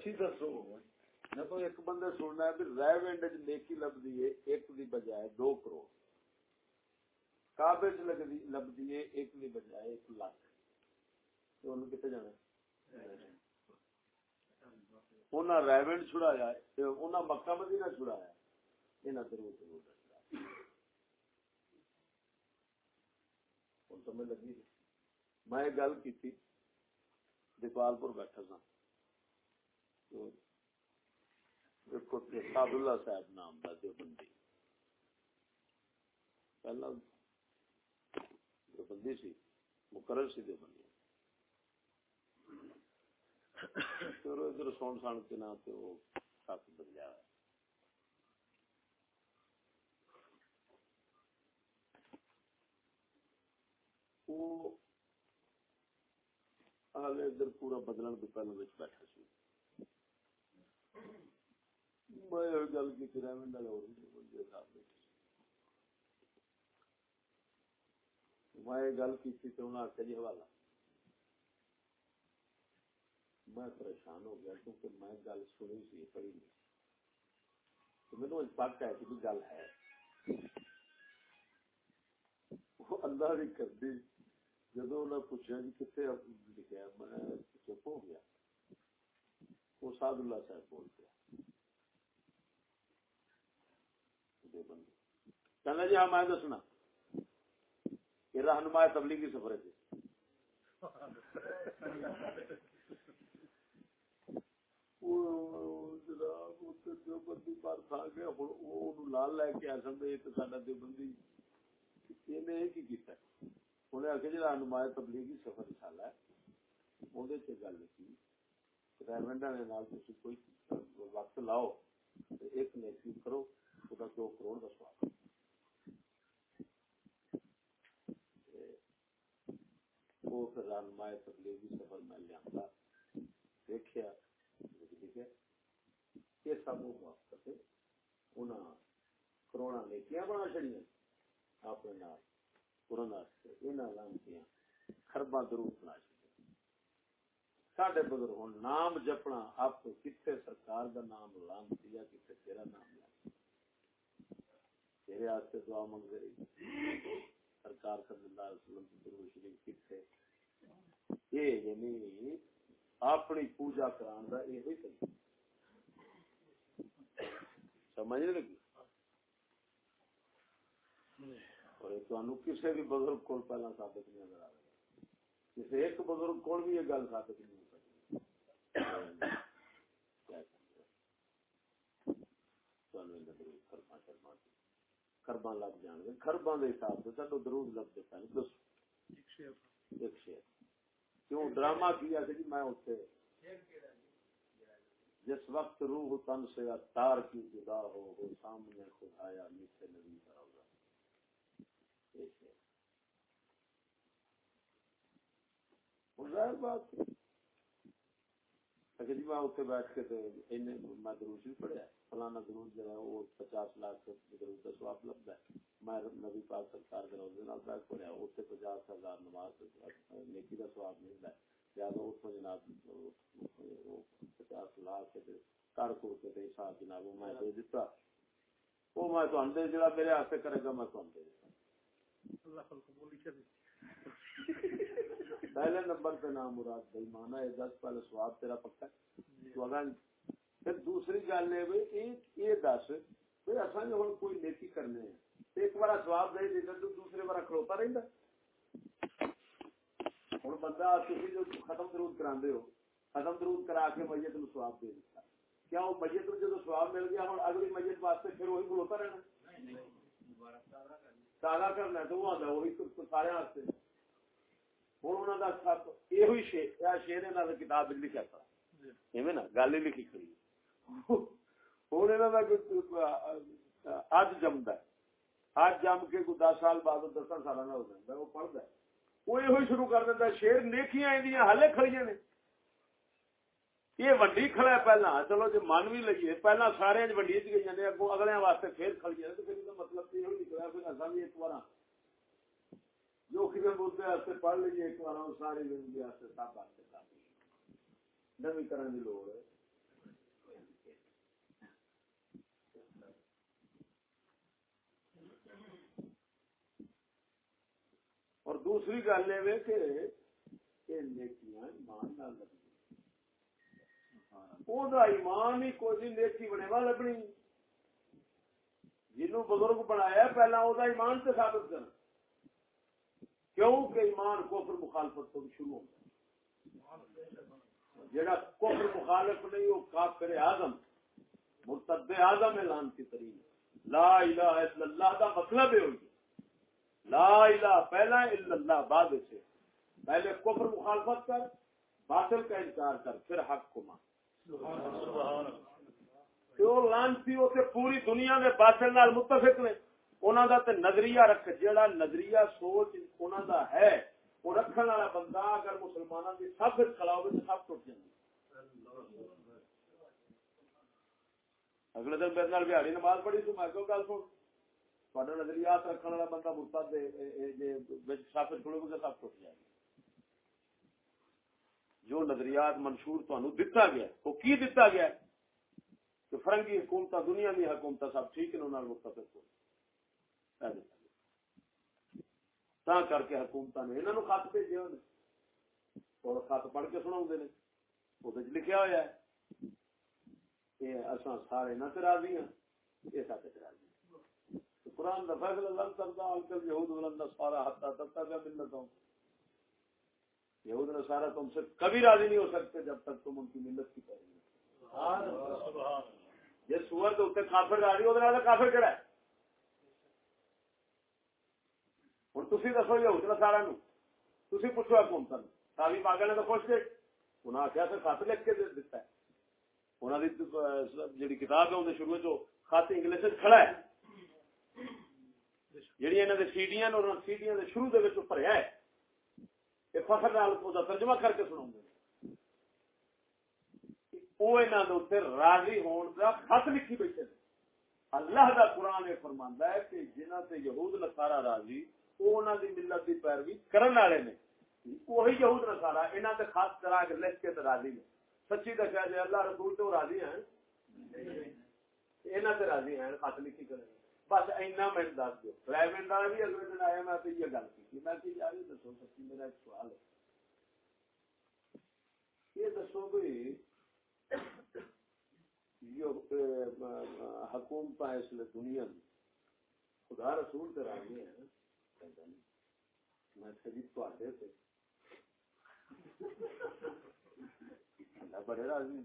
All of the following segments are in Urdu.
سچی دسو جب ایک بندے سننا ہے ریونڈ نیکی لبدی ہے، ایک دی بجائے دو کروڑ۔ کابے لبدی ہے، ایک دی بجائے ایک لاکھ۔ تو انہوں جانا؟ چھڑایا مکہ مدینہ چھڑایا۔ ضرور ضرور سمجھ لگی؟ میں گل کی دیپال پور بیٹھا سا اللہ صاحب نام دیوبندی پہلا دیوبندی سی، مقرر سی دیوبندی پھر ادھر سون کے نام وہ بدلیا ہے ادھر پورا بدلن کے پہلے بیٹھا سی۔ میں گل کی میں گل کی جی حوالہ۔ میں پریشان ہو گیا کیونکہ میں گل سنی سی، پڑھی نہیں میرے پک ہے کہ گل ہے۔ اللہ بھی کرتی جدو انہیں پوچھا جی کتنے لکھا میں چپ ہو گیا۔ وہ سعد اللہ صاحب بول گیا کہنا جی ہاں میں دسنا یہ رہنما تبلیغی سفر ہے دیوبندی پر گیا لال لے کے آ سکتے دیوبندی۔ جی، تبلیغی سفر سال ہے۔ گل کی نے کوئی وقت لاؤ ایک نیکی کرو وہ دو کروڑ کا سواب وہ پھر رہنما تبلیغی سفر میں یہ سب نیکیاں بنا اپنے نال خربا درود بنا سڈے بزرگ ہوں، نام جپنا، آپ کتنے سرکار دا نام لان دیا کتنے تیرا نام لان تیرے آستے دعا منگ رہی سرکار صلی اللہ علیہ وسلم درود شریف کتنے یہ یعنی اپنی پوجا کران دا یہ طریقہ سمجھ لگی؟ اور کسی بھی بزرگ کو پہلا ثابت نہیں نظر آ رہا۔ کسی ایک بزرگ کو بھی یہ گل ثابت نہیں لگ جان گے کے حساب سے درود دسو ایک شیر کیوں ڈرامہ کیا کہ جی میں اتنے جس وقت روح تن سے تار کی جدا ہو سامنے خدایا نیچے نبی کا ظاہر بات اگر جی میں اتنے بیٹھ کے میں دروج بھی پڑھیا۔ فلانا دروج جو ہے وہ پچاس لاکھ دروج کا سواب لگتا ہے۔ میں نبی پاک سرکار کے روزے نال بیٹھ پڑھیا اتنے پچاس ہزار نماز نیکی کا سواب ملتا ہے۔ لہٰذا اتوں جناب پچاس لاکھ کر کر کے حساب جناب وہ میں دے دیتا وہ میں تو جڑا میرے ہاتھ کرے گا میں تو دے دیتا اللہ قبول کرے پہلے نمبر پہ نام مراد بھائی مانا ہے دس پہلے سواب تیرا پکا تو اگر پھر دوسری گل ہے بھائی یہ دس بھائی اصل نے ہوں کوئی نیکی کرنے ہیں۔ ایک بار سواب دے دیتا تو دوسرے بار کھلوتا رہتا ہوں بندہ تھی جو ختم درود کرا ہو ختم درود کرا کے میت نو سواب دے دیتا کیا وہ میت نو جب سواب مل گیا ہوں اگلی میت واسطے پھر وہی کھلوتا رہنا؟ تازہ کرنا تو وہ آتا وہی سارے واسطے۔ کتاب لکھا تھا نا گل ہی لکھی کھڑی ہوں اج جمد اج جم کے کوئی دس سال بعد دس سال ہو جاتا وہ پڑھتا ہے وہ یہ شروع کر دیتا شیر نیکیاں ہالے کھڑی نے یہ ونڈی کھڑا ہے پہلا چلو جی من بھی لگیے پہلا سارے ونڈی چ گئی اگلے واسطے پھر کھڑی ہے تو پھر مطلب یہ نکلا پھر اصل بھی ایک بار جو کسی مدعے واسطے پڑھ لیجیے ایک بار ساری زندگی سب واسطے نمی کرنے دی لوڑ ہے۔ اور دوسری گل ہے کہ نیکیاں ایمان نہ لگدی ایمان ہی کوئی نیکی بنےوا لبنی۔ جنوں بزرگ بنایا، پہلا او دا ایمان تے ثابت کرنا۔ کیوں کہ ایمان کوفر مخالفت تو شروع ہو جڑا کوفر مخالف نہیں وہ کافر اعظم مرتد اعظم اعلان کی ترین لا الہ الا اللہ دا مطلب ہے لا الہ پہلا الا اللہ بعد سے۔ پہلے کفر مخالفت کر باطل کا انکار کر پھر حق کو مان۔ لانسی پوری دنیا میں باطل نال متفق نے۔ انہوں دا تے نظریہ رکھ جیڑا نظریہ سوچ انہوں دا ہے وہ رکھنے والا بندہ اگر مسلمانوں کی سب کھلاؤ تو سب ٹوٹ جائے اگلے دن میرے بہاڑی نماز پڑھی تو میں کیوں گل سن تھوڑا نظریات رکھنے والا بندہ مرتا سب چھوڑو گے سب ٹوٹ جائے جو نظریات منشور تمہیں دتا گیا وہ کی دتا گیا کہ فرنگی حکومت دنیا کی حکومت سب ٹھیک ہے انہوں متفق ہو تا کر کے حکومت نے انہوں خط بھیجے ہونے اور خط پڑھ کے سنا وہ لکھا ہوا ہے۔ کہ اصا سارے نہ راضی ہاں یہ سارے راضی قرآن کا فیصلہ لن کرتا انکل یہود سارا ہتھا تتا کا ملت ہوں۔ یہود نصارہ تم سے کبھی راضی نہیں ہو سکتے جب تک تم ان کی ملت کی پیروی یہ سور تو اتنے کافر راضی رہا کافر کہڑا ہے؟ ہوں دسو یہود نصارہ نو پوچھو حکومت تعلیم آگے نے تو خوش تھے آخیا خط لکھ کے دیتا ہے جی کتاب ہے شروع چ خط انگلش کھڑا ہے سیڈیاں سیڈیاں شروع بھریا ہے فخر ترجمہ کر کے راضی ہون خط لکھی بیٹھے اللہ کا قرآن یہ ہے کہ جنہ سے یہود نسارا راضی انہوں ملت کی پیروی کرنے والے نے وہی یہود خاص کرا کے لکھ کے راضی نے سچی دسیا جی اللہ رسول تو راضی ہیں راضی ہیں خط لکھی بس اینا میں دس والا بھی اگلے دن آیا میں یہ گل کی میں کہ یار دسو سچی میرا ایک سوال ہے یہ دسو حکومت اس دنیا میں خدا رسول تو راضی ہیں میں سبھی تے سے بڑے راضی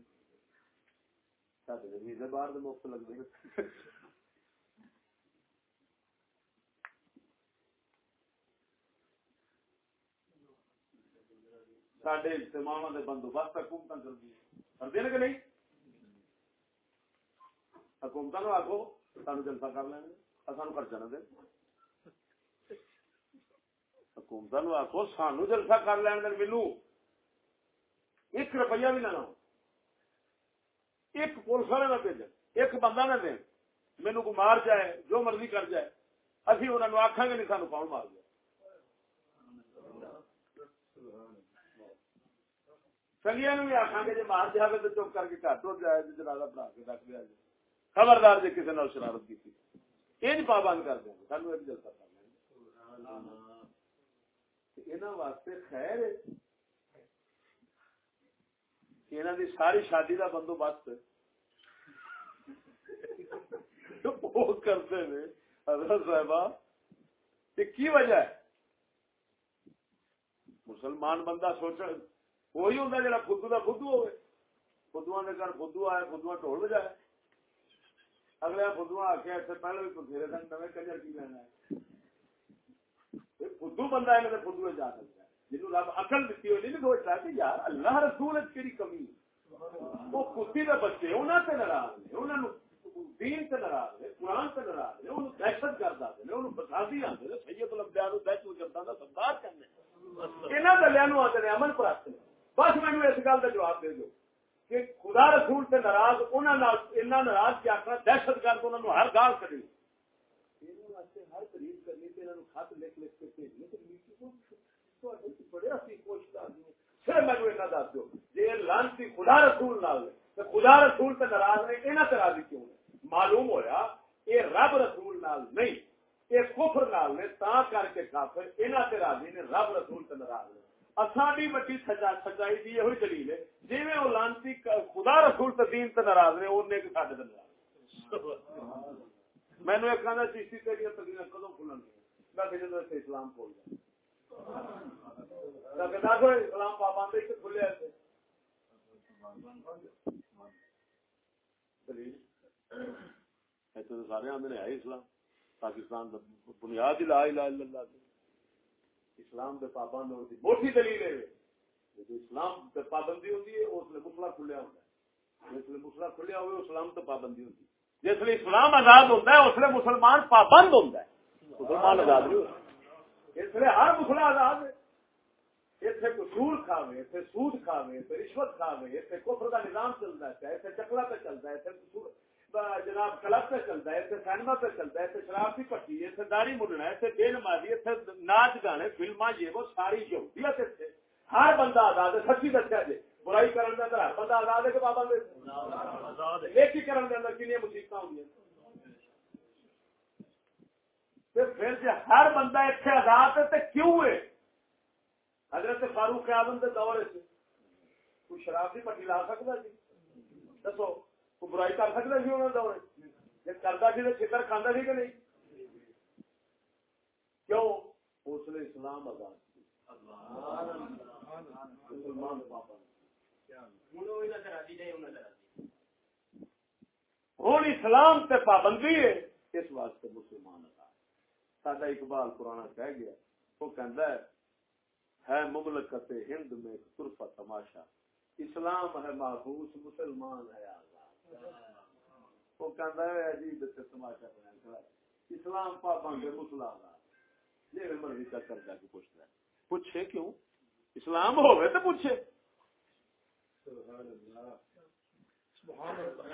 سارے باہر مفت لگتے اجتماع کے بندوبست حکومت کرتے ہیں کہ نہیں حکومت آخو سان جلسہ کر لیں سانو خرچہ نہ دیں حکومت نو آخو سانو جلسہ کر لین دیں مینو ایک روپیہ بھی نہ لو۔ ایک پولیس والے نہ بھیجن، ایک بندہ نہ دیں مینو کو مار جائے، جو مرضی کر جائے۔ ابھی انہوں نے آخا گے نہیں سانو کون مار جائے۔ سنگیا بھی آخان گے جی مار جائے تو چپ کر کے گھر ٹوٹ جائے جنازہ پڑھا کے رکھ دیا جائے۔ خبردار جی کسی نے شرارت کی پابند کر دیں سانو ایک جلسہ کر لیں واسطے خیر انہوں دی ساری شادی کا بندوبست کرتے ہیں۔ حضرت صاحبہ کی وجہ ہے؟ مسلمان بندہ سوچ وہی ہوں جا خدو کا خدو ہوئے۔ خدو کے گھر خدو آئے خدو ٹول بجائے۔ اگلے خدو آ کے ایسے پہلے بھی بتھیرے سن نئے کنجر کی لینا ہے۔ خدو بندہ ہے خدو جا سکتا ہے۔ جنوب رب اکل دیتی ہوئی نہیں سوچتا کہ یار، اللہ رسول کی کمی۔ وہ کتی کے بچے انہوں سے ناراض نے انہوں نے دین سے ناراض نے قرآن سے ناراض نے انہوں دہشت گرد آتے ہیں انہوں فسادی آتے ہیں، سید دہشت گردوں کا سردار کرنے آتے ہیں، امن پرست بس مینو اس گل کا جواب دے دو کہ خدا رسول سے ناراض ناراض کیا دہشت گرد انہوں نے ہر گال کری۔ خط لکھ لکھ کے صرف مینو ایسا دس دو جی لانتی خدا رسول نال خدا رسول سے ناراض نے یہاں سے راضی کیوں معلوم ہویا یہ رب رسول نال نہیں یہ کفر نال نے تا کر کے کافر انہاں تے راضی نے رب رسول تے ناراض نے اساں بھی بڑی سجا سچائی دی یہ دلیل ہے۔ جویں او لانتی خدا رسول تے دین تے ناراض نے اونے کے ساڈے تے ناراض مینوں ایک کہندا سی سی تیری تقریر کدوں کھلن میں اسلام اسلام پابند سارے آدھے ہے اسلام۔ پاکستان بنیاد لا الہ الا اللہ دی۔ اسلام دے پابند ہونے موٹی دلیل ہے۔ جو اسلام تے پابندی ہوتی ہے، اس لیے مسئلہ کھلیا ہوتا ہے۔ جس مسئلہ کھلیا ہوئے، اسلام تے پابندی ہوتی جس لیے اسلام آزاد ہوتا ہے، اس لیے مسلمان پابند ہوتا ہے۔ مسلمان آزاد نہیں اس لیے ہر مسئلہ آزاد ہے۔ اتنے قصور کھاوے اتنے سود کھاوے اتنے رشوت کھاوے اتنے کفر کا نظام چلتا ہے اتنے چکلا پہ چلتا ہے اتنے جناب کلب پہ چلتا ہے اتنے سینما پہ چلتا ہے اتنے شراب کی پٹی اتنے داڑھی مڈنا ہے اتنے بے نمازی اتنے ناچ گانے فلما یہ وہ ساری یہودیت اتنے ہر بندہ آزاد ہے سچی دسیا جی۔ برائی کرنے اندر ہر بندہ آزاد ہے کہ پابند نیکی کرنے کے اندر کنیا مصیبت ہوں پھر جی ہر بندہ اتنے آزاد ہے تو کیوں ہے؟ حضرت فاروق اعظم کے دور سے کوئی شراب کی پٹی لا سکتا جی؟ دسو کوئی برائی کر سکتا جی انہوں دور جی کرتا سی تو چکر کھانا سی کہ نہیں؟ کیوں؟ اس نے اسلام آزاد ہوں اسلام تے پابندی ہے اس واسطے مسلمان سڈا اقبال پرانا کہہ گیا وہ کہہ ہے مملکت ہند میں ایک طرفہ تماشا اسلام ہے محبوس مسلمان ہے آزاد۔ وہ ہے عجیب تماشا بنا اسلام پابند ہے مسلمان مرضی کا کر جا کے پوچھتا ہے پوچھے کیوں؟ اسلام تو پوچھے۔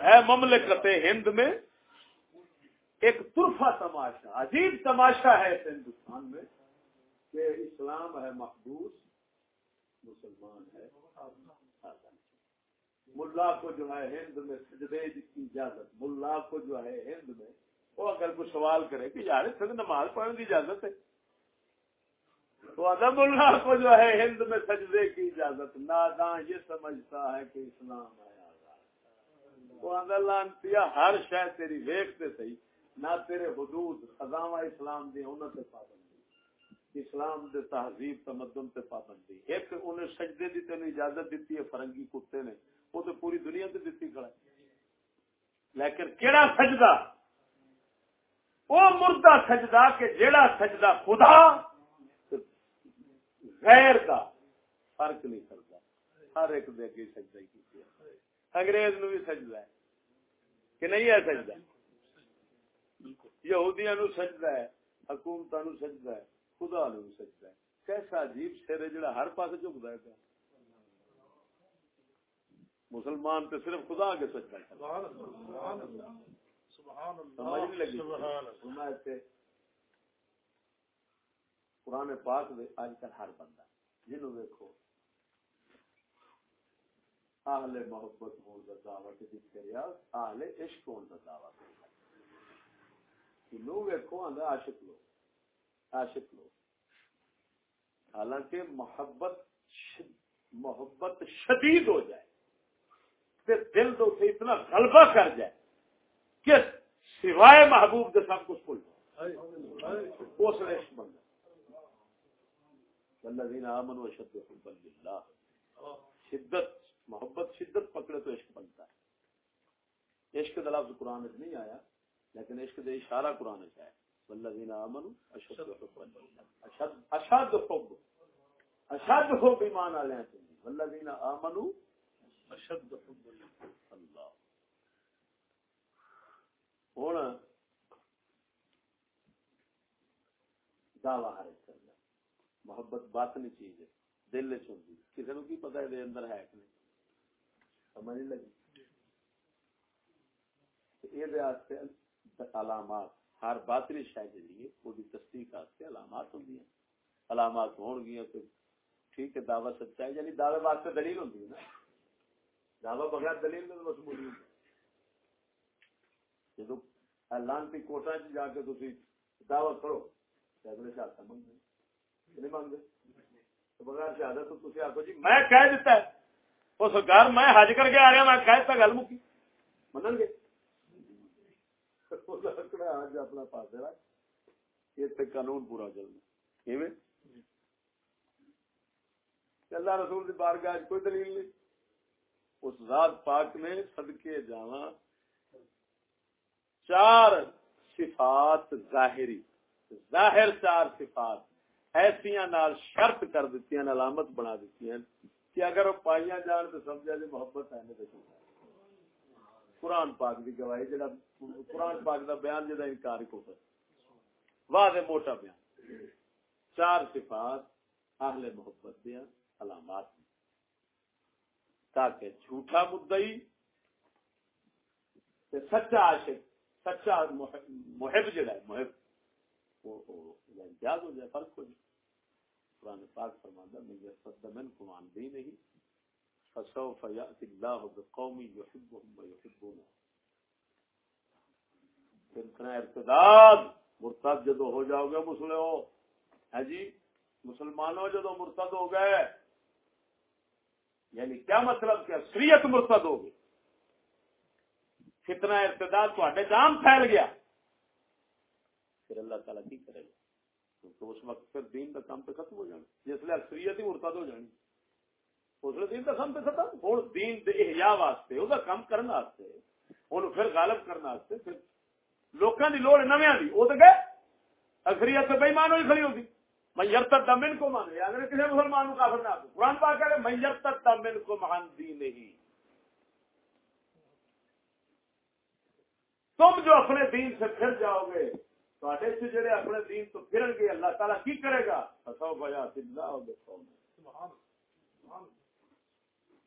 ہے مملکت ہند میں ایک طرفہ تماشا، عجیب تماشا ہے ہندوستان میں کہ اسلام ہے محبوس مسلمان ہے۔ ملا کو جو ہے ہند میں سجدے کی اجازت، ملا کو جو ہے ہند میں، وہ اگر کوئی سوال کرے کہ یار سب نماز پڑھنے کی اجازت ہے؟ تو ادب اللہ کو جو ہے ہند میں سجدے کی اجازت، ناداں یہ سمجھتا ہے کہ اسلام ہے وہ اللہ ہر شہ تیری ویکتے صحیح۔ نہ تیرے حدود خزاں اسلام دی انہوں سے پابندی۔ اسلام دے تہذیب، تمدن تے پابندی۔ ایک انہیں سجدے دی تینوں اجازت دیتی ہے، فرنگی کتے نے۔ وہ تو پوری دنیا تے دیتی کھڑا ہے۔ لیکن کیڑا سجدہ؟ وہ مردہ سجدہ کہ جیڑا سجدہ خدا غیر کا فرق نہیں کرتا۔ ہر ایک دے کے سجدہ ہی کی انگریز نو بھی سجدہ ہے۔ کہ نہیں ہے سجدہ؟ یہودیاں نو سجدہ ہے حکومت نو سجدہ ہے، خدا نو بھی سجدہ ہے۔ کیسا عجیب شیر ہے جڑا ہر پاس جھکتا ہے پیا۔ مسلمان تو صرف خدا کے سجدہ سمجھ نہیں لگی۔ قرآن پاک دے آج کل ہر بندہ، جنہوں دیکھو اہل محبت ہون کا دعوی کے دیکھ رہا اہل عشق ہون کا دعوی کر لوگ ویکو آدھا عاشق لوگ عاشق لوگ۔ حالانکہ محبت شد، محبت شدید ہو جائے پھر دل تو سے اتنا غلبہ کر جائے کہ سوائے محبوب کے سب کچھ بھول جائے۔ اس نے عشق بن الذين امنوا حبا لله شدت، محبت، شدت پکڑے تو عشق بنتا ہے۔ عشق کا لفظ قرآن میں نہیں آیا۔ لیکن عشق دے اشارہ قرآن میں ہے. والذین آمنوا اشد حبا. اشد اشد حب. اشد حب ایمان والے ہیں والذین آمنوا اشد حب. اللہ. ہن دعوی ہے محبت باطنی چیز ہے. دل چی کسی نو کی پتا ہے اندر ہے کہ نہیں؟ سمجھ لگی؟ یہ علامات، ہر باطنی شاید جی وہ تصدیق واسطے علامات ہوں علامات ہون گیا تو ٹھیک ہے، دعوی سچا ہے یعنی دعوے واسطے دلیل ہوں نا۔ دعوی بغیر دلیل میں مشمول جدو لانتی کوٹا چ جا کے تھی دعوی کرو اگلے شہادت منگتے نہیں منگتے بغیر شہادت تو تھی آخو جی میں کہہ دیتا ہے۔ اس گھر میں حج کر کے آ رہا میں کہہ دیتا گل مکی۔ من گے؟ اپنا پاس رکھ یہ قانون پورا چلنا اللہ رسول کی بارگاہ کوئی دلیل نہیں۔ اس ذات پاک نے صدقے جانا چار صفات ظاہری۔ ظاہر چار صفات۔ ایسیا نال شرط کر دیتی ہیں علامت بنا دیتی ہیں کہ اگر وہ پائیاں جان تو سمجھا جی محبت ہے، نہیں قرآن پاک کی گواہی، جڑا قرآن پاک دا بیان جا انکار کو واضح موٹا بیان۔ چار صفات اہل محبت دیا علامات دی. تاکہ جھوٹا مدعی سچا عاشق، سچا محب جڑا ہے، محب، وہ امتیاز ہو جائے، فرق ہو جائے۔ قرآن پاک فرماندہ میں یہ صدمن کمان دی نہیں۔ فسوف یأتی اللہ بقومی یحبهم و یحبونه اتنا ارتداد، مرتد جدو ہو جاؤ گے مسلم ہو ہے جی؟ مسلمانوں جدو مرتد ہو گئے یعنی کیا مطلب کہ اصلیت مرتد ہو گئی؟ کتنا ارتداد تے جام پھیل گیا۔ پھر اللہ تعالیٰ کی کرے گا؟ کیونکہ اس وقت پھر دین کا کام تو ختم ہو جانا جس لیے اکثریت ہی مرتد ہو جانی۔ اس لیے دین کا کام تو ختم ہوں دین احیا واسطے وہ کام کرنے واسطے ان پھر غالب کرنے واسطے پھر لوگوں کی لوڑ نویا دی وہ تو گئے اکثریت تو بے مان ہوئی کھڑی ہوگی میں یرتد دمن کو مان لیا اگر کسی مسلمان کو کافر نہ قرآن پاک کہہ رہے میں یرتد دمن کو مان دی نہیں تم جو اپنے دین سے پھر جاؤ گے تو جڑے اپنے دین تو پھر گے اللہ تعالیٰ کی کرے گا فسو فیا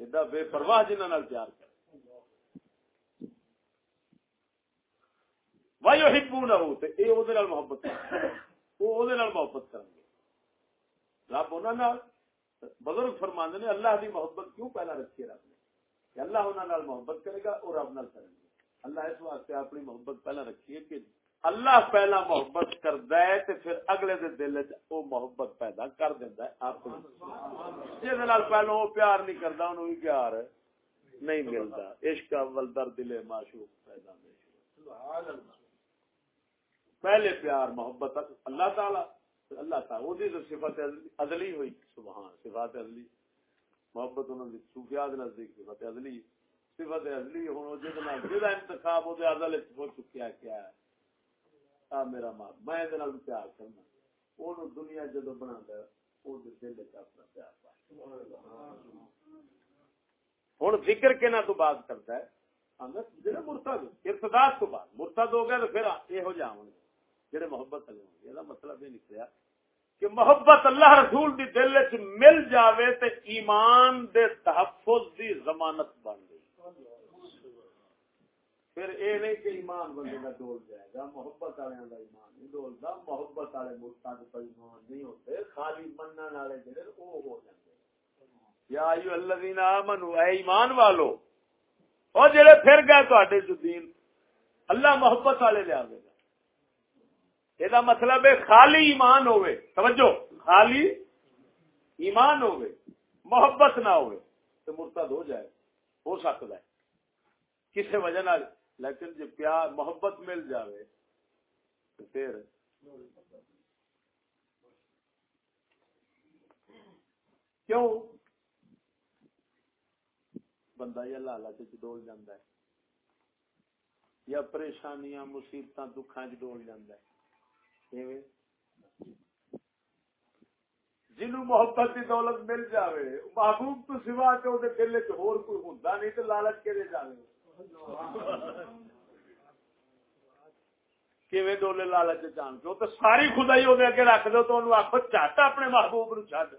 فرما بے پرواہ جنہوں پیار کر وائی ہبو نہ ہو یہ محبت وہ محبت کریں گے۔ رب انہوں بزرگ فرماند نے، اللہ کی محبت کیوں پہلا رکھی رب نے؟ کہ اللہ انہوں محبت کرے گا اور رب نال کریں گے اللہ اس واسطے اپنی محبت پہلا رکھی ہے کہ اللہ پہلا محبت کرد ہے تو پھر اگلے دے دل چ محبت پیدا کر دینا ہے اپنی جس پہلو وہ پیار نہیں کرتا انہوں پیار نہیں ملتا عشق اول در دل معشوق پیدا نہیں۔ پہلے پیار، محبت، اللہ تعالی۔ اللہ تعالی، وہ صفت ازلی ہوئی۔ سبحان، صفات ازلی محبت انہوں نے صوفیات نزدیک صفت ازلی صفت ازلی ہوں جہاں انتخاب او وہ ازل ہو چکیا کیا ہے۔ آ میرا ماں میں پیار کرنا۔ وہ دنیا جدو بنا دل اپنا پیار ہوں ذکر کے نہ تو بات کرتا ہے؟ مرتد، ارتداد تو بعد۔ مرتد ہو گیا تو پھر یہ جا جڑے محبت والے ہوں یہ مطلب یہ نکلیا کہ محبت اللہ رسول دی دل چ مل جاوے تے ایمان دے تحفظ دی ضمانت بن پھر اے نہیں کہ ایمان بندے کا ڈول جائے گا، محبت والے کا ایمان نہیں ڈولتا محبت والے مستق پر ایمان نہیں ہوتے، خالی منن والے جڑے وہ ہو جاتے یا ایو الذین آمنو اے ایمان والو، او جڑے پھر گئے تواڈے جو دین اللہ محبت والے لے آوے گا۔ یہ مطلب ہے خالی ایمان ہوئے توجہ، خالی ایمان ہوئے محبت نہ ہوئے تو مرتد ہو جائے، ہو سکتا ہے۔ کسی وجہ نہ لیکن جب پیار محبت مل جاوے تو پھر کیوں؟ بندہ یہ لالچ ڈول جانا ہے یا پریشانیاں مصیبت دکھا چ ڈول جانا ہے۔ جنو محبت کی دولت مل جاوے، محبوب تو سوا کے دل چ کوئی نہیں تو لالچ کے جائے کیویں ڈولے لالچ جان کے تو ساری خدائی وہ اگے رکھ دو تو انہوں آخو چٹ اپنے محبوب نو چڈ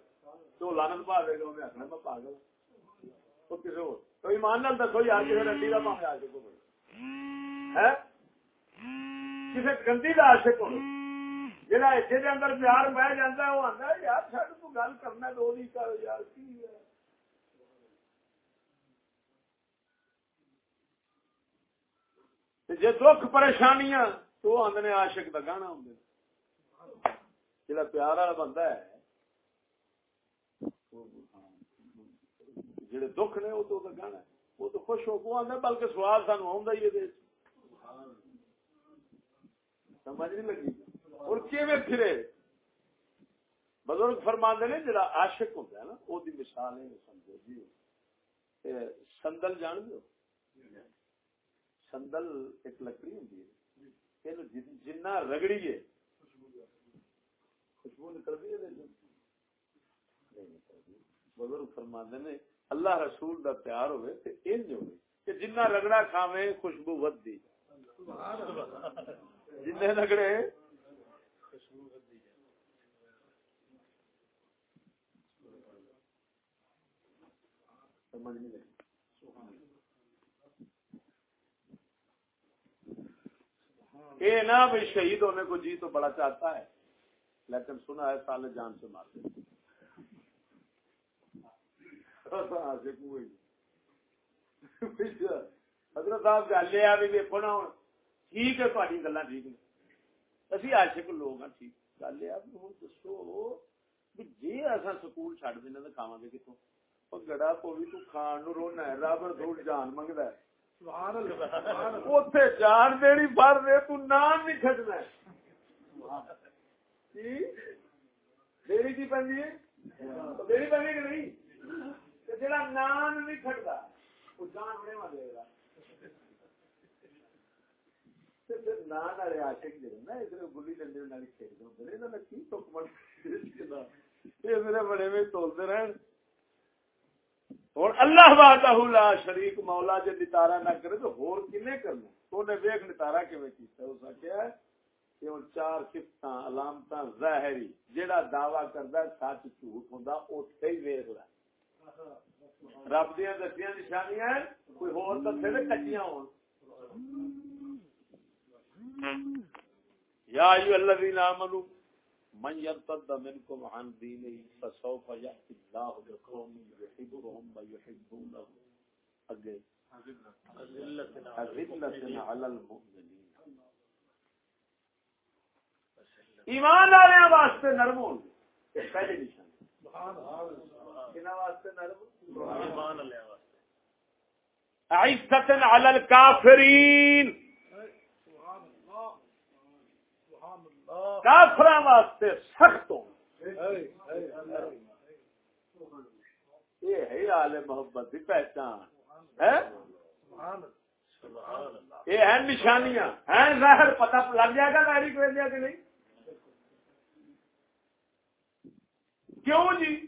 تو لانت پا دے گا انہیں آخنا میں پاگل کسی ہو تو ایمان نال دسو یار کسی رنڈی کا پاوے عاشق ہو کسی گندی کا عاشق ہو جہاں اتنے اندر پیار بہ جاتا ہے وہ آتا ہے یار تو گل کرنا تو یار کی ہے جی دکھ پریشانیاں تو آدھے عاشق کا گانا ہوں جا پیار والا بندہ ہے جڑے دکھ نے وہ تو گانا وہ تو خوش ہو کو آدھا بلکہ سوال سان آئی ہے سمجھ نہیں لگی۔ اور کیویں پھرے؟ بزرگ فرما نے جڑا عاشق ہوتا ہے نا وہ مثال ہے سمجھو جی۔ سندل جان دو سندل ایک لکڑی ہوں جنا رگڑی ہے خوشبو نکلتی ہے بزرگ فرما نے اللہ رسول دا پیار ہوئے تے انج ہوئے کہ جنہ رگڑا کھاوے خوشبو ود دی جن رگڑے خوشبو ود دی سمجھ نہیں لگی یہ نہ بھی شہید ہونے کو جی تو بڑا چاہتا ہے۔ لیکن سنا ہے سال جان سے مارتے حضرت صاحب جی گل یہ بھی دیکھو نا ہوں ٹھیک ہے تاری گلا ٹھیک نے۔ اسی عاشق لوگ ہاں ٹھیک۔ گل یہ بھی ہوں دسو جی اصا سکول چڈ دینا تو کھاوا گے کتوں گڑا پوی تو کھان نو رونا ہے رب رسول جان منگتا ہے۔ جان دینی بھر دے تو نام نہیں کھٹنا دیری کی پہنی ہے؟ جی؟ دیری پہنی جی کہ نہیں؟ جڑا نام نہیں کھٹتا وہ جان بڑے مار دے گا. نان والے عاشق جڑے نا، ادھر گلی ڈنڈے نال کھیلتے ہوندے نے، انہاں کی ٹک مڑ یہ میرے بڑے میں تولتے رہن۔ اور اللہ وحدہ لا شریک مولا جے نتارا نہ کرے تو ہور کنے کرنا تو نے ویکھ نتارا کیویں کیتا اس نے کیا کہ وہ چار صفتاں، علامتاں ظاہری، جیڑا دعویٰ کردا سچ جھوٹ ہوندا، اوتھے ہی ویکھ لے۔ رب دیاں دسیاں نشانیاں کوئی ہور تے پھر کچیاں ہون۔ یا ایھا الذین آمنوا من يرتد منكم عن دينه فسوف يأتي الله بقوم يحبهم ويحبونه. أجل. أذلة على المؤمنين. ایمان والے واسطے نرم ہو پہلے نشان. واسطے نرم ایمان والے واسطے. عزت علی الکافرین کافر واسطے سخت ہو یہ ہے آل محبت کی پہچان۔ ہے یہ ہے نشانیاں۔ ہیں ظاہر پتہ لگ جائے گا میری کو کہ نہیں؟ کیوں جی؟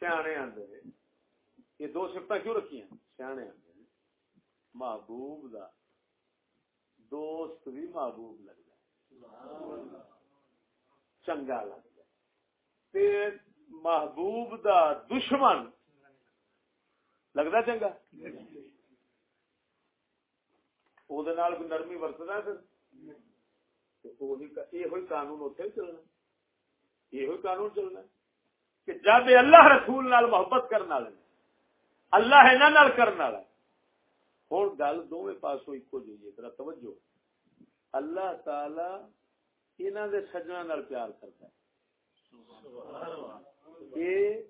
سیانے آدھے یہ دو سفت کیوں رکھی ہیں؟ سیانے آدھے محبوب دا۔ دوست بھی محبوب لگتا چنگا لگتا محبوب دا دشمن لگتا چنگا نرمی ورتنا یہ قانون اتنے چلنا یہ قانون چلنا کہ جب اللہ رسول نال محبت کرنے والے اللہ ہے یہاں کرنے والا ہوں گل دونوں پاسوں ایک جی طرح توجہ اللہ تعالی انہوں دے سجنا نال پیار کرتا ہے۔ یہ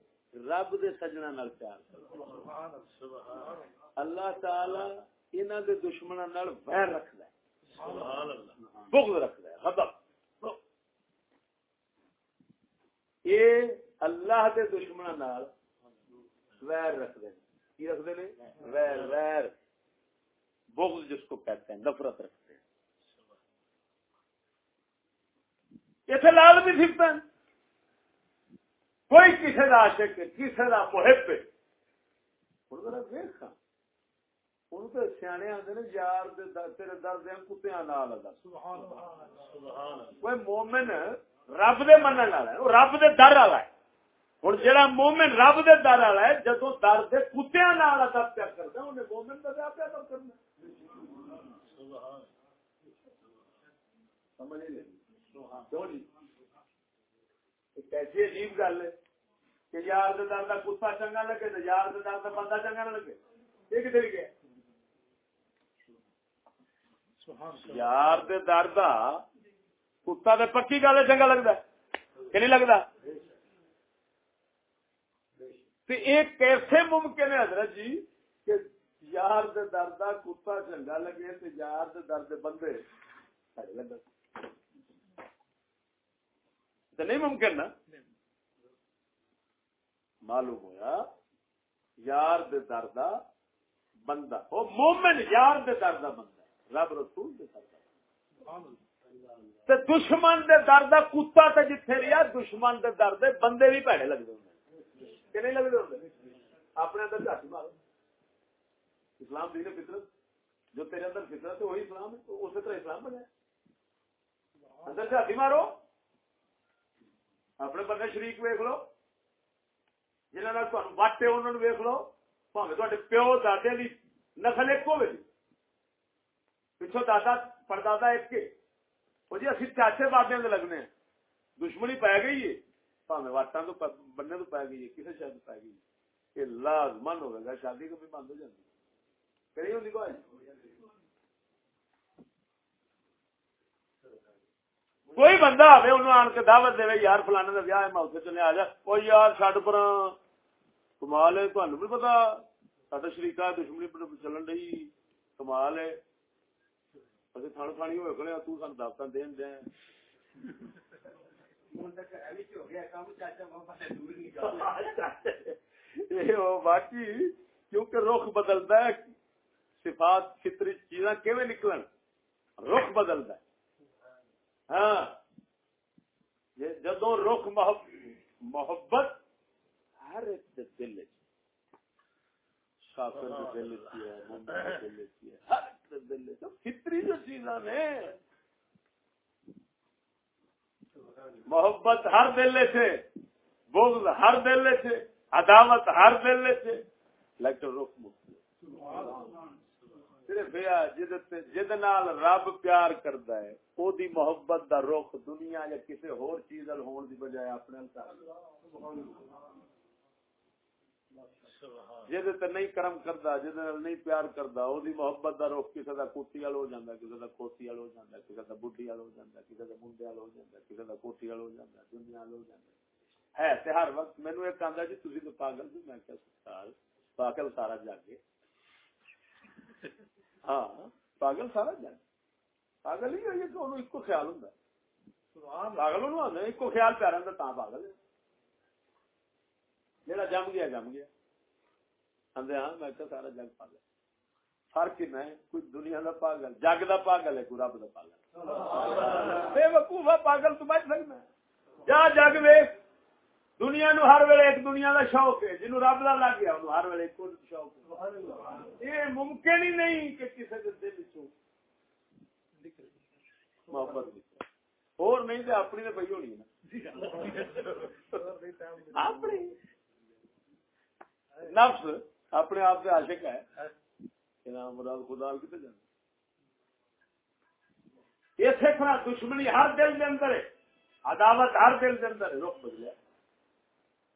رب دے سجنا نال پیار کرتا ہے۔ اللہ۔ تعالی انہوں دے دشمنوں نال ویر رکھتا ہے۔ بغض رکھتا ہے غضب۔ یہ اللہ دے دشمنوں نال ویر رکھتے ہیں۔ کی رکھتے ہیں؟ ویر۔ ویر بغض جس کو کہتے ہیں نفرت رکھتے اتنے لال بھی سکتا ہے کوئی کسی کا عاشق کسی کا محب سیانے آتے نے یار تیرے درد کتیا نال مومن رب دے والا ہے رب دے در والا ہے ہوں جہاں مومن رب دے در والا ہے جدو در دے کتیا نال ادب پیا کرتا انہیں مومن کا پیا کرنا ہاں، ایسی عجیب گل ہے کہ یار در کا کتا چنگا لگے تو یار در کا بندہ چنگا نہ لگے۔ یہ کتنے گیا؟ یار در دا کتا تے پکی گل چنگا لگتا کہ نہیں لگتا ایک کیسے ممکن ہے حضرت جی کہ یار دے در دا کتا چنگا لگے تے یار دے در دے بندے لگا تو نہیں ممکن نا، معلوم ہوا یار دے در بندہ۔ وہ مومن یار دے در بندہ رب رسول دشمن دے درد کتا تے جتھے رہا دشمن دے درد بندے بھی پیڑے لگتے ہوں۔ کہ نہیں لگتے ہوں؟ اپنے اندر گھٹ مارو۔ اسلام دین فطرت، جو تیرے اندر فطرت ہے، وہی اسلام ہے اسی طرح اسلام بنے اندر سے مارو۔ اپنے بندے شریک ویک لو جنہوں نے وٹ ہے انہوں نے ویک لو پہ پیو دادے کی نسل ایک ہوگی پچھو دادا پردادا ایک کے وہ جی اسی چاچے بابے کے لگنے دشمنی پی گئی ہے پاوے واٹا تو بننے تو پی گئی ہے کسی شاید پی گئی یہ لازمن ہوگا شادی کبھی بند ہو جاتی کہی ہوتی کو کوئی بندہ آئے انہوں آن کے دعوت دے یار فلانے کا ویاہ ہے میں اتنے چلے آ جا۔ وہ یار چڈ پر کمال ہے تمہیں بھی پتا سا شریقہ دشمنی چلن رہی کمال ہے۔ تھان کھانی ہوئے کھڑے تو سن دعوت دین دے باقی کیونکہ رخ بدلتا ہے صفات فطری چیزاں کیویں نکلن؟ رخ بدلتا ہے۔ ہاں۔ جدو رخ محبت ہر ایک دل کافر دل دل فطری جو چیزاں نے۔ محبت ہر دل سے بغض ہر دل سے عداوت ہر دل سے لیکن رخ مکت صرف جد نال رب پیار کرتا ہے، او دی محبت دا رخ دنیا یا کسی ہور چیز ال ہون دی بجائے اپنے جہد تے نہیں کرم کردا جہد نال نہیں پیار کردا، او دی محبت دا رخ کسے دا کوٹی وال ہو جاندا، کسے دا کھوتی وال ہو جاندا، کسے دا بڈھی وال ہو جاندا، کسے دا منڈے وال ہو جاندا، کسے دا کوٹی وال ہو جاندا، دنیا وال ہو جاندا۔ ہے، تے ہر وقت مینوں ایک آندا جی تسی تو پاگل جی میں کہا سال پاگل سارا جاگے۔ ہاں پاگل سارا جاگے پاگل ہی ہے کہ انہوں کو خیال ہوندا پاگل انہوں آندا ایک کو خیال پیارا ہوندا تاں پاگل ہے۔ جڑا جم گیا جم گیا۔ آدھے ہاں میں سارا جگ پاگل فرق ہی نہیں کوئی دنیا کا پاگل جگ کا پاگل ہے کوئی رب کا پاگل بے وقوفا پاگل تو بچ سکنا جا جگ ویخ دنیا نو ہر ویلے ایک دنیا کا شوق ہے جنوب رب کا لگ گیا، انہوں ہر ویلے ایک شوق ہے۔ یہ ممکن ہی نہیں کہ کسی کے دل چ محبت اور نہیں تو اپنی تو پی ہونی اپنی۔ نفس اپنے آپ سے عاشق ہے۔ مراد خدا کتنے جانا اسی طرح دشمنی ہر دل کے اندر ہے۔ عداوت ہر دل کے اندر ہے۔ رخ بدلیا۔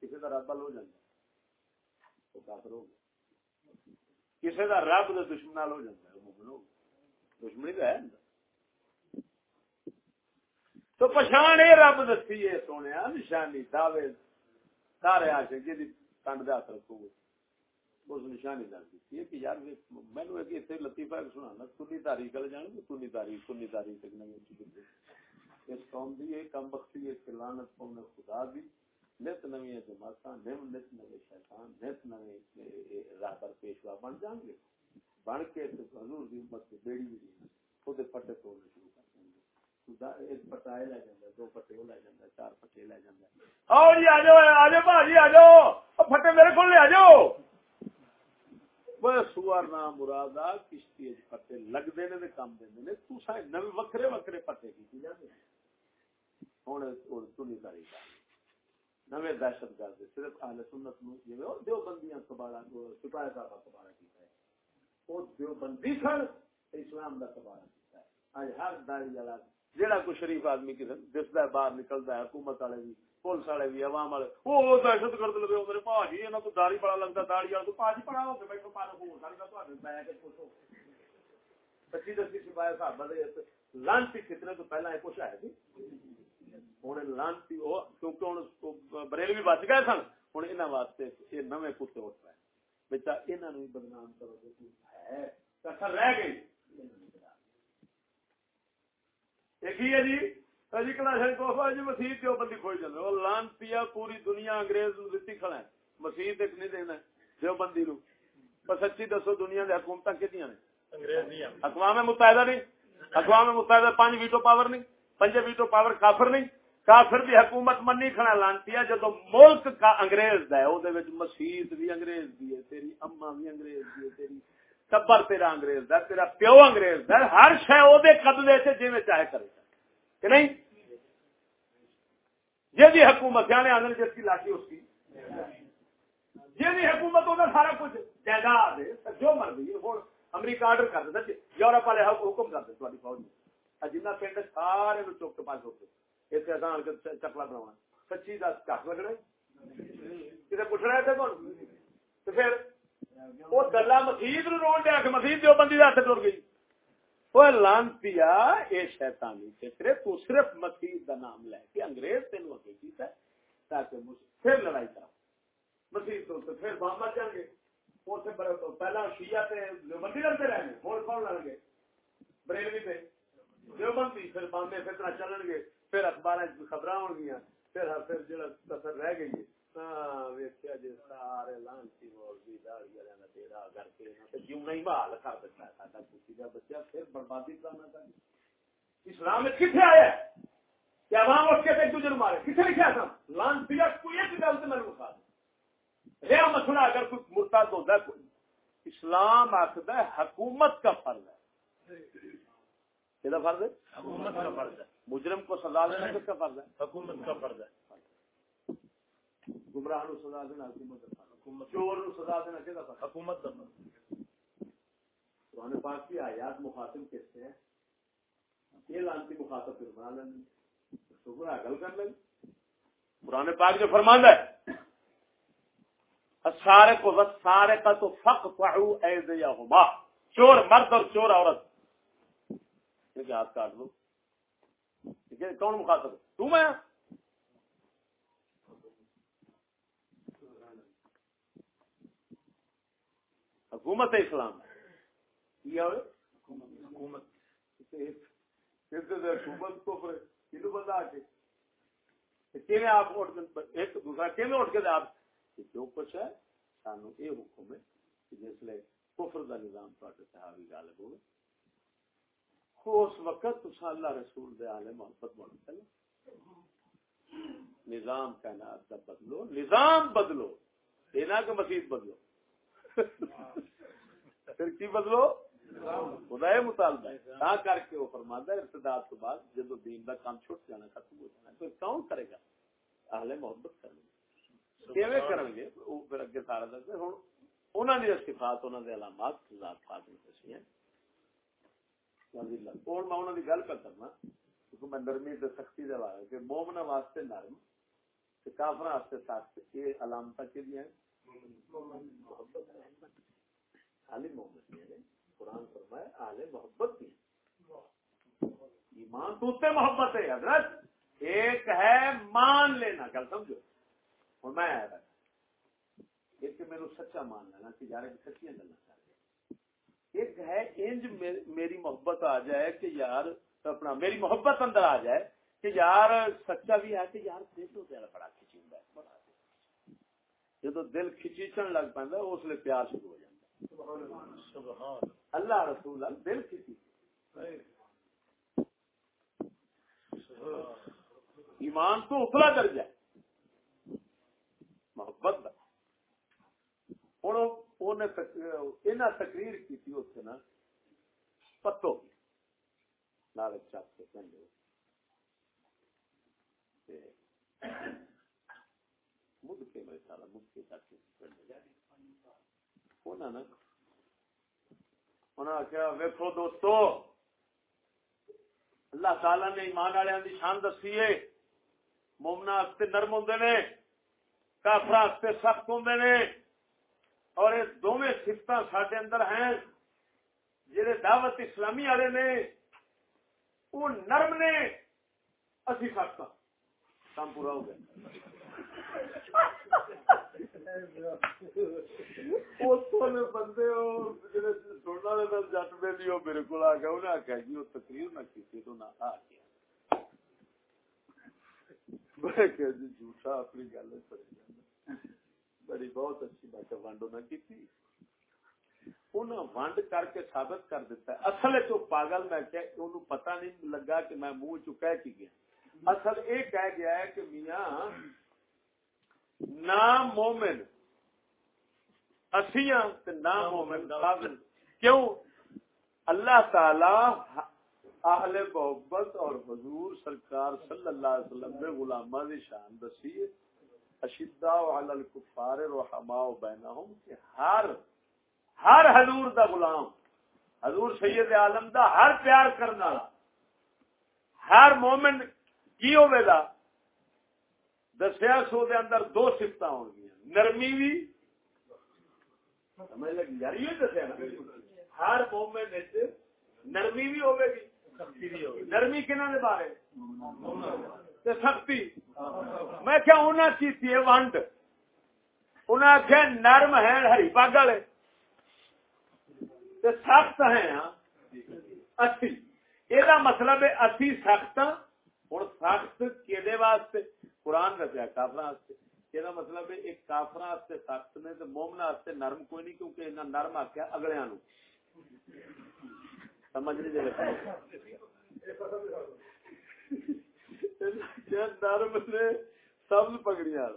کسی کا رب ہو جاتا وہ کافر ہو گیا کسی کا رب تو دشمن ہو جاتا ہے؟ مومن ہو دشمنی تو ہے تو پچھان یہ رب دسی ہے سونے، نشانی دعوے سارے آشے جی کنڈ دے ہاتھ رکھو اس نشانی دس دیتی ہے کہ یار مینو ایک اتنے لطیفہ سنا سنی تاریخ والے جان گے؟ سنی تاریخ سنی تاریخ اس قوم کی یہ کم بختی ہے کہ لانت قوم نے خدا دی۔ نت نوی جماعت نم نت نوے شیطان، نت نوے راہ پر پیشوا بن جان گے۔ بن کے حضور دی امت کی بیڑی بھی خود پٹے توڑنے شروع کر دیں گے۔ ایک پٹا لے دو پٹے وہ لے چار پٹے لے جی آ جاؤ آ جاؤ، بھاجی، آ جاؤ۔ میرے لے آ جاؤ۔ وہ سوار نام مراد کشتی پتے لگتے نے کام دے نو ہوں تنی نویں دہشت گرد صرف اہل سنت نو جی دو بندیاں کباڑا سپاہی صاحب کباڑا کیتا ہے۔ وہ دو بندی سن اسلام کا کباڑا کیتا ہے۔ اج ہر داڑی والا جہاں کوئی شریف آدمی کسی دستا ہے، باہر نکلتا ہے، حکومت والے بھی، پولیس والے بھی، عوام والے، وہ دہشت گرد لگے میرے پاجی یہاں تو داڑی بڑا لگتا داڑی والا تو پاجی پڑا ہو کے بیٹھو پارو ہو، ساری کا پہ کے پوچھو۔ سچی دسی سپاہی صاحب بڑے لانچ کتنے تو پہلا یہ کچھ ہے۔ جی ہوں لانتی کیونکہ ہوں بچ گئے سن ہوں یہاں واسطے یہ نویں کتے اٹھ پائے بچا یہاں بھی بدنام کرو ہے رہ گئی جی اجی کلاس جی مسیح کے بندی کھوئی جاتے وہ لانتی پوری دنیا انگریز دیتی کھڑا ہے مسیح ایک نہیں دینا جو بندی نو پر سچی دسو دنیا کی حکومت کتنی نے اقوام متحدہ نہیں اقوام متحدہ پانچ ویٹو پاور نہیں پنجے ویٹو پاور کافر نہیں، کافر دی حکومت منی کھڑا لانتی ہے جدو ملک کا انگریز دا ہے، او دے وچ مسجد بھی انگریز دی ہے، تیری اما بھی انگریز دی ہے، تیری ٹبر تیرا انگریز دا تیرا پیو انگریز دا ہر شے او دے قبضے سے جویں چاہے کرے کہ نہیں؟ جی بھی حکومت یعنی آنر جس کی لاٹھی اس کی جی بھی حکومت ہوگا سارا کچھ جائیداد ہے، جو مرضی ہوں امریکہ آرڈر کر دے یورپ والے حکم کر دے تاری فوج جنہ پنڈ سارے چوک کے پاس ہوتے اتنے آسان چکلا بنا سچی دس کٹ لگنا کتنے پوچھنا تھے کون تو پھر وہ گلا مسیح رو دیا کہ مسیح جو بندی ہاتھ ٹر گئی وہ لانتی یہ شیطانی فکرے تو صرف مسیح کا نام لے کے انگریز تین اگے کیتا ہے تاکہ پھر لڑائی کرا مسیح تو پھر بام مر جان گے پہلا شیعہ تے بندی لڑتے رہے ہوں کون لڑ گے بریلوی پہ جو بندی پھر بامبے پھر چلن گے، پھر اخبار خبر ہو گیا پھر پھر جڑا سفر رہ گئی ہاں، سارے لانسی مولوی تیرا کر کے بحال کر دیتا ہے، ساڈا کسی بچہ پھر بربادی اسلام میں آیا کہ عوام اٹھ کے ایک دوسرے مارے۔ کتنے لکھا تھا کوئی ایک گل مسئلہ اگر کوئی مرتاد ہوتا ہے اسلام آخر حکومت کا فرض ہے۔ کیا فرض ہے؟ حکومت کا فرض ہے۔ مجرم کو سزا دینا کس کا فرض ہے؟ حکومت کا فرض ہے۔ گمراہ نو سزا دینا حکومت حکومت چور سزا دینا کس کا حکومت کا فرض قرآن پاک کی آیات مخاطب کس سے ہیں؟ یہ لانتی مخاطب پھر بنا لیں شکر گل کر لیں۔ قرآن پاک جو فرمان ہے سارے کو سارے کا تو پڑھو ایز یا چور مرد اور چور عورت۔ ہاتھ کاٹ لو کون مخاطب؟ تو میں۔ حکومت اسلام۔ حکومت۔ حکومت کو بندہ کے آپ ایک دوسرا کیون اٹھ کے آپ؟ جو کچھ ہے سانو یہ حکم ہے جس لیے کفر کا نظام تھوڑے صحابی غالب ہوگا اس وقت تو اللہ رسول دے آلے محبت بڑھ چلے۔ نظام کائنات کا بدلو، نظام بدلو، دینا کہ مسیح بدلو۔ پھر کی بدلو؟ خدا مطالبہ ہے۔ کر کے وہ فرماتا ہے، ارتداد کے بعد جب دین کا کام چھوٹ جانا ختم ہو جانا پھر کون کرے گا؟ اہل محبت کریں گے کیویں کریں گے؟ وہ پھر اگے سارا دستے ہوں انہوں نے صفات انہوں نے علامات ذات پاک میں دسی ہیں۔ ہوں میں انہوں کی گل کر کرنا کیونکہ میں نرمی سے سختی دے بارے کہ مومنا واسطے نرم کافر واسطے سخت یہ علامت کے لیے خالی محبت جی۔ قرآن فرمائے آل محبت کی ایمان تو محبت ہے، حضرت۔ ایک ہے مان لینا، گل سمجھو۔ اور میں آیا ایک میرے سچا مان لینا کہ یار سچیاں گلا ایک ہے انج میری محبت آ جائے کہ یار اپنا میری محبت اندر آ جائے کہ یار سچا بھی ہے کہ یار دل تو دل بڑا کھچی ہوں جب دل کھچیچن لگ پہ اس لیے پیار شروع ہو جاتا اللہ۔ رسول دل کھچی۔ ایمان تو اتلا کر جائے۔ محبت تقریر کی تھی نا پتو نال چک مد کے میرے سارا، مد کے دوستو، اللہ تعالی نے ایمان والے کی شان دسی ہے۔ مومنا نرم ہوں نے کافر سخت ہوں نے۔ اور یہ دونوں سفت سڈے اندر ہیں جہے دعوت اسلامی والے نے وہ نرم نے اسی سخت کام پورا ہو گیا۔ بندے جٹ میرے کو آ گیا، انہیں آخیا جی وہ تقریر نہ کی تو نہ آ گیا۔ جی جھوٹا اپنی گل بڑی بہت اچھی بات ونڈ انہیں کی ونڈ کر کے ثابت کر دیتا ہے۔ اصل چ پاگل میں کہ پتا نہیں لگا کہ میں منہ چ کہہ کی گیا۔ اصل یہ کہہ گیا ہے کہ میاں نام مومن اسیاں نام مومن کیوں؟ اللہ تعالی اہل محبت اور حضور سرکار صلی اللہ علیہ وسلم نے غلامہ دی شان دسی اشداء علی الکفار رحماء بینہم، کہ ہر ہر حضور دا غلام، حضور سید عالم دا ہر پیار کرنا ہر مومن کی ہوے دا دسیا سو دے اندر دو صفتاں ہون گیا نرمی بھی سمجھ لگی؟ یار یہ دسیا ہر مومن وچ نرمی بھی ہوے گی، نرمی کنہ دے بارے؟ سختی۔ میں کیا انہیں چیتی ہے ونڈ۔ انہیں آخیا نرم ہے ہری پگ والے۔ سخت ہے ہاں۔ اچھی یہ مطلب ہے اسی سخت ہوں سخت کہ واسطے؟ قرآن رچا کافر واسطے۔ یہ مطلب ہے ایک کافر واسطے سخت نے تو مومنا واسطے نرم کوئی نہیں کیونکہ انہیں نرم آخیا اگلے نو سمجھ نہیں جی دے نرم نے سبز پگڑیاں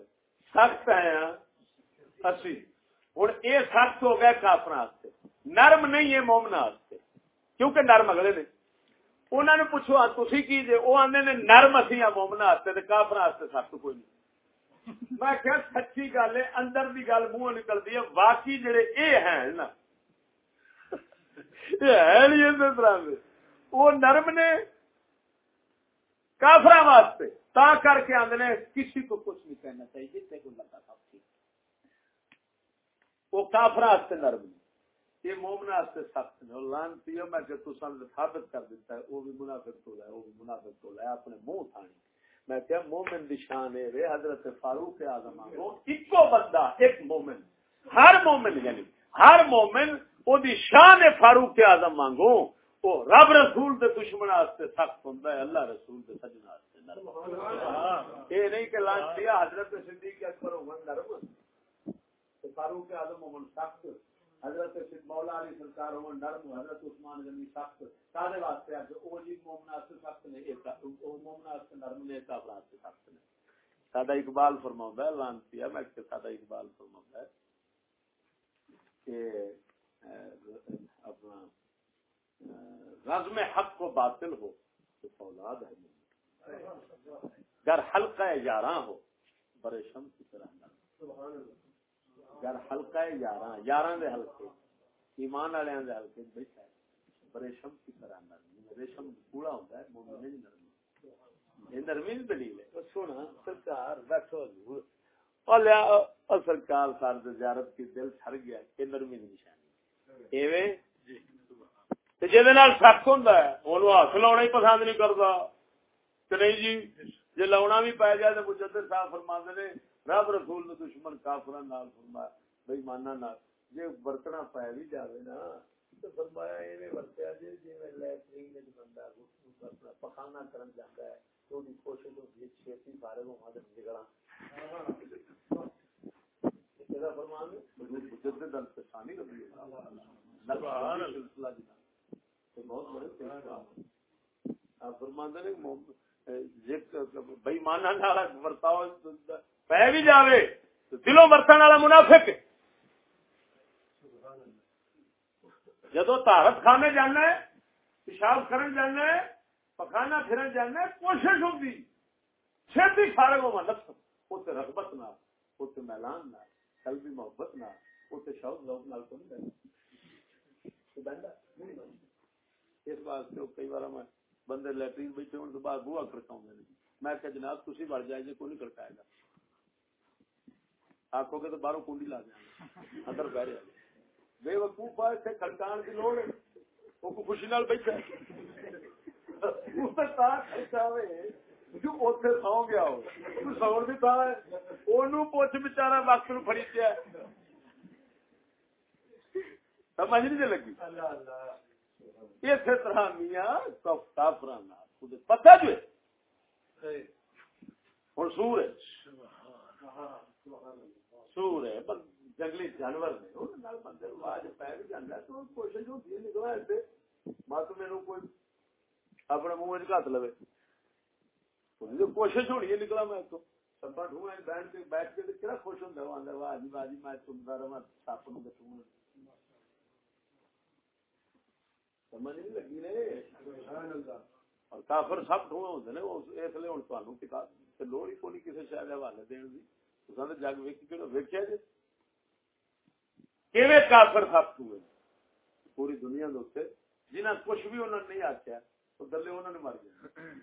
سخت ہے اسی۔ ہوں یہ سخت ہو گیا کافر نرم نہیں ہے مومنا کیونکہ نرم اگلے نے۔ انہوں نے پوچھو تھی کی جی وہ آدھے نے نرم اسی ہاں مومنا کافر سخت کوئی نہیں۔ میں کیا سچی گل ہے، اندر دی گل منہ نکلتی ہے۔ باقی جڑے اے ہیں نا یہ وہ نرم نے کافر واسطے۔ تا کر کے آدھے کسی کو کچھ نہیں کہنا چاہیے، جتنے کو لگا سب ٹھیک۔ وہ کافر واسطے نرم نے یہ مومنا سخت نے لانتی ہے، میں کہ تسان ثابت کر دیتا ہے، وہ بھی منافق تو ہے، وہ بھی منافق تو ہے، اپنے منہ تھانی میں کیا مومن دی شان ہے حضرت فاروق اعظم وہ ایکو بندہ، ایک مومن۔ ہر مومن یعنی ہر مومن، وہ شان فاروق اعظم مانگو وہ رب رسول دے دشمن واسطے سخت ہوندا ہے اللہ رسول دے سجن واسطے نرم اے نہیں کہ لانتی حضرت صدیق اکبر عمر نرم فاروق اعظم عمر سخت۔ حضرت مولا علی سرکار عمر نرم۔ حضرت عثمان غنی سخت۔ سارے واسطے اج او جی مومنا سے سخت نے ایک او مومنا سے نرم نے کا واسطے سخت نے ساڈا اقبال فرماوندا ہے لانتی میں کہ ساڈا اقبال فرماوندا ہے کہ اپنا رزم حق کو باطل ہو تو فولاد ہے گر حلقہ یاراں ہو برے شم کی طرح گر حلقہ یاراں یاراں دے حلقے ایمان والے دے حلقے بیٹھا ہے برے شم کی طرح نرم ریشم کوڑا ہوتا ہے مومن نہیں نرم یہ نرمی دلیل ہے۔ سونا سرکار بیٹھو اور سرکار سار زیارت کی دل چھڑ گیا یہ نرمی نشانی۔ ایویں؟ جی سخت ہوں ہاتھ لا ہی پسند نہیں کرتا نہیں جی جی لا بھی پی جائے تو مجدر صاحب فرما نے رب رسول نے دشمن کافر فرمایا بھائی مانا جی برتنا پی بھی جائے نا تو فرمایا ورتیا جی جی لٹرین بندہ پخانا کرن جاتا ہے تو کوشش ہوتی ہے چھتی فارغ ہوا تو نکلا فرمان مجدد الفسانی رضی اللہ عنہ بےمانا برتاؤ پہ بھی جائے دلوں برتن والا منافق۔ جدو تارت کھانے جانا ہے پیشاب کرن جانا ہے پکانا پھرن جانا ہے کوشش ہوگی چھتی فارغ ہوا اتنے رغبت نہ میلان نہ قلبی محبت نہ شوق ذوق نال تو نہیں اس واسطے کئی بار میں بندے لیٹرین بیٹھے ہونے بعد بوا کھڑکاؤں میں کہ جناب تھی بڑھ جائے جی کوئی نہیں کھڑکائے گا۔ آخو گے تو باہر کنڈی لا دیا۔ اندر بہ رہے بے وقوف اتنے کھڑکان کی لوڑ ہے۔ وہ خوشی نال بیٹھا سو گیا سو بھی تھا پوچھ بچارا وقت نو فری پیا سمجھ نہیں لگی؟ اللہ اللہ۔ اسی طرح میاں کافر پتا جو ہوں سور ہے۔ سور ہے جنگلی جانور نے بندے آواز پی بھی جانا تو کوشش ہوتی ہے نکلا مت میرے کوئی اپنے منہ ہاتھ لو کوشش ہونی ہے نکلا میں تو۔ سبا ڈھونڈ بیٹھ کے بیٹھ کے خوش ہوں آدھا واجی واجی میں سنتا رہا سپ نو بچوں سمجھ نہیں لگی نے۔ اور کافر سب ڈھونڈ ہوتے ہیں اس لیے ہوں تمہیں لوڑ ہی کونی کسی شاید حوالے دن کی جگ ویک ویکیا جی کافر سب ٹوئے؟ پوری دنیا کے جنہ کچھ بھی انہوں نے نہیں آخیا تو گلے انہوں نے مر گئے۔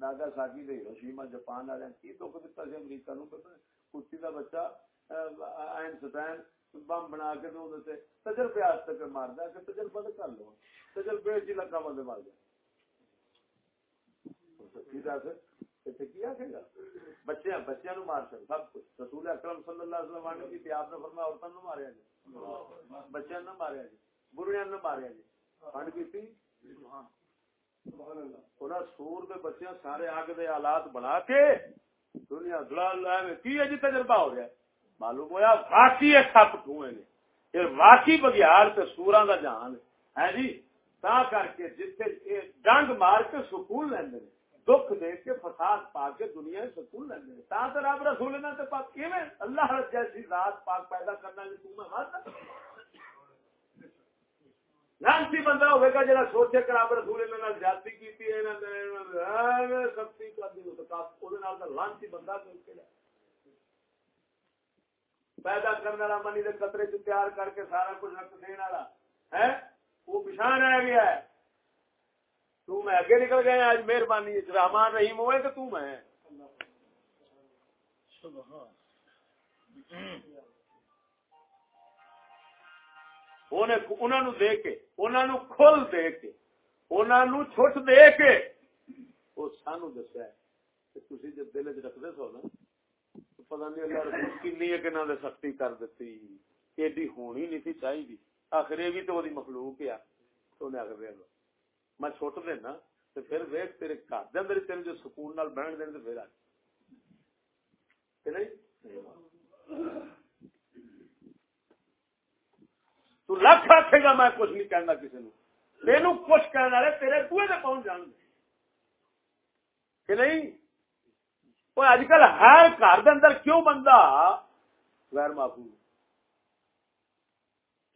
ناگا ساکی دے ہیروشیما، جاپان والے، کی دکھ دتا سی امریکہ نو کتی کا بچہ آئنسٹائن بم بنا کے تو تجربے تک مارتا کہ تجربہ تو کر لو۔ تجربے چ لگا بندے بچے مار سکتے سب کچھ۔ رسول اکرم صلی اللہ علیہ وسلم کی آپ نے فرمایا عورتوں ماریا جی۔ ماریا جی۔ ماریا جی۔ سور دے سارے آگ دے آلات بنا کے دنیا دلال کی ہے جی تجربہ ہو گیا معلوم ہوا واقعی سپ ٹوئے نے۔ پھر واقعی بگیار تے سورا دا جان ہے۔ ہاں جی؟ تا کر کے جتھے ڈنگ مار کے سکون لیندے نے، دکھ دے کے فساد پا کے دنیا سکون لیندے نے۔ تا تے رب رسول نے تے پاک کیویں؟ اللہ جیسی ذات پاک پیدا کرنا ہے تو میں مت لانسی بندہ ہوئے گا جڑا سوچے کراب رسول نے زیادتی کی سختی کر دی۔ لانسی بندہ پیدا کرنے والا منی کے قطرے چ تیار کر کے سارا کچھ رکھ دینے والا۔ ہے وہ پچھان رہ گیا ہے۔ تو میں اگے نکل گیا، آج مہربانی رحمان رحیم ہوئے کہ تو میں انہوں دے کے انہوں کھل دے کے انہوں چھٹ دے کے۔ وہ سانو دسیا کہ تھی جب دل چ رکھتے سو نا پتا نہیں اللہ رسول کنی ایک نہ سختی کر دیتی ایڈی ہونی نہیں تھی چاہیے آخر یہ بھی تو وہ مخلوق ہے تو انہیں آخر میں چھٹ دینا تو پھر ویک تیرے گھر دے اندر تیرے جو سکون نال بہن دین تو پھر آ تے نہیں تو لکھ رکھے گا میں کچھ نہیں کہنا کسی نے تین کچھ کہنا ہے تیرے بوے سے پہنچ جان گے کہ نہیں وہ اج کل ہر گھر کے اندر کیوں بندہ غیر معفو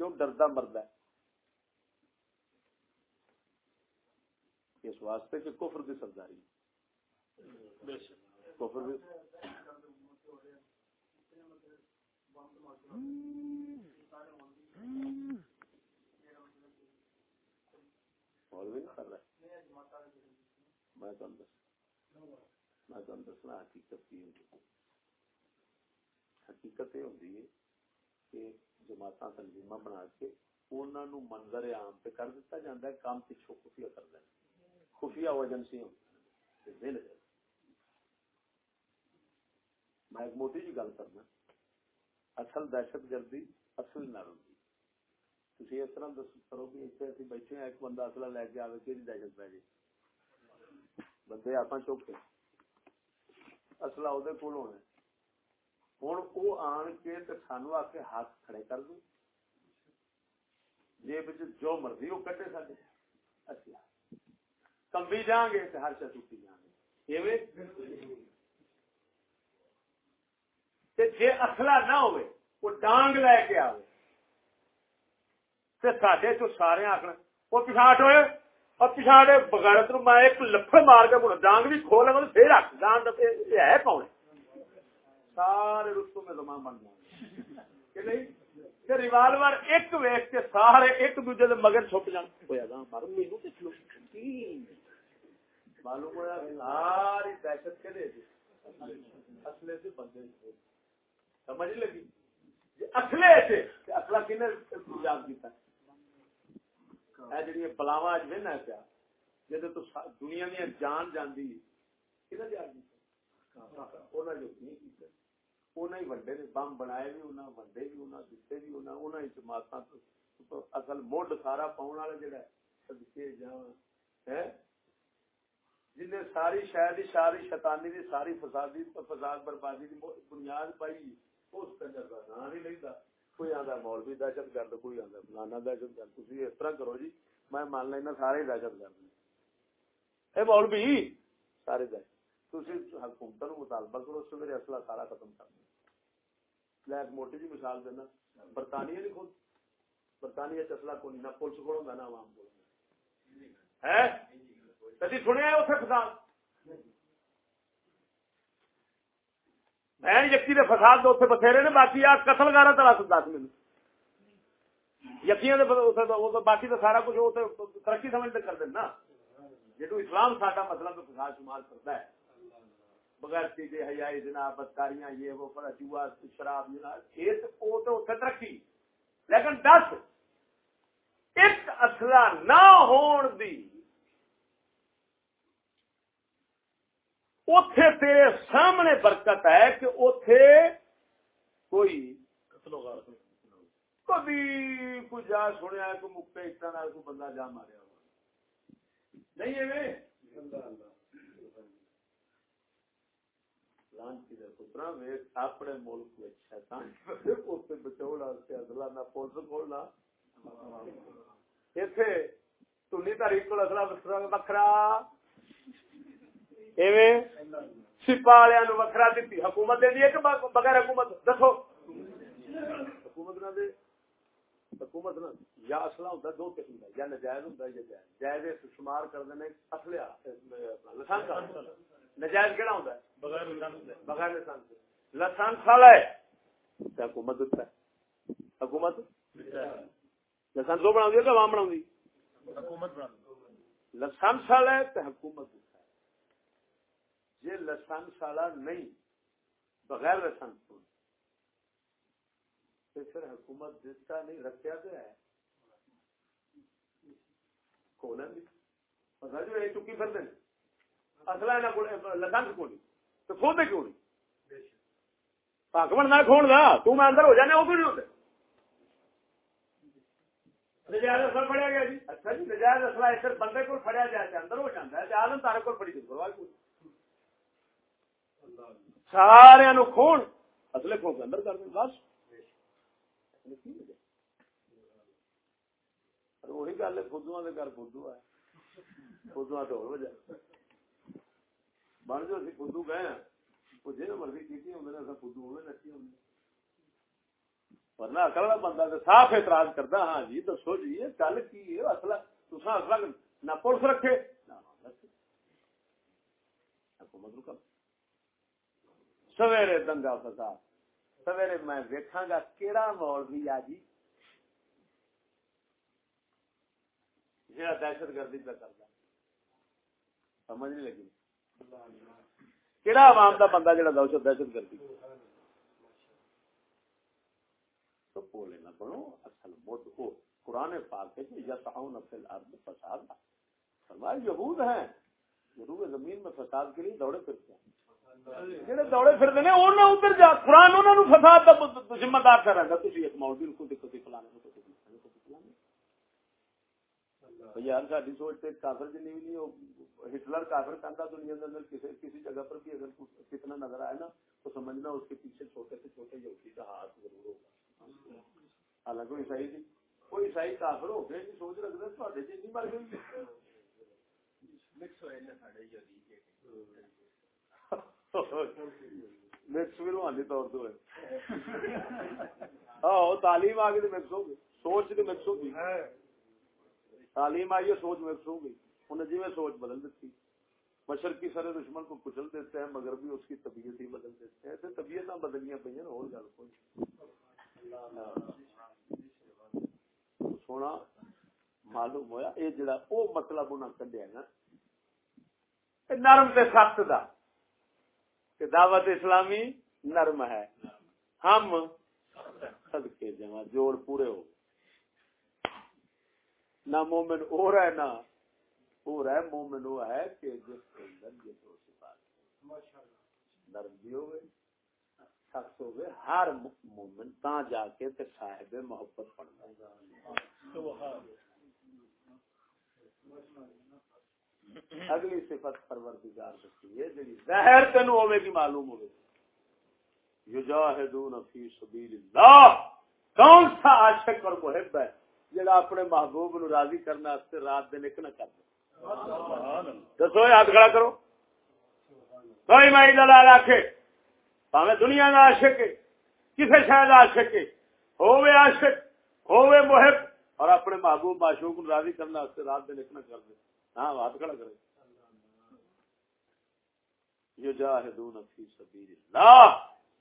کیوں ڈردا مرد ہے؟ اس واسطے کہ کفر کی سرداری۔ کفر بھی مولوی نہیں کر رہا میں میں دسنا حقیقت کی ہوں حقیقت یہ ہوتی ہے کہ جماعت تنظیم بنا کے انہوں نے منظر عام پہ کر دیتا جاتا ہے کام پچھو خفیہ کر دیں خفیہ وہ ایجنسی میں ایک موٹی جی گل کرنا اصل دہشت گردی اصل نہ ہوتی تھی اس طرح دس کرو کہ اتنے اسی بیٹھے ہیں ایک بندہ اصلا لے کے آئے کہ دہشت پی جی بندے آپ چوکے اصلا وہ کول ہونا ہوں وہ آن کے سانو آ کے ہاتھ کھڑے کر دو جیب جو مرضی وہ کٹے سارے اچھا کمبی جان گے ہر شا ٹوٹی جان گے جی اصلا نہ ہوئے وہ ڈانگ لے کے آئے تے ساڈے سارے آخنا وہ پچھاٹ ہوئے اور پچھاڑ بغیرت نو میں ایک لفڑ مار کے بنا ڈانگ بھی کھول لگا، پھر رکھ ڈانگ ہے کون؟ سارے رستوں میں زمان بن جائیں کہ ریوالور ایک ویک کے سارے ایک دوجے دے مگر چھپ جان۔ ہویا گا مارو مینوں تے لو معلوم ہوا ساری دہشت کے دے اصلے سے بندے سمجھ لگی؟ اصلے سے اصلہ کنے یاد کیتا ہے؟ جڑی بلاوا اج وینا پیا جے تو دنیا دی جان جاندی انہاں جو نہیں کیتا انہاں ہی وڈے نے بم بنائے بھی انہاں وڈے بھی انہاں دتے بھی انہاں انہاں ہی جماعتاں تو اصل موڈ سارا پاون والا جڑا ہے صدقے جاواں ہے جن نے ساری شاید ساری شیطانی دی ساری فسادی فساد بربادی دی بنیاد پائی اس کنجر کا نام نہیں لیتا کوئی آدھا مولوی دہشت گرد کوئی آدھا فلانا دہشت گرد۔ تھی اس طرح کرو جی میں مان لینا سارے دہشت گرد اے مولوی، سارے دہشت۔ تھی حکومت نو مطالبہ کرو سویرے اصلہ سارا ختم کر دیں میں ایک موٹی جی مثال دینا، برطانیہ نہیں خود برطانیہ چسلا کو نہیں نہ پولیس کو نہ عوام کو ہے؟ کدی سنیا اتنے فساد؟ بہن یقین فساد تو اتنے بتھیرے نے باقی آ قتل گارا تلا دس مینو یقین دے باقی تو سارا کچھ ترقی سمجھ کر دینا جدو اسلام ساڈا مطلب فساد شمار کرتا ہے بغیر چیزیں حیائی جناب بدکاریاں یہ وہ پڑا جوا شراب جناب یہ تو اتنے ترقی لیکن دس ایک اصلہ نہ ہون دی اتے تیرے سامنے برکت ہے کہ اتے کوئی کبھی کوئی جا سنیا کوئی مکے اتنا کوئی بندہ جا ماریا ہوا۔ نہیں ہے اپنے ملک بچوڑا اصلا نہ پولیس کھولنا اتنے تھی تاریخ کو اصلا وکرا سپا والے وکرا دیتی حکومت دے دی بغیر حکومت؟ دسو۔ حکومت نہ دے حکومت نہ یا اصلا ہوتا دو قسم کا یا نجائز ہوتا یا جائز۔ جائز شمار کر دینا اصلیا لسانس نجائز کہڑا ہوتا ہے؟ بغیر لسانس لسانس والا ہے۔ حکومت دیتا ہے۔ حکومت؟ لسانس وہ بنا کہ عوام بنا حکومت لسانس والا ہے تو حکومت جی لسنس والا نہیں بغیر لسنس تو پھر حکومت دیتا نہیں رکھا تو ہے؟ کھولا نہیں پتا جو یہ چکی پھر دیں اصل لسنس کو نہیں؟ تو کھولتے کیوں نہیں؟ حق بننا کھول دا تو میں اندر ہو جانا وہ کیوں نہیں ہوتے؟ نجائز اصل پڑیا گیا جی۔ اچھا جی نجائز اصل بندے کو اندر ہو جاتا ہے آدم تارے کو سارے نو کھون۔ اصل کھو کے اندر کر دیں، بس۔ وہی گل ہے خدو کے گھر ہے۔ تو ہو جائے۔ بن جو گئے وہ جی مرضی کی ہوں نچی ورنہ اکلا بندہ صاف اعتراض کرتا ہاں جی دسو جی یہ گل کی اصل تصا اصل نہ پولیس رکھے۔ حکومت رکا سویرے دنگا فساد سویرے میں ویکھاں گا کیڑا مولوی آ جی۔ جہاں دہشت گردی پہ کرتا سمجھ نہیں لگی۔ کیڑا عوام دا بندہ جڑا دہشت دہشت گردی۔ تو بولے نہ بنو، اصل مد کو قرآن پاک ہے کہ یسعون فی الارض فساد فرمایا، یہود ہیں۔ یہود زمین میں فساد کے لیے دوڑے پھرتے ہیں۔ جڑے دوڑے پھرتے ہیں انہوں ادھر جا، قرآن انہوں نے فساد کا ذمہ دار کر رہا تھی ایک مولوی کو دقت فلانے کو یار ساری سوچ سے کافر جی نہیں نہیں ہٹلر کافر کرتا دنیا کے اندر کسی کسی جگہ پر بھی اگر کتنا نظر آئے نا، تو سمجھنا اس کے پیچھے چھوٹے سے چھوٹے یہودی کا ہاتھ ضرور ہوگا۔ حالانکہ عیسائی جی کوئی عیسائی کافر ہو گئے سوچ رکھتے تھوڑے جی نہیں مر گئی مکس ہوئے مکس بھی روحانی طور تو ہے ہاں، تعلیم آ گئی تو مکس ہو گئی۔ سوچ تو مکس ہو گئی۔ تعلیم آئی ہے، سوچ مکس ہو گئی۔ انہیں جی میں سوچ بدل دیتی۔ مشرقی سارے دشمن کو کچل دیتے ہیں، مگر بھی اس کی طبیعت ہی بدل دیتے ہیں۔ طبیعت نہ بدلیاں پہ اور گل کوئی سونا، معلوم ہوا یہ جڑا، وہ مطلب انہیں کڈیا نا۔ نرم سے سخت دا۔ دعوت اسلامی نرم ہے۔ ہم صدقے جمع، جوڑ پورے ہو۔ نہ مومن اور ہے نہ اور ہے مومن وہ ہے کہ جس کے اندر یہ دو صفات نرم بھی ہوئے، سخت ہوئے، ہر مومن تا جا کے تے صاحب محبت پڑھتا ہے۔ اگلی صفت پروردگار دسی ہے جڑی ظاہر تینو ہوے گی معلوم ہوے یجاہدون فی سبیل اللہ۔ کون سا عاشق اور محب ہے جڑا اپنے محبوب نو راضی کرنے واسطے رات دن ایک نہ کرتا دسو ہاتھ کھڑا کرو۔ کوئی مائی دلال آکھے پاویں دنیا دا عاشق ہے، کسے شاید عاشق ہے۔ ہوے عاشق ہوے محب اور اپنے محبوب معشوق نو راضی کرنے واسطے رات دن ایک نہ کر دے۔ ہاں بات کھڑا کرے یجاہدون فی سبیل اللہ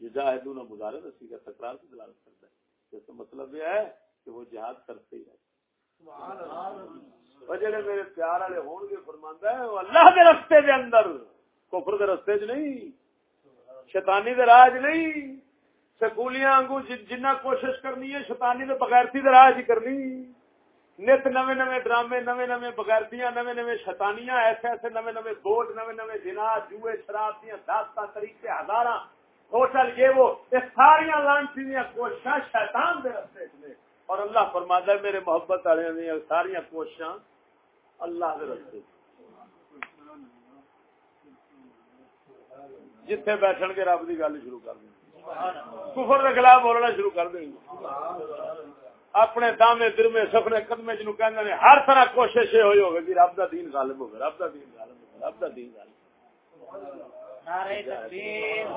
یجاہدون مضارع اسی کا تکرار دلالت کرتا ہے۔ اس کا مطلب یہ ہے کہ وہ جہاد کرتے ہی رہتے جڑے میرے پیار والے ہون فرماندا ہے وہ اللہ دے اندر۔ کفر دے نہیں شیطانی دے راہ نہیں سکولیاں انگو جنہ کوشش کرنی ہے شیطانی دے بغیرتی دے راہ کرنی۔ نت نوے نوے ڈرامے نوے نوے بغیرتیاں نوے نوے شیطانیاں ایسے ایسے نوے نوے بوٹ نوے نوے جنا جوئے شراب دیا داستا طریقے ہزار ہوٹل یہ وہ یہ ساری لانچی دیا کوششاں شیطان دے رستے نے اور اللہ فرماتا ہے میرے محبت والے دیا ساری کوششاں اللہ دے رستے جتھے بیٹھن کے رب کی گل شروع کر دیں کفر کے خلاف بولنا شروع کر دیں اپنے دامے درمے سپنے قدمے جنو کہندے نے ہر طرح کوشش ہوئی ہوگی کہ رب دا دین غالب ہوگا رب دا دین غالب ہوگا رب دا دین غالب نعرہ تکبیر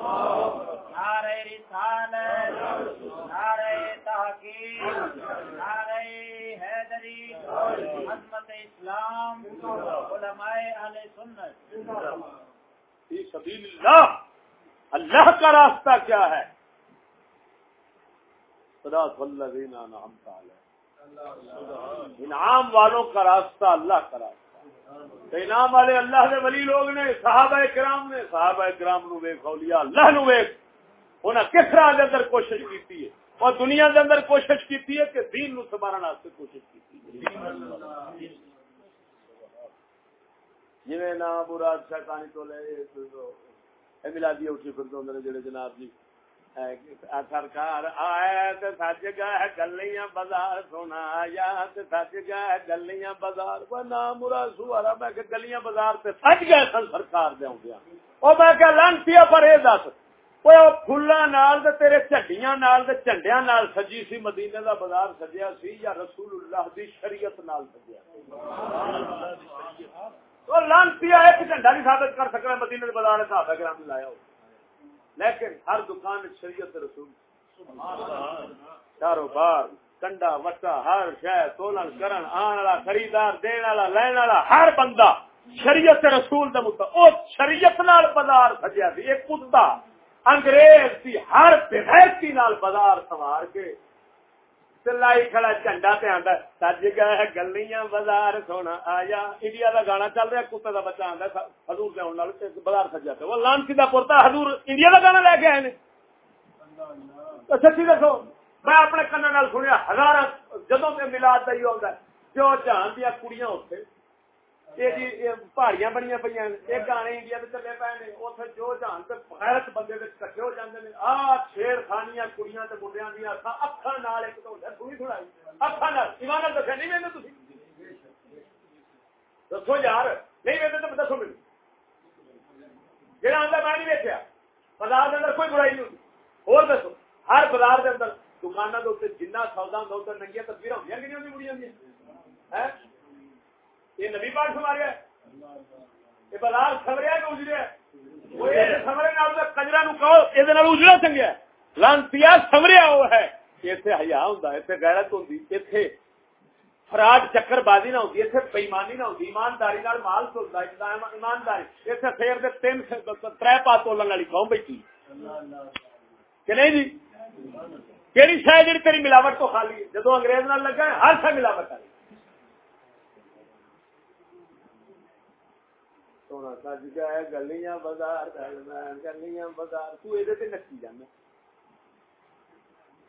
نعرہ رسالت نعرہ تحقیق نعرہ حیدری عظمت اسلام علماء اہل سنت۔ فی سبیل اللہ اللہ کا راستہ کیا ہے؟ انعام والوں کا راستہ اللہ کا راستہ. انعام والے اللہ کے ولی لوگ نے، صحابہ کرام نے، صحابہ کرام نو ویک اولیاء اللہ نو ویک انہیں کس طرح کے اندر کوشش کی ہے؟ اور دنیا کے اندر کوشش کی ہے کہ دین نو سنبھالنے واسطے کوشش کی جی نام مراد شاہ کہانی تو لے ملادی اٹھی پھر جڑے جناب جی سرکار آیا سچ گئے گلیاں بازار سونا آیا سچ گئے گلیاں بازار نام مرا سوارا میں کہ گلیاں بازار سے سچ گئے سن سرکار دے آؤں او میں کہ لانتی پر اے دس فلا نال تیرے جھنڈیاں نال جھنڈیاں نال سجی سی مدینے دا بازار سجیا سی یا رسول اللہ دی شریعت نال سجیا تو لانتی ایک جھنڈا نہیں ثابت کر سکنا مدینے دے بازار صحابہ کرام لایا ہو لیکن ہر دکان شریعت رسول کاروبار کنڈا وٹا ہر شہ تولن کرن آن والا خریدار دین والا لین والا ہر بندہ شریعت رسول دے مطابق او شریعت نال بازار سجیا سی ایک کتا انگریز دی ہر بغیرتی نال بازار سوار کے لائی کھڑا جھنڈا تے آندا سج گئے گلیاں بازار سونا آیا انڈیا دا گانا چل رہا کتے دا بچہ آندا حضور دے اون نال بازار سجا تے وہ لانسی دا پورتا حضور انڈیا دا گانا لے کے آئے نے سچی دسو میں اپنے کنا نال سنیا ہزار جدوں تے میلاد دا ہی ہوندا جو جہان دیا کڑیاں اوتھے پہاڑیاں بنیا پہ گانے انڈیا چلے پے نے اتنے جو جان سے بغیرت بندے کٹھے ہو جاتے ہیں آ چھیڑ خانیاں کڑیاں منڈیا دیا اکھان ایک تو تھوڑی تھوڑائی اکھان ایمان دسیا نہیں وہدے تھی دسو یار نہیں وہدے تو دسو میرے جہاں آتا میں نہیں ویکیا بازار کے اندر کوئی برائی نہیں ہوتی اور دسو ہر بازار کے اندر دکانوں کے جنہ سودا ہوتا ننگیا تصویر ہوتی کہ نہیں ہوتی مڑیاں یہ نبی پاک سماریا یہ بازار سمریا کہ اجڑیا سمرے کجرا نو کہو چنگیا سمریا وہ ہے۔ غیرت فراڈ چکر بازی نہ ہوتی بےمانی نہ ہوتی ایمانداری مال چلتا ایمانداری۔ اتنے فیر دے تین تر پا تولن والی قوم بیٹھی۔ کہ نہیں جی؟ کہڑی شاید تیری ملاوٹ تو خالی جدو انگریز نال لگا ہر شا ملاوٹ آئی سونا سج گیا گلیاں بازار گلیاں بازار تو یہ نکی جانا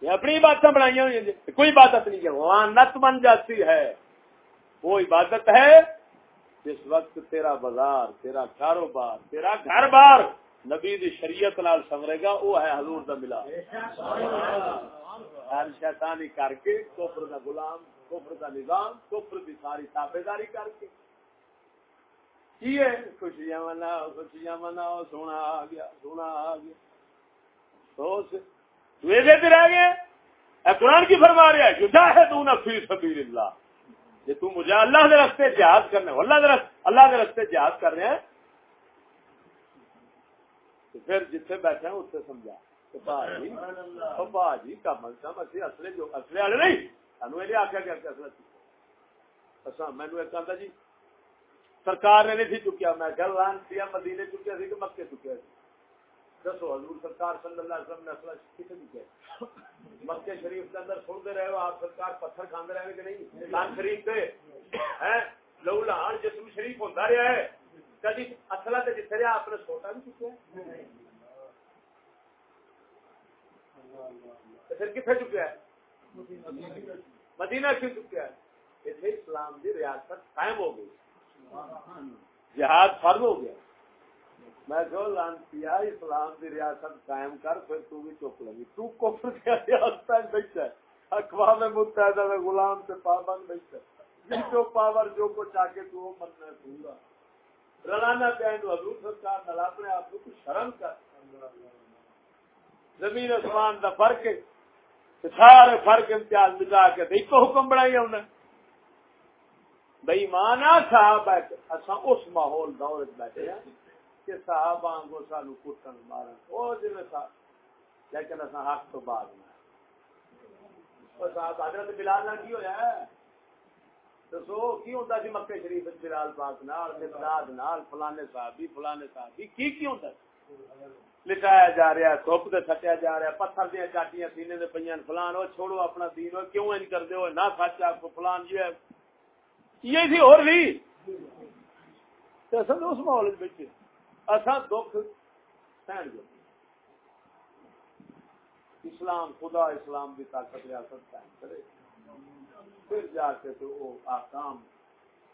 اپنی عبادت بنائی ہوئی کوئی عبادت نہیں ہے وہاں نت بن جاتی ہے وہ عبادت ہے جس وقت تیرا بازار تیرا کاروبار تیرا گھر بار نبی دی شریعت نال سمرے گا وہ ہے حضور دا ملا ہر شیطانی کر کے کفر دا غلام کفر دا نظام کفر دی ساری تابے داری کر کے کی ہے خوشیاں مناؤ خوشیاں مناؤ سونا آ گیا سونا آ گیا سوچ رہ گئے قرآن کی فرما رہا ہے جدا فی سبیل اللہ یہ تو مجھے اللہ کے رستے جہاد کرنے اللہ اللہ کے رستے جہاد کر رہے ہیں تو پھر جتنے بیٹھے ہیں اس سے سمجھا جی کم از کم اچھے اصلے جو اصلے والے نہیں سانو یہ آخیا گیا کہ اصل اچھا مینو ایک آتا جی سرکار نے نہیں چکیا، میں گھر لان کیا مدینے چکیا سی کہ مکے چکیا سی۔ دسو حضور سرکار صلی اللہ علیہ وسلم نے اصل کتنے دکھے مکے شریف کے اندر سنتے رہے ہو آپ سرکار پتھر کھانے رہے کہ نہیں؟ لان شریف سے لو لان جسم شریف ہوتا رہا ہے۔ کدی اصل سے جتنے رہا آپ نے سوٹا بھی چکیا۔ پھر کتنے چکیا؟ ہے مدینہ کیوں چکیا؟ ہے اسلام کی ریاست قائم ہو گئی۔ جہاد فرض ہو گیا۔ میں جو لانتی اسلام کی ریاست قائم کر، پھر تو بھی چپ لگی۔ تو کفر کی ریاست بیٹھا ہے۔ اقوام متحدہ میں غلام سے پابند بیٹھا ہے۔ جو پاور جو کو چاہ کے تو مرنا ہے پورا رلانا چاہیں تو حضور سرکار نل اپنے آپ کو شرم کر۔ زمین آسمان کا فرق ہے۔ سارے فرق امتیاز بچا کے ایک حکم بنائی انہیں بئی مانا صاحب اس ماحول دور بیٹھے کہ صاحب آنگو سانو کٹن مارن جی لیکن اصا حق تو بعد میں صاحب حضرت بلال نہ کی ہویا ہے؟ دسو، کی ہوتا سی جی مکے شریف بلال پاک نال، مقداد نال، فلانے فلانے کی کی ہوتا لٹایا جا رہا ہے دھوپ دے سٹیا جا رہا ہے، پتھر دیا چاٹیاں سینے دے پہ فلان وہ چھوڑو اپنا دین ہو کیوں ان کر نہ سچ فلان یہ ہے یہ تھی اور بھی۔ اصل اس ماحول بیٹھے اصا دکھ سہن گے۔ اسلام، خدا اسلام کی طاقت ریاست قائم کرے۔ پھر جا کے تو وہ آکام،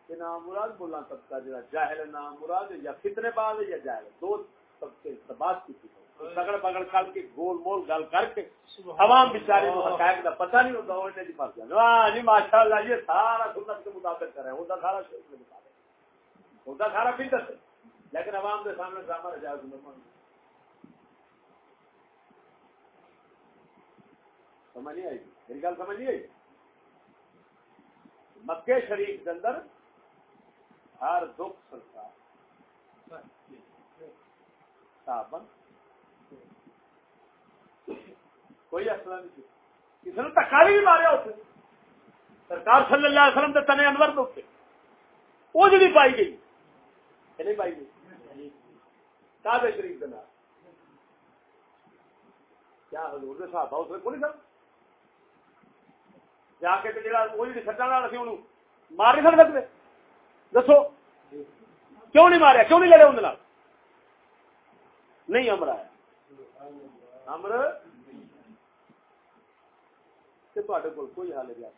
کہ نام مراد بولا طبقہ جا جاہل نام مراد یا فتنے باز یا جاہل۔ دو طبقے بات کی تھی تگڑ پگڑ کر کے گول مول گل کر کے عوام بیچارے کو حقائق کا پتہ نہیں ہوتا وہ جی پھنس جانا ہاں جی ماشاء اللہ یہ سارا سنت کے مطابق کر رہے ہیں ہوتا سارا شریف کے مطابق. ہوتا سارا فطرت ہے. لیکن عوام کے سامنے ڈرامہ رجا سمجھ نہیں آئی؟ میری گل سمجھ نہیں آئی؟ مکے شریف کے اندر ہر دکھ سرکار صابن کوئی اصل نہیں کسی نے تکا بھی ماریا اسے۔ سرکار صلی اللہ علیہ وسلم کے تنے انور دکھ وہ جی پائی گئی۔ نہیں پائی گئی۔ کعبے شریف کے نام کیا حضور نے صاحب اس نے کوئی سر جا کے جا کوئی سٹا نہ رکھے انہوں مار نہیں سکتے دسو۔ کیوں نہیں ماریا؟ کیوں نہیں لڑے اندر نہیں امر آیا۔ امر کوئی حال ہے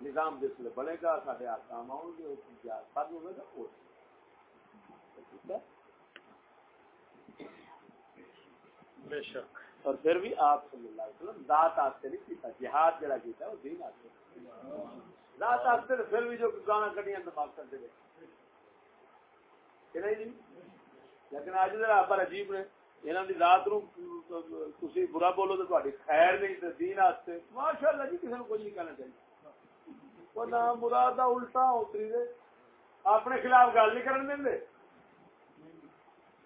نظام جس بنے گا سارے آسام آؤ گے جی ہوگا بے شک۔ اور پھر بھی آپ صلی اللہ علیہ وسلم ذات آستے نہیں کیتا جہاد جڑا کیتا وہ دین آستے ذات آستے پھر بھی جو گانا کٹیاں دماغ کرتے رہے کہ نہیں جی؟ لیکن آج ذرا آپ عجیب نے ذات نو برا بولو خیر نہیں تو دین آستے ماشاء اللہ جی کسی نے کوئی نہیں کہنا چاہیے وہ نہ مراد الٹا اتری دے اپنے خلاف گل نہیں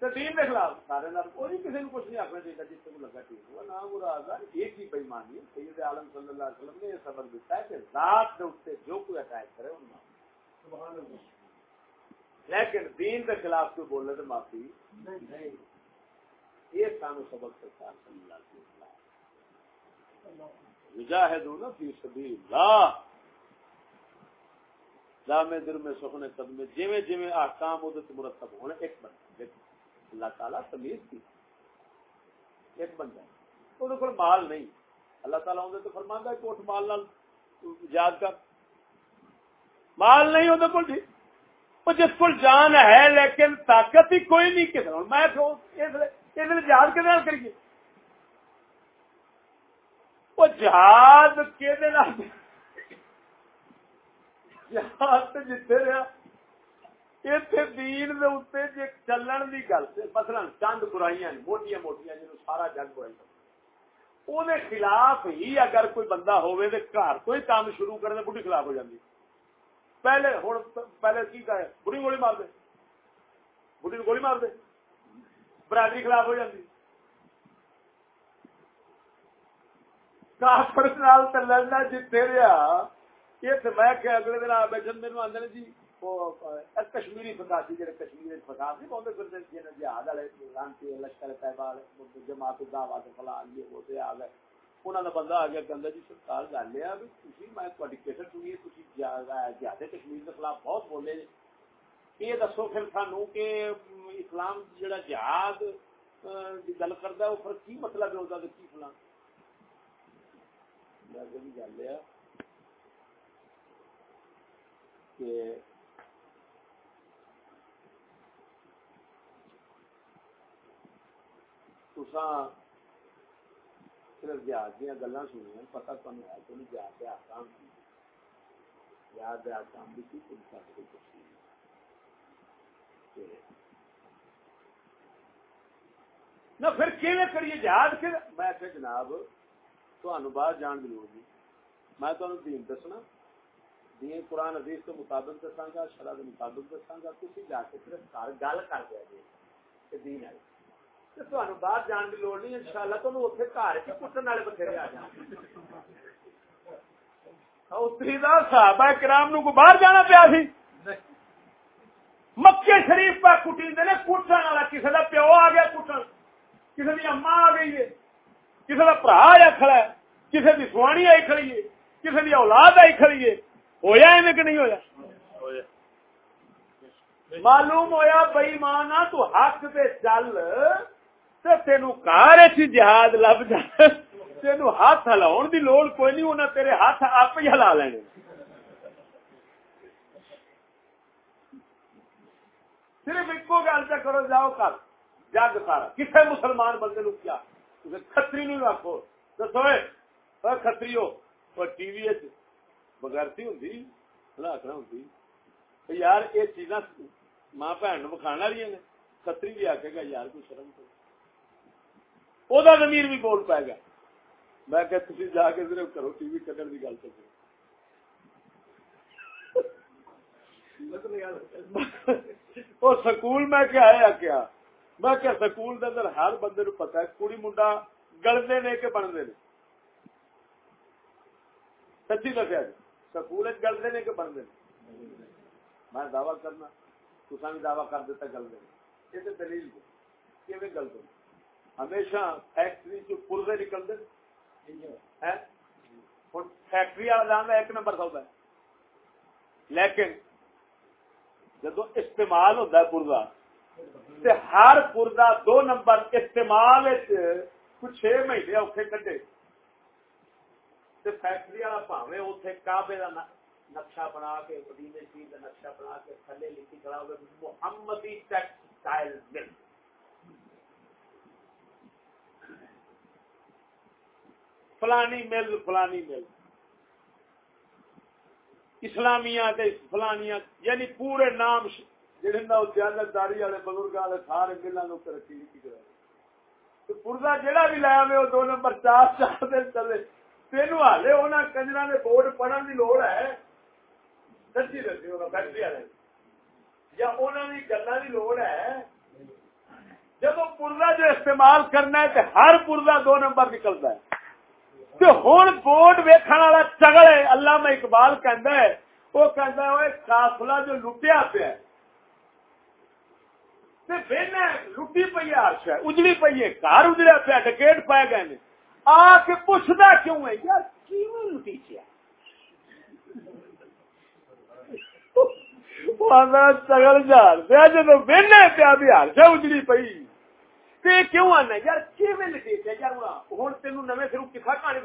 دین کے خلاف سارے نال کوئی کچھ نہیں آخنا چاہیے جس کو لگا ٹھیک ہوا نہ مراد ایک ہی سید عالم صلی اللہ علیہ وسلم نے یہ سبق دیتا ہے کہ ذات جو کوئی اٹیک کرے ان لیکن دین کے خلاف کوئی بولے تو معافی نہیں یہ سانو سبق سرکار صلی اللہ علیہ وسلم۔ مجاہدون فی سبیل اللہ جامع در میں سخن قدمے جویں جویں احکام ادھر مرتب ہونے، ایک بندہ اللہ تعالیٰ تمیز کی ایک بندہ وہ تو مال نہیں۔ اللہ تعالیٰ ہوں تو فرمانا ہے کوٹ مال نال یاد کر۔ مال نہیں ہوتا کل ٹھیک وہ جس کو جان ہے، لیکن طاقت ہی کوئی نہیں کس میں اس لیے جہاد کے نال کریے وہ جہاد کے جہاد جتنے رہا دین دے چلن دی گل مثلا چند برائیاں موٹیاں موٹیاں جن سارا جگ برائی وہ خلاف ہی اگر کوئی بندہ ہوئے تو گھر تو ہی کام شروع کرے بڑھی خلاف ہو جاتی پہلے ہوں پہلے کی کرے بڑھی گولی مار دے۔ بڑھی گولی مار دے۔ برادری خلاف ہو جاتی کافر لڑنا جیتے رہا۔ یہ میں اگلے دن بیٹھے میرے آدھے جی کشمیری جڑے کشمیر فساد نہیں والے، لشکر طیبہ جماعت یہ وہ آ گئے بندہ آ گیا جی سرکار گل ہے بھی میں کیسٹ سنی کشمیر خلاف بہت بولے۔ یہ دسو پھر سانو کہ اسلام جڑا جہاد کی گل کرتا ہے وہ پھر کی مطلب ہے ہوتا کی فلان گل ہے کہ صرف جہاز دیا گلا سنیا پتا تمہیں ہے تو جہاز کے آسام کی جہاز کے آسام بھی تھی تم سب کو نہ پھر کیویں کریے جہاز کے میں کہ جناب تہن باہر جان کی لوڑ نہیں میں تمہیں دین دسنا۔ دین قرآن حدیث کے مطابق دساں گا شرح کے مطابق دساں گا تھی جا کے صرف گل کر دیا جی کہ دین ہے۔ باہر جان کی لوڑ نہیں ان شاء اللہ تمہیں اتنے گھر کٹن والے بتھیرے آ جان ہاں، صحابہ کرام نو باہر جانا پیا سی۔ مکے شریف پہ کٹی نے کٹن والا کسی کا پیو آ گیا کٹن کسی کی اما آ گئی ہے کسی کا برا آیا کھڑا ہے کسی کی سوانی آئی کھڑی ہے کسی کی اولاد آئی کھڑی ہے۔ ہویا ایویں کہ نہیں ہویا؟ معلوم ہویا بئی مانا تو حق پہ چل تین کار جہاد لب جائے تین ہاتھ ہلاؤ دی لوڑ کوئی نہیں انہیں تیرے ہاتھ آپ ہی ہلا لینے۔ صرف ایک گل سے کرو، جاؤ کر۔ جگ سارا۔ کسے مسلمان بندے نو کیا؟ کتری نو رکھو۔ دسو کتری ہو۔ ٹی وی بغیرتی ہوں ہلاکنا ہوں یار یہ چیزاں ماں بھن بکھا رہی نے۔ کتری بھی آ کے گا، یار کوئی شرم کرو وہ زمیر بھی بول پائے گا۔ میں کہ تھی جا کے صرف کرو ٹی وی کٹن کی گل کر اور سکول میں کیا ہے کیا میں کیا سکول اندر ہر بندے نو پتا ہے کڑی منڈا گلتے نے کہ بنتے نے سچی دسیا جی سکول گلتے نے کہ بنتے میں دعوی کرنا تصا بھی دعوی کر دیتا گلتے یہ دلیل گلتے ہمیشہ فیکٹری چ پورزے نکلتے فیکٹری والا جانا ایک نمبر سودا ہے لیکن جدو استعمال ہوتا ہے پورزا ہر پورزا دو نمبر استعمال کچھ چھ مہینے اوکھے کٹے فیکٹری والا پاوے اتنے کابے کا نقشہ بنا کے، مدینے شریف کا نقشہ بنا کے تھلے لکھی کھڑا ہوئے محمدی ٹیکسٹائل مل۔ فلانی مل فلانی مل۔ اسلامیہ تے فلانیاں یعنی پورے نام جہاں داری والے بزرگ والے سارے ملوں ترقی پورزا جہاں بھی لایا وہ دو نمبر چار چار دن چلے۔ تین ہالے انہیں کنجر نے بورڈ پڑھن کی لوڑ ہے۔ سچی دسی فیکٹری والے۔ یا انہوں کی گلوں کی لوڑ ہے۔ جب پرزا جو استعمال کرنا ہے تو ہر پورزا دو نمبر نکلتا ہے۔ تو ہوں بورڈ ویکن والا چگل ہے اللہ میں اقبال کہندا ہے وہ کہندا ہے قافلہ جو لٹیا پیا لٹی پی ہے ہرش ہے اجڑی پی ہے گھر اجڑیا پیا ڈکیٹ پائے گئے آ کے پوچھتا کیوں ہے یار کیوں لٹی پیا چگل جال پیا جب بہنا پیا بھی ہرش اجڑی پی کیوں آنا یار یار کہانی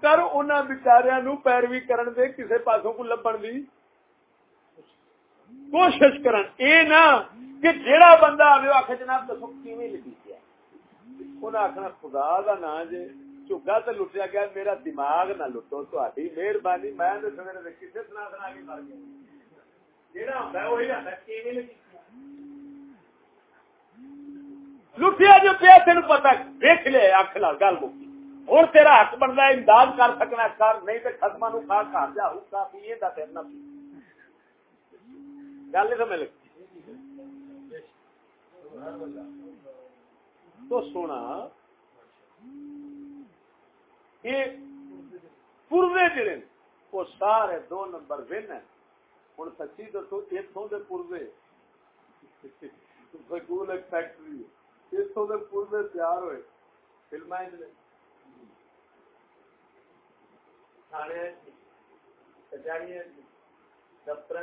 کر ان بچاریا نو پیروی کرن دے کسے پاسوں کو لبن دی کوشش کرن۔ اے نا کہ جیڑا بندہ آوے آخ جناب، دسو کیویں آخنا خدا دا نا جے چگا تو لٹیا گیا، میرا دماغ نہ لٹو تھی مہربانی، میں سویرے سنا سنا کے مر گیا۔ جہاں ہے وہی ہے لٹیا جو پیا تین پتا دیکھ لے اکھ لال گل مکی ہوں تیرا حق بنتا امداد کر سکنا کر نہیں تو خدمہ نو کھا کھا جا کا پیے دا پھر نہ گل نہیں سمجھ لگتی تو سونا یہ پورے جڑے وہ سارے دو نمبر ون ہیں ہوں سچی دسو اتوں کے پورے سکول ایک فیکٹری اتوں کے پورے تیار ہوئے۔ فلم تھانے کچہری دفتر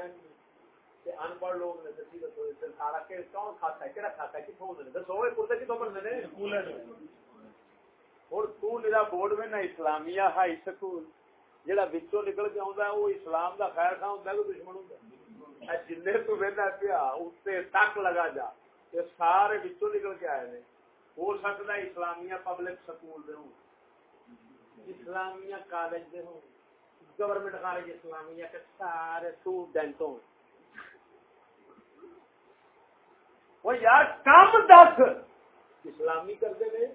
انپڑھ لوگ نے دسی دسو سارا کون کھاتا ہے؟ کہڑا کھاتا ہے؟ کتوں دسو پورے کتوں بنتے ہیں ہوں تا بورڈ میں نہ اسلامیہ ہائی سکول۔ جہاں بچوں نکل کے آتا ہے، وہ اسلام کا خیر خاں ہوتا ہے کوئی دشمن ہوتا ہے؟ جن تو وہدا پیا اتنے تک لگا جا یہ سارے بچوں نکل کے آئے ہیں ہو سکتا ہے اسلامیہ پبلک سکول دے ہوں، اسلامیہ کالج دے ہوں گورنمنٹ کالج اسلامیہ کے سارے اسٹوڈینٹ ہوں۔ وہ یار کام دس اسلامی کرتے ہیں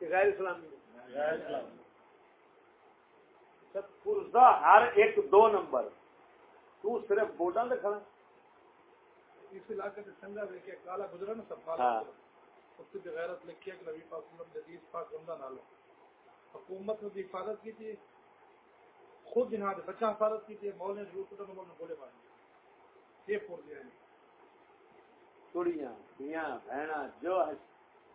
غیر اسلامی۔ پورزا ہر ایک دو نمبر۔ تو صرف بورڈا دے کھڑا۔ اس علاقے سے سنگا کے کالا گزرا نا سب کالا ہاں۔ اس کی غیرت لکھی ہے کہ نبی پاک صلی اللہ علیہ وسلم پاک نالو۔ حکومت نے حفاظت کی تھی۔ خود جنہاں بچہ حفاظت کی تھی مول نے ضرور گولے مارے۔ یہ پور دیا ہے۔ کڑیاں بیاں بہنا جو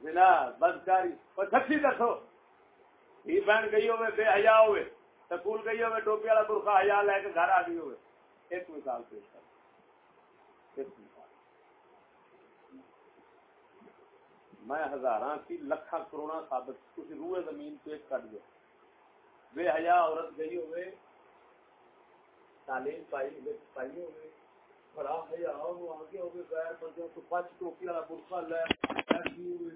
زنا بدکاری سچی دسو۔ ہی بہن گئی ہوئے بے حیا ہوئے سکول گئی ہوئے ٹوپی والا برخا حیا لے کے گھر آ گئی ہوئے۔ ایک مثال پیش کر میں ہزار کی لکھا کروڑا ثابت کچھ روئے زمین پیش کر دیا۔ بے حیا عورت گئی ہوئے، تعلیم پائی پائی ہوئے بڑا حیا آگے ہوئے، غیر بندوں کو پچ ٹوپی والا برخا لے ہوئے۔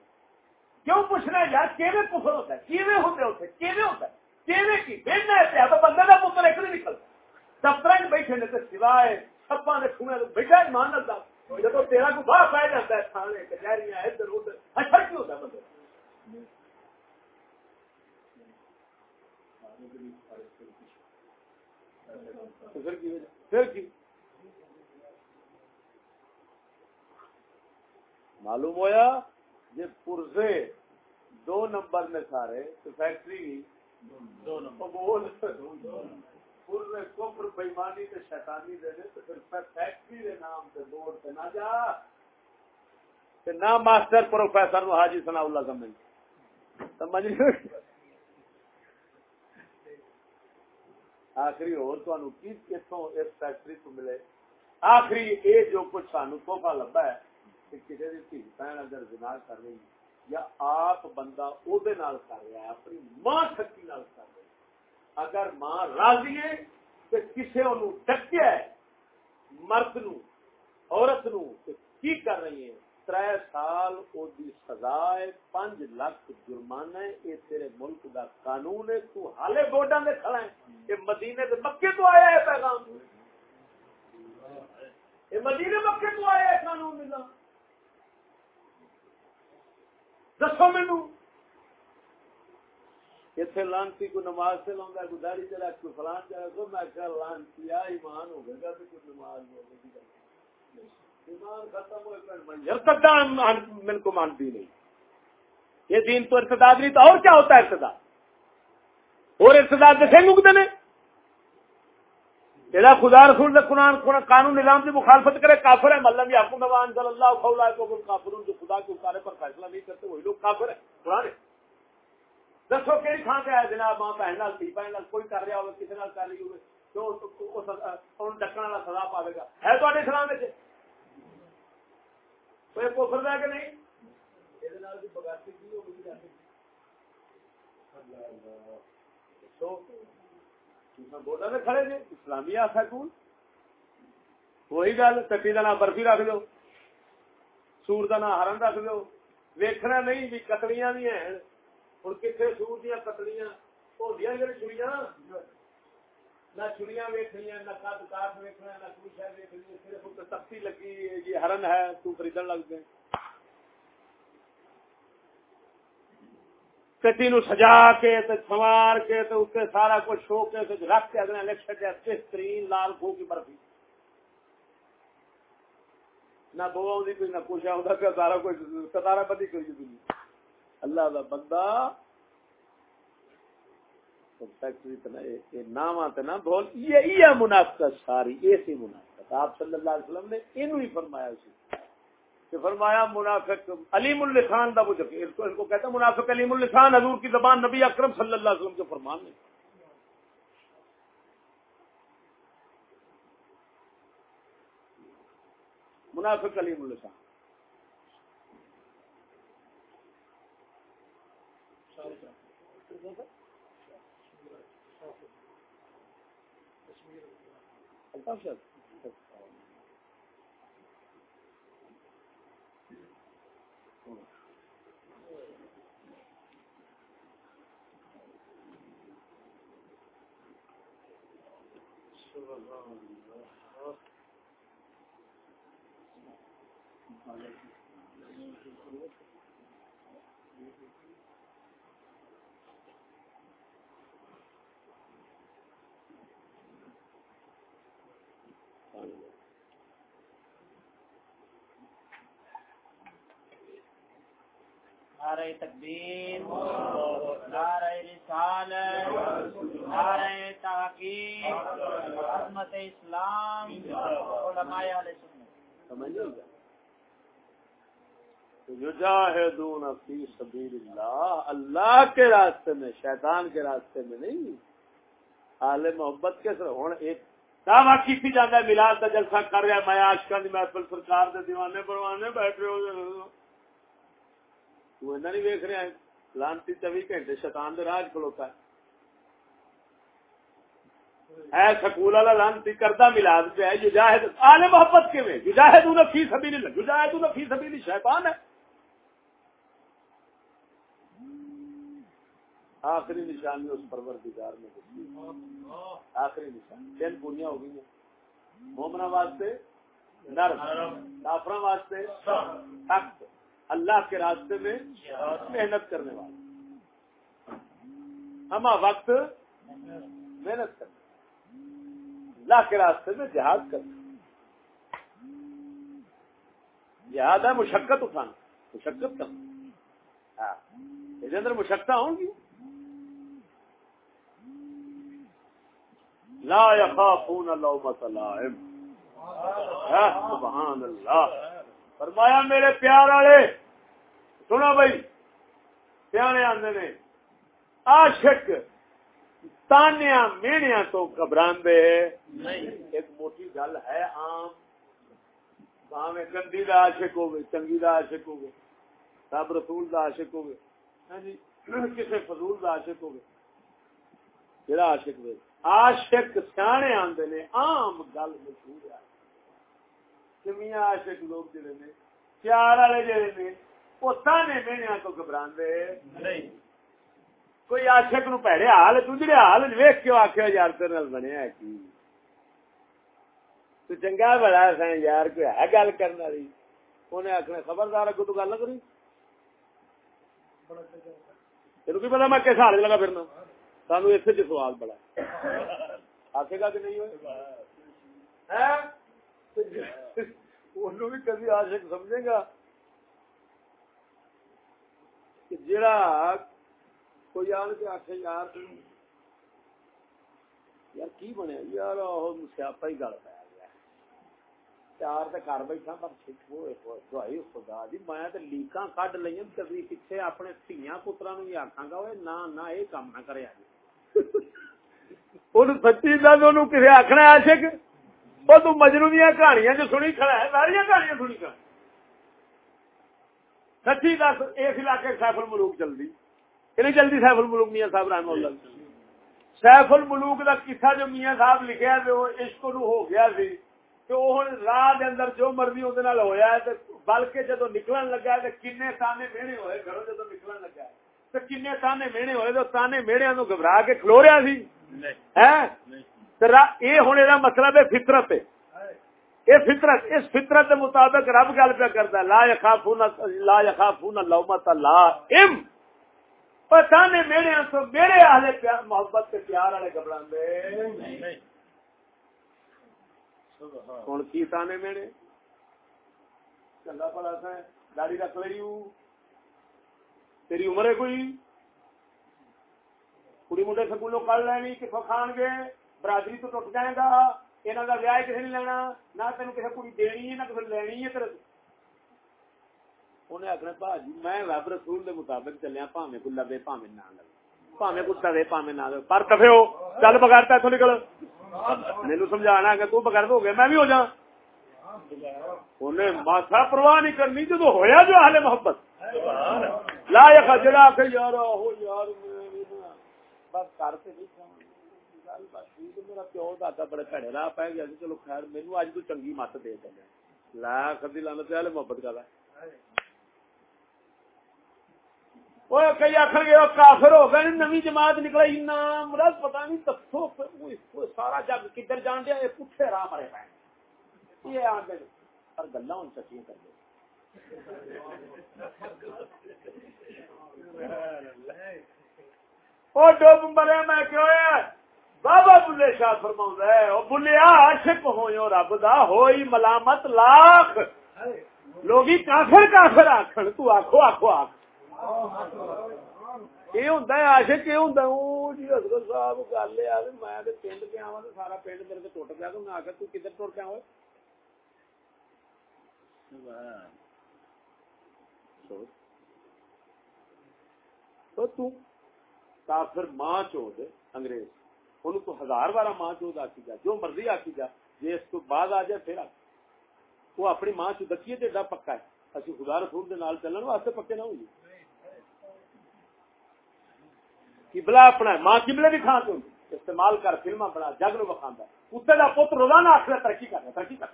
کیوں پوچھنا یار؟ کیویں کفر ہوتا ہے؟ کیویں ہوتے ہوتے کیویں ہوتا ہے؟ کیویں کی؟ بیٹھنا ہے تو بندے کا پتر ایک نہیں نکلتا۔ دفتر بیٹھے نے تو سوائے چھپا نے چھونے تو بیٹھا ایمان نہ جب تیرا کو باہر پایا جاتا ہے تھانے کچہریاں ادھر ادھر اچھا کیوں ہوتا ہے بندے پھر کی؟ معلوم ہویا؟ یہ پرزے دو نمبر نے سارے تو فیکٹری دو نمبر۔ پورے کفر بےمانی تے شیطانی دے دے تو پھر فیکٹری دے نام تے بورڈ تے نہ جا۔ تے نہ ماسٹر پروفیسر نو حاجی ثنا اللہ سمجھ سمجھ آخری اور تانوں کی کتوں اس فیکٹری تو ملے؟ آخری اے جو کچھ سانو تحفہ لبا ہے کہ کسی دی تھی بہن اگر زنا کر رہی ہے یا آپ بندہ او دے نال کر رہا ہے، اپنی ماں سکی نال کر رہا ہے۔ اگر ماں راضی ہے تو کسے انہوں ڈکیا ہے، مرد نو عورت نو کی کر رہی ہیں؟ تر سال او دی سزا ہے پانچ لاکھ جرمانہ ہے، یہ تیرے ملک دا قانون ہے، تو حالے بورڈاں دے کھڑا ہے۔ یہ مدینے دے مکے تو آیا ہے پیغام۔ یہ مدینے مکے تو آیا ہے قانون ملا دسو مینو اتنے لانتی کو نماز سے لاؤں کو داڑھی چلا کوئی فلان چلا تو میں کیا لانتی ایمان ہو گیا تو کوئی نماز ہو ایمان ختم ہوئے من کو مانتی نہیں یہ دین تو ارتداد نہیں تو اور کیا ہوتا ہے ارتداد اور ارتداد دسے مکتے تیرا خدا رسول قرآن قانون نظام کی مخالفت کرے کافر ہے۔ ملم یا حکم نوان صلی اللہ خلا کو کافر جو خدا کے اتارے پر فیصلہ نہیں کرتے وہی لوگ کافر ہے قرآن ہے۔ دسو کہڑی تھان سے آیا جناب ماں بہن نال تھی بہن نال کوئی کر رہا ہوگا کسی نال کر رہی ہوگی تو ڈکن والا سزا پاوے گا۔ ہے تو اسلام میں کوئی پوکھر دیا کہ نہیں؟ بولا نے کھڑے جی اسلامی آسا کون؟ وہی گل کٹی کا نام برفی رکھ لو، سور کا نام ہرن رکھ لو۔ ویکنا نہیں بھی کتڑیاں بھی ہیں۔ ہوں کتنے سور دیا کتڑیاں ہوندیاں جی چڑیاں؟ نہ چڑیاں ویکنیا نہ کد کاٹ ویکنا نہ کوئی شاید ویکنی صرف تختی لگی، یہ ہرن ہے، تو خریدن لگ گئے کٹی نو سجا کے سوار کے اتنے سارا کچھ شو کے رکھ کے اگلے لکھ چکے بہترین لال خو کی برفی۔ نہ بو آئی کوئی، نہ کچھ آتا سارا کچھ کتارا بدی کری اللہ کا بندہ نام آتے نا بول یہ منافقت ساری ایسی منافقت۔ آپ صلی اللہ علیہ وسلم نے انہوں ہی فرمایا اسی کہ فرمایا منافق علیم السان کا وہ ان کو کہتا منافق علیم السان حضور کی زبان نبی اکرم صلی اللہ علیہ وسلم کے فرمان میں۔ منافق علیم السان الطف نعرہ تکبیر نعرہ رسالت نعرہ تحقیق عظمت اسلام علماء علیہ سنت۔ یجاہدون فی سبیل اللہ اللہ کے راستے میں، شیطان کے راستے میں نہیں۔ حال محبت کے سر ہوں، ایک دعوی کی جانا ہے، ملاد کا جلسہ کر رہا ہے، میں آج کا محفل سرکار دے دیوانے پروانے بیٹھے ہو۔ تو نہیں ویک رہا لانتی چوبی گھنٹے شیطان دے راج کھلوتا ہے۔ ہے سکول والا لانتی کردہ ملاد پہ ہے جاہد آل محبت کے میں جاہد انہیں فی سبیل اللہ جاہد انہیں فی سبیل شیطان ہے۔ آخری نشانی اس پروردگار میں آخری نشانی۔ تین پونیاں ہو گئی ہیں۔ مومنا واسطے نرم کافرا واسطے سخت، اللہ کے راستے میں محنت کرنے والے ہما وقت محنت کرنے اللہ کے راستے میں جہاد کرنا جہاد ہے مشقت اٹھانا، مشقت کرنا۔ ہاں اس اندر مشقت ہوں گی۔ لا يخافون لومة لائم۔ ہاں، سبحان اللہ۔ فرمایا میرے پیار والے، سنو بھائی سیانے آدھے نے آشک تانیا میڑیا تو گھبران دے ایک موٹی گل ہے عام۔ بھاویں گندی دا عاشق ہوگی چنگی دا عاشق ہوگی رب رسول دا عاشق ہوگی ہاں جی کسی فضول دا عاشق ہوگی جڑا عاشق ہوئے عاشق سیانے آندے نے عام گل مشہور ہے۔ کہ میاں عاشق لوگ جڑے نے پیار والے جڑے نے وہ تانے مینے تو گھبراندے نہیں۔ کوئی عاشق نو پیڑے حال دجڑے حال ویکھ کے آکھیا یار تیرے نال بنیا کی؟ تو چنگا بڑا سا یار، کوئی ہے گل کرنے والی؟ انہیں آخنا خبردار اگو تو گل نہ کری؟ بڑا کی پتا میں کس حال لگا پھرنا؟ سانو اسے چ سوال بڑا آخے گا کہ نہیں ہوئے؟ انہوں بھی کبھی عاشق سمجھے گا؟ کہ جڑا کوئی آن کے آخے یار یار کی بنیا یار سیاپا ہی گل پایا گیا۔ چار تے گھر بیٹھا پر دوائی خدا دی۔ میں لیکاں کڈ لئیاں کبھی پیچھے اپنے دھیاں پتراں نوں ہی آکھاں گا نہ نہ اے کام نہ کرے اون سچی دس اونوں تو کہانیاں جو سنی کھڑا ہے ساری کہانیاں سنی کھڑا سچی دس، اس علاقے سیف الملوک چلدی کہ نہیں چلدی سیف الملوک میاں صاحب رحمہ اللہ سیف الملوک دا قصہ جو میاں صاحب لکھیا تے او عشق نو ہو گیا سی تے او ہن راہ دے اندر جو مرضی اودے نال ہویا ہے تے بلکہ جدوں نکلن لگا تے کنے تانے ہوئے گھروں جدوں نکلن لگا تے کنے تانے ہوئے تے تانے میڑیاں نو گھبرا کے کھلو رہا سی ہیں تے اے ہن دا مطلب ہے فطرت ہے یہ فطرت اس فطرت کے مطابق رب گل پہ کرتا ہے لا یخافون لا یخافون لومت لائم پتہ نے میرے تو میرے اہل پیار محبت کے پیار والے گھبراندے کون کی تانے میرے؟ چنگا پڑا سا داڑھی رکھ ہوں تیری عمر ہے کوئی؟ کڑی منڈے سکولوں کر لینی کتوں کھان گے؟ برادری تو ٹوٹ جائے گا۔ یہاں کا ویاہ کسی نے لینا؟ نہ تین کسی کڑی دینی ہے نہ کسی لینی ہے تیرے انہیں آخنا بھاجی، میں رب رسول دے مطابق چلیا پاوے کو لوے پاوے نہ لوے پاوے کو پاوے نہ پر ہو، چل بغیر نکل. مینو سمجھانا کہ تو بغیر ہو گیا، میں بھی ہو جا انہیں ماسا پرواہ نہیں کرنی جدو ہویا جو اہل محبت. لا یخا جڑا کہ یار ہو یار ہاں. بس کر تے نہیں گل بس میرا پیو دادا بڑے بھڑے راہ پہ گیا، چلو خیر، مینوں اج تو چنگی مت دے دے لا، کدی لعنت اہل محبت کر وہ کئی آخر گئے کافر ہو گئے نوی جماعت نکلا مراد پتا نہیں تفو سارا جگ کدھر جان دیا یہ پٹھے راہ مرے پے یہ آ گئے پر گلا ہوں کر دے وہ ڈوب مرے میں کیوں بابا بلے شاہ ہے وہ بلیا عاشق ہوئے رب دا ہوئی ملامت لاکھ لوگی کافر کافر آخر تو آخو آخو آخ یہ ہوندا ہے عاشق یہ ہوندا او جی حضرت صاحب گل ہے یار میں تے پنڈ تے آواں تے سارا پنڈ میرے تے ٹوٹ گیا تو میں آکھیا تو کدھر ٹوٹ گیا ہوئے تو تو کافر ماں چود انگریز ان تو ہزار بار ماں چود آکی جا جو مرضی آکی جا جی اس تو بعد آ جائے پھر آ وہ اپنی ماں چ دکیے تے پکا ہے اسی خدا رسول دے نال چلن واسطے پکے نہ ہوئی قبلہ اپنا ماں قبلے بھی کھان تو استعمال کر فلما بنا جگ نو بخاندا ہے کتے دا پتر روزانہ آخر ترقی کر رہا ترقی کر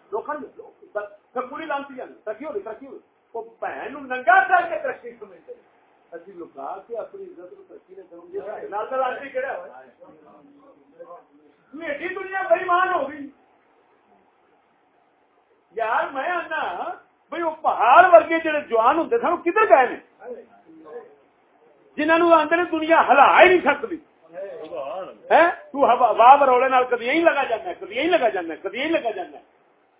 دے پوری لانتی ہے۔ ترقی ہو رہی ترقی ہو رہی وہ بہن ننگا کر کے ترقی سمجھتے ہیں۔ اسی لکا کے اپنی عزت ترقی نے سمجھے نال دا لانتی کہڑا ہوئے میٹھی دنیا بے ایمان ہو گئی۔ یار میں آنا بھائی وہ پہاڑ ورگے جڑے جوان ہوں سن کدھر گئے نے؟ جنہوں آدھے دنیا ہلا ہی نہیں سکتی ہوا بروڑے کدی یہی لگا جانا ہے کدی یہی لگا جانا ہے کدی یہی لگا جانا ہے۔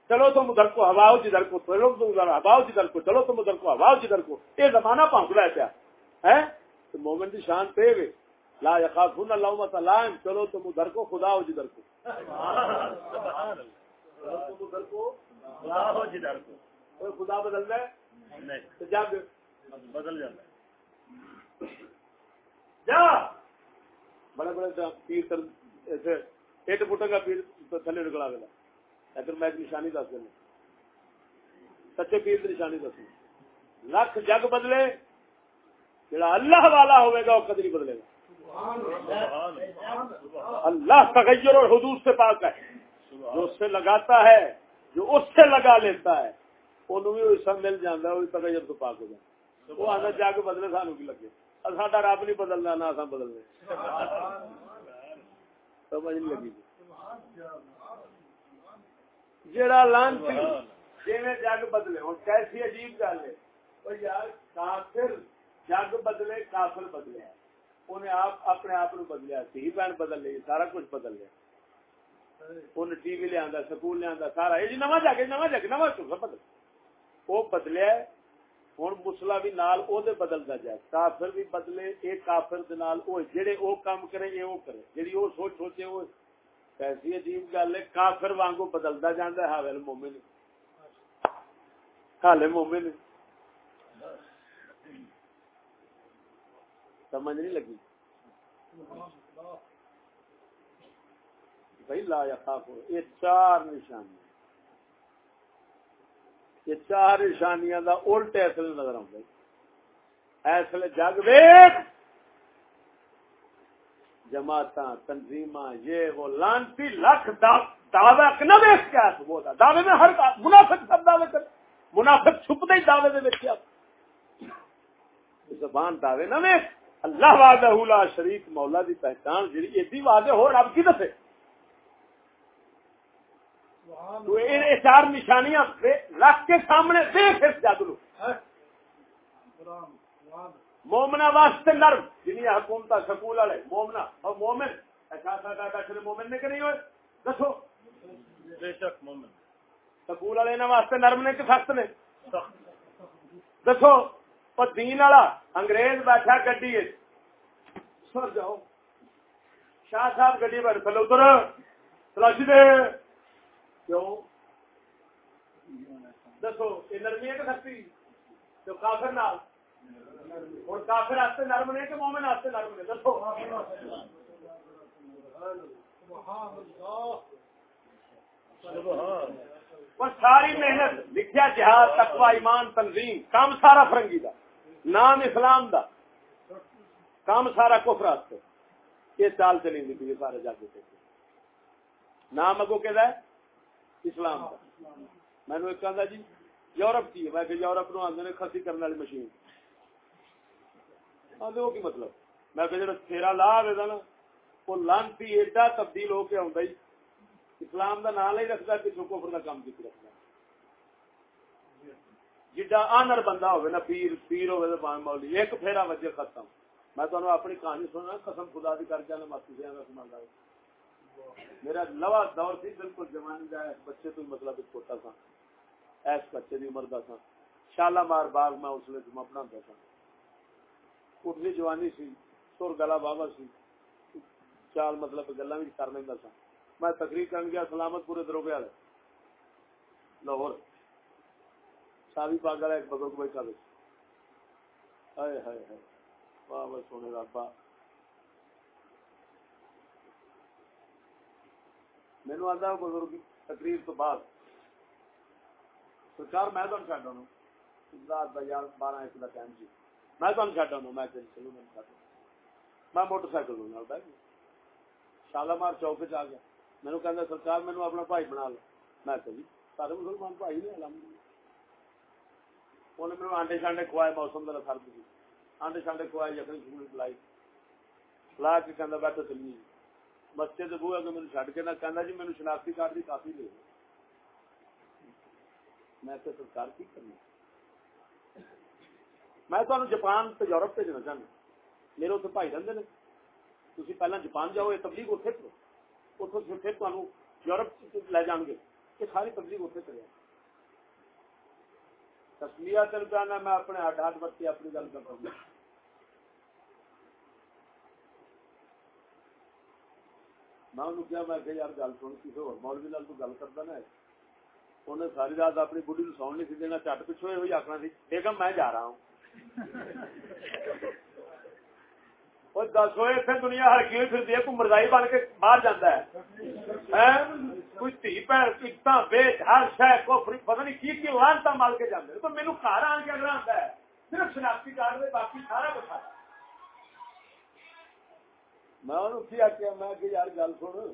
چلو تم ادھر کو جدھر کو چلو تم ادھر جدھر کو چلو تم ادھر کو جدھر کو۔ یہ زمانہ پہنچ رہا پیا۔ ہے؟ تو مومن کی شان پہ گئے لا اللہ چلو تم ادھر کو خدا ہو جدھر کو۔ چلو تم ادھر کو جدھر کو۔ کوئی خدا ہے نہیں۔ جگ بدل جاتا ہے۔ جا! بڑے بڑے پیر تر، ایسے ایک فٹے کا پیر تھلے نکلا گیا۔ ادھر میں ایک نشانی دس دینا۔ سچے پیر کی نشانی دس لکھ جگ بدلے، جڑا اللہ والا ہوئے گا، وہ کدی نہیں بدلے گا۔ اللہ تغیر اور حدود سے پاک ہے۔ جو اس سے لگاتا ہے، جو اس سے لگا لیتا ہے، انہوں بھی حصہ مل جاتا ہے، وہ بھی پتہ جب تو پاک ہو جائے وہ آدھا جا کے بدلے سانو کی لگے۔ ساڈا رب نہیں بدلنا، نہ اصا بدلنے۔ سمجھ نہیں لگی۔ جڑا لانچ جیویں جگ بدلے۔ ہوں کیسی عجیب گل ہے۔ وہ یار، کافر جگ بدلے، کافر بدلے۔ انہیں آپ، اپنے آپ نو بدلیا۔ تھی بہن بدل لی سارا کچھ بدل لیا۔ ان ٹی وی لیا سکول لیا سارا۔ یہ جی نواں جگ نواں جگ، نواں بدل۔ وہ بدلیا ہوں مسلا بھی نال او دے بدلتا جائے۔ کافر بھی بدلے، اے کافر دے نال او، جڑے او کام کرے، اے او کرے۔ جڑی او سوچ سوچے او کیسی عجیب گل ہے، کافر وانگو بدلتا جاندا ہے حاوی مومن۔ حالے مومن۔ سمجھ نہیں لگی۔ بھائی لا یا خاف ہو یہ چار نشانیاں۔ یہ چار نشانیاں دا الٹ اصل نظر آتا ایسے جگ ویٹ جماعت تنظیم یہ وہ لانتی لکھ دعوی نہ ویس کیا دعوے میں ہر منافق سب دعوے کر۔ منافق چھپتے ہی دعوے دے وچ زبان دعوے نہ ویس اللہ وعدہ لا شریک، مولا دی پہچان جڑی ایڈی واضح ہو، رب کی دسے تو یہ چار نشانیاں رکھ کے سامنے دیکھ اس جگ لو۔ مومنا واسطے نرم جنیا حکومت سکول والے مومنا اور مومن مومن نے کہ نہیں ہوئے۔ دسو۔ بے شک مومن۔ سکول والے واسطے نرم نے کہ سخت نے؟ دسو اور دین والا انگریز بیٹھا گڈی سر جاؤ۔ شاہ صاحب گڈی بیٹھ پہلے ادھر۔ تلاشی دے۔ کیوں؟ دسو یہ نرمی ہے کہ سختی تو کافر نال اور کافر آستے نرم نے کہ مومن آستے نرم نے دسو اور ساری محنت لکھیا جہاد تقوی ایمان تنظیم کام سارا فرنگی دا نام اسلام دا کام سارا کفر آستے یہ چال چلی نکلی سارے جاگے نام اگو کہ اسلام کا میں نے ایک کہا جی یورپ کی میں کہ یورپ نو آدھے خسی کرنے والی مشین۔ آدھے وہ کی مطلب؟ میں کہ جڑا تیرا لا آئے نا، وہ لانتی ایڈا تبدیل ہو کے آتا ہی۔ اسلام دا نام ہی رکھتا کہ کفر کا کام کی رکھتا۔ جڈا آنر بندہ ہوئے نا، پیر پیر ہوئے تو پانچ مولی ایک پھیرا وجہ ختم۔ میں تمہیں اپنی کہانی سننا قسم خدا دی کر جانا مت سے سمان میرا نوا دور سی بالکل جوانی کا بچے تو مطلب چھوٹا سا ایس بچے کی عمر کا سا شالا مار باغ میں اس لیے جمع بنا سا اٹھنی جوانی سی، سر گلا بابا سی۔ چال مطلب گلا بھی کر لینا سا میں تقریر کر گیا، سلامت پورے دروگے والے۔ لاہور۔ ساری پاگ والا ایک بزرگ بھائی بیٹھا ہائے ہائے ہائے۔ واہ واہ، سونے رابا مینو آتا بزرگ، تقریر تو بعد۔ سرکار میں تمہیں چڈ آنا رات کا یار، بارہ ایک کا ٹائم سی میں تمہیں چڈ آنا میں چلو میں چڈ میں موٹر سائیکل لوں بہ گیا شالامار چوک چ آ گیا۔ مینو کہ سرکار مینو اپنا بھائی بنا لو۔ میں کہ جی سارے مسلمان بھائی نے الحمد انہیں میرے آنڈے شانڈے کھوائے، موسم کا فرق سی آنڈے شانڈے کھوائے، یقین شکل پلائی لا کے کہ بیٹھو چلیے مسجد بو اگر میرے چڈ کے نہ کہنا جی میرے شناختی کارڈ کی کافی دے میں تو سرکار کی کرنا میں تو جاپان تو یورپ بھیجنا چاہنا۔ میرے اتنے بھائی رہتے ہیں تھی پہلے جاپان جاؤ، یہ تبلیغ اتنے کرو۔ اتوں پھر تمہیں یورپ لے جان گے، یہ ساری تبلیغ اتنے کرے۔ تسلیہ چل جانا، میں اپنے ہڈ ہاتھ بچے اپنی گل کر رہا ہوں۔ میں انہوں کیا میں کہ یار گل سن، کسی اور مولوی نال تو گل کرتا نا انہیں ساری رات اپنی بڑھی نو ساؤن نہیں سی دینا چٹ پچھو یہ آخنا سی بیگم میں جا رہا ہوں اتنے دنیا ہر کی ہے کوئی بن کے باہر جانا ہے کوئی تھی بھن کتا بیچ ہر شہ کو پتہ نہیں کی کی لانتا مال کے جانے تو مینو گھر آن کے اگر آتا ہے صرف شناختی کارڈ باقی سارا کچھ میں انہوں کی آخیا میں کہ یار گل سن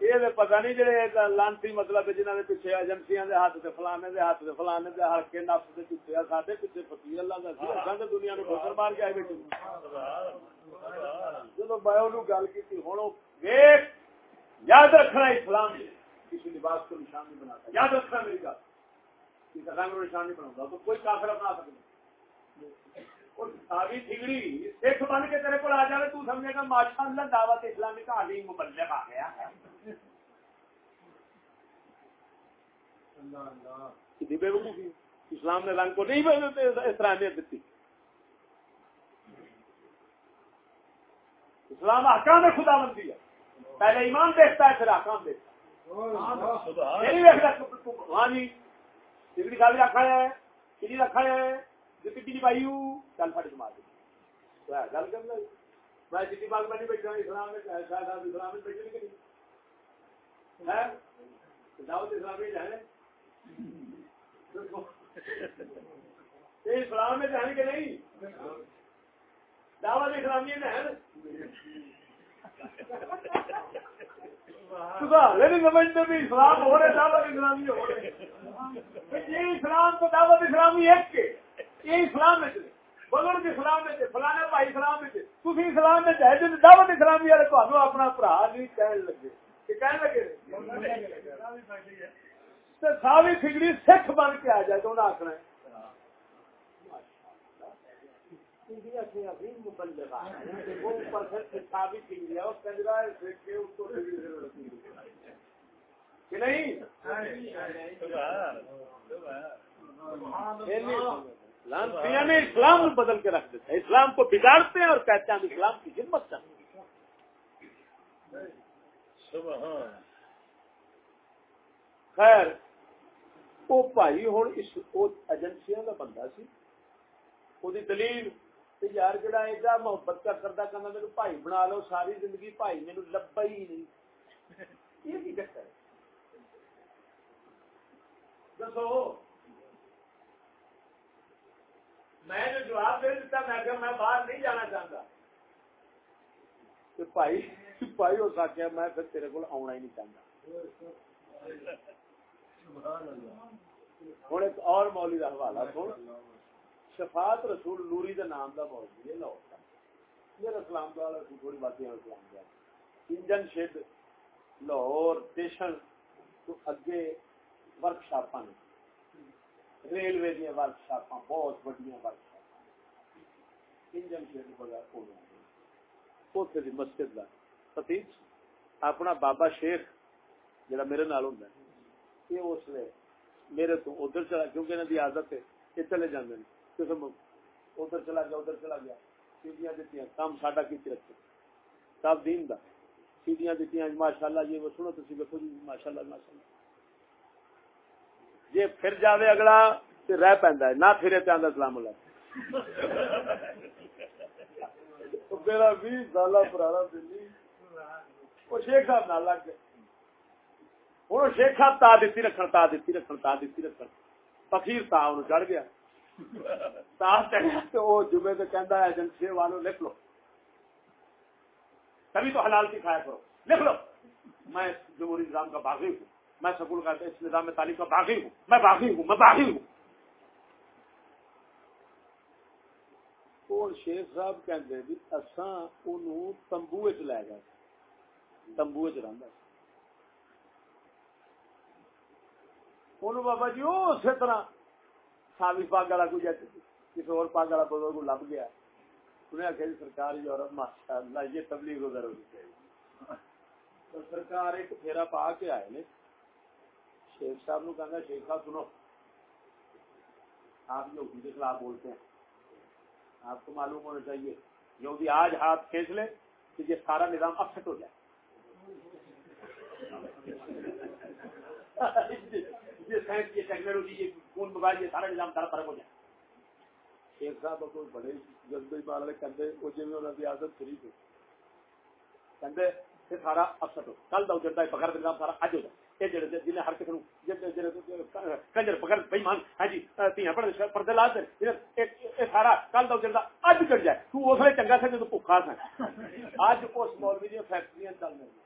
یہ پتا نہیں جہے لانسی مطلب جنہوں نے پیچھے ایجنسیاں ہاتھ فلانے دے ہاتھ فلانے دے نفس پیچھے فقیر اللہ سی دنیا ٹھوکر مار کے آئے بیٹھے۔ میں گل یاد رکھنا اسلام کسی لباس کو نشان نہیں بناتا۔ یاد رکھنا میری کسی رنگ کو نشان نہیں تو کوئی کافر سکتا ساری سکھ بن کے تیرے کو آ جائے تو سمجھے گا ماشاء اللہ دعوت اسلامی کا علی مبلغ آ گیا۔ اسلام نے رنگ کو نہیں اس طرح اہمیت دیتی۔ اسلام حکام میں خدا بندی ہے۔ پہلے ایمان دیکھتا ہے، پھر حکام دیکھتا ہے۔ ہاں جی ڈگری کا بھی رکھا ہے کسی رکھا ہے چیٹی پائی چل پڑ جما گل کر میں چیٹی پاگ میں نہیں بیٹھا، اسلام میں اسلام میں بیٹھے نہیں دعوت اسلامی جانے اسلام میں جانے کے نہیں؟ دعوت اسلامی میں ہے۔ سمجھتے بھی اسلام ہو رہے، دعوت اسلامی ہو رہے۔ یہ اسلام جی، تو دعوت اسلامی ایک کے۔ یہ اسلام میں بزرگ اسلام میں فلانے بھائی اسلام میں تھی اسلام میں چاہے دعوت اسلامی والے تمہیں اپنا برا نہیں کہنے لگے۔ فکری سکھ بن کے آ جائے تو انہیں آخنا نہیں؟ نے اسلام بدل کے رکھ دیتا ہے اسلام کو بگاڑتے ہیں اور کہتے ہیں اسلام کی خدمت کرتے خیر وہ بھائی ہوں ایجنسیاں کا بندہ سی وہ دلیل یار جڑا ایڈا محبت کا کرتا کرنا میرے بھائی بنا لو ساری زندگی بھائی میرے لبا ہی نہیں یہ کی چکر ہے دسو میں جو جواب دے دیتا میں کہ میں باہر نہیں جانا چاہتا بھائی بھائی ہو سکیا میں پھر تیرے کو آنا ہی نہیں چاہتا ہوں ایک اور مولی کا حوالہ سن۔ شفاعت رسول نوری دے نام کا موضوع ہے لاہور کا میرا سلام تو والا تھوڑی باتیں سلام دیا انجن شیڈ لاہور اسٹیشن تو اگے ورک شاپا نے۔ ریلوے دیا ورکشاپ بہت بڑی ورکشاپ انجن شیڈ بغیر اتنے مسجد کا ستیش اپنا بابا شیخ جڑا میرے نال ہوں یہ اس لیے میرے تو ادھر چلا، کیونکہ انہوں کی عادت ہے یہ چلے جاتے ہیں قسم ادھر چلا گیا، ادھر چلا گیا سیدیاں دیتی کام ساڈا کی رکھے، سب دین دا سیدیاں دیتی ماشاء اللہ جی وہ سنو تھی دیکھو جی ماشاء اللہ ماشاء اللہ جی پھر جائے اگلا تو رہ پہ نہ پھرے تو آدھا سلام میرا بھی سال پرانا دلی۔ وہ شیخ صاحب نہ لگ گیا ہوں شیخ صاحب تا دیتی رکھن، تا دیتی رکھن، تا دیتی رکھن۔ فقیر تا ان چڑھ گیا۔ تا چڑھیا تو وہ جمعے سے ایجنسی والوں لکھ لو۔ تبھی تو حلال کی کھایا کرو۔ لکھ لو۔ میں جمہوری نظام کا باغی ہوں۔ میں سکول کا اس نظام میں تعلیم کا باغی ہوں۔ میں باغی ہوں، میں باغی ہوں۔ شیخ صاحب کہتے بھی اصا تمبو چ لے گئے۔ تمبو چ رہتا ان بابا جی وہ اسی طرح سابی پاگ والا کوئی کسی اور پاگ والا بزرگ لب گیا۔ انہیں آخیا جی سرکار یورپ ماشاء اللہ، یہ تبلیغ ادھر ہونی چاہیے تو سرکار ایک پھیرا پا کے آئے نے۔ شیخ صاحب نو کہنا شیخ صاحب سنو۔ آپ یہودی کے خلاف بولتے ہیں۔ آپ کو معلوم ہونا چاہیے، یہودی آج ہاتھ کھینچ لے کہ یہ سارا نظام اپسٹ ہو جائے۔ یہ سائنس یہ ٹیکنالوجی یہ فون موبائل یہ سارا نظام سارا فرق ہو جائے صاحب کوئی بڑے جذبے والے وہ جی انہوں کی عادت فری سارا اپسٹ ہو کل دا نظام سارا اج ہو جائے جڑے جنہیں کنجر بے ہاں جی تیاں پڑھ پردے لا دے سارا کل دا اج جائے تو اس چنگا سا بھوکا سا اج اس مولوی دیا فیکٹریاں چل رہی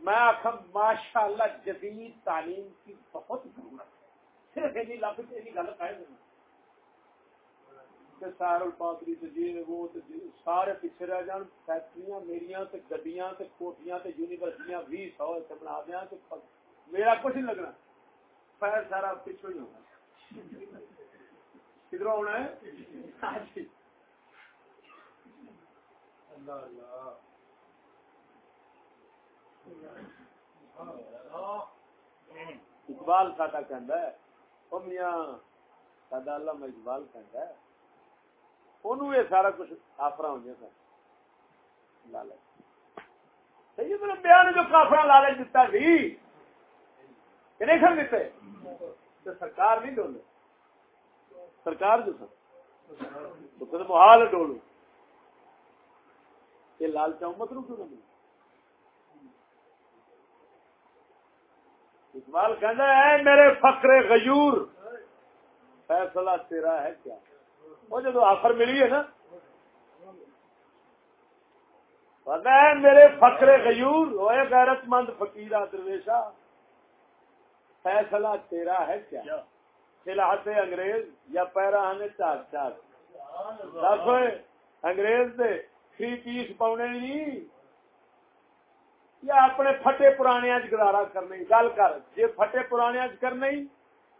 میں آخ ماشاء اللہ جدید تعلیم کی بہت ضرورت ہے۔ صرف یہ لفظ یہ گل کہہ دینا سار پاتری جی وہ جی، سارے پیچھے رہ جان فیکٹری میری گڈیاں کوٹیاں یونیورسٹیاں بھی سو اتنے بنا دیا میرا کچھ نہیں لگنا۔ پیر سارا پچھو ہی ہونا۔ کدھر ہونا ہے؟ اللہ اللہ۔ اقبال ساڈا ہے میاں، ساڈا علامہ اقبال کہہ ہے یہ سارا کچھ آفر ہو سن۔ لالچ بیان جو لالچ سی دیتے؟ تو سرکار نہیں ڈولے۔ سرکار جو سن۔ تو محال ڈولو۔ یہ لالچا امت رو کیوں نہ اقبال کہنا ہے میرے فقر غیور فیصلہ تیرا ہے کیا؟ وہ جب آفر ملی ہے نا پتا ہے میرے فخر غیور ہوئے غیرت مند فقیر درویشا فیصلہ تیرا ہے کیا؟ خلاحت انگریز یا پیرا آنے چار؟ چار دس ہوئے انگریز دے تھری پیس پاؤنے نہیں یا اپنے پھٹے پرانے گزارا کرنے گل کر جی پھٹے پرانے کرنے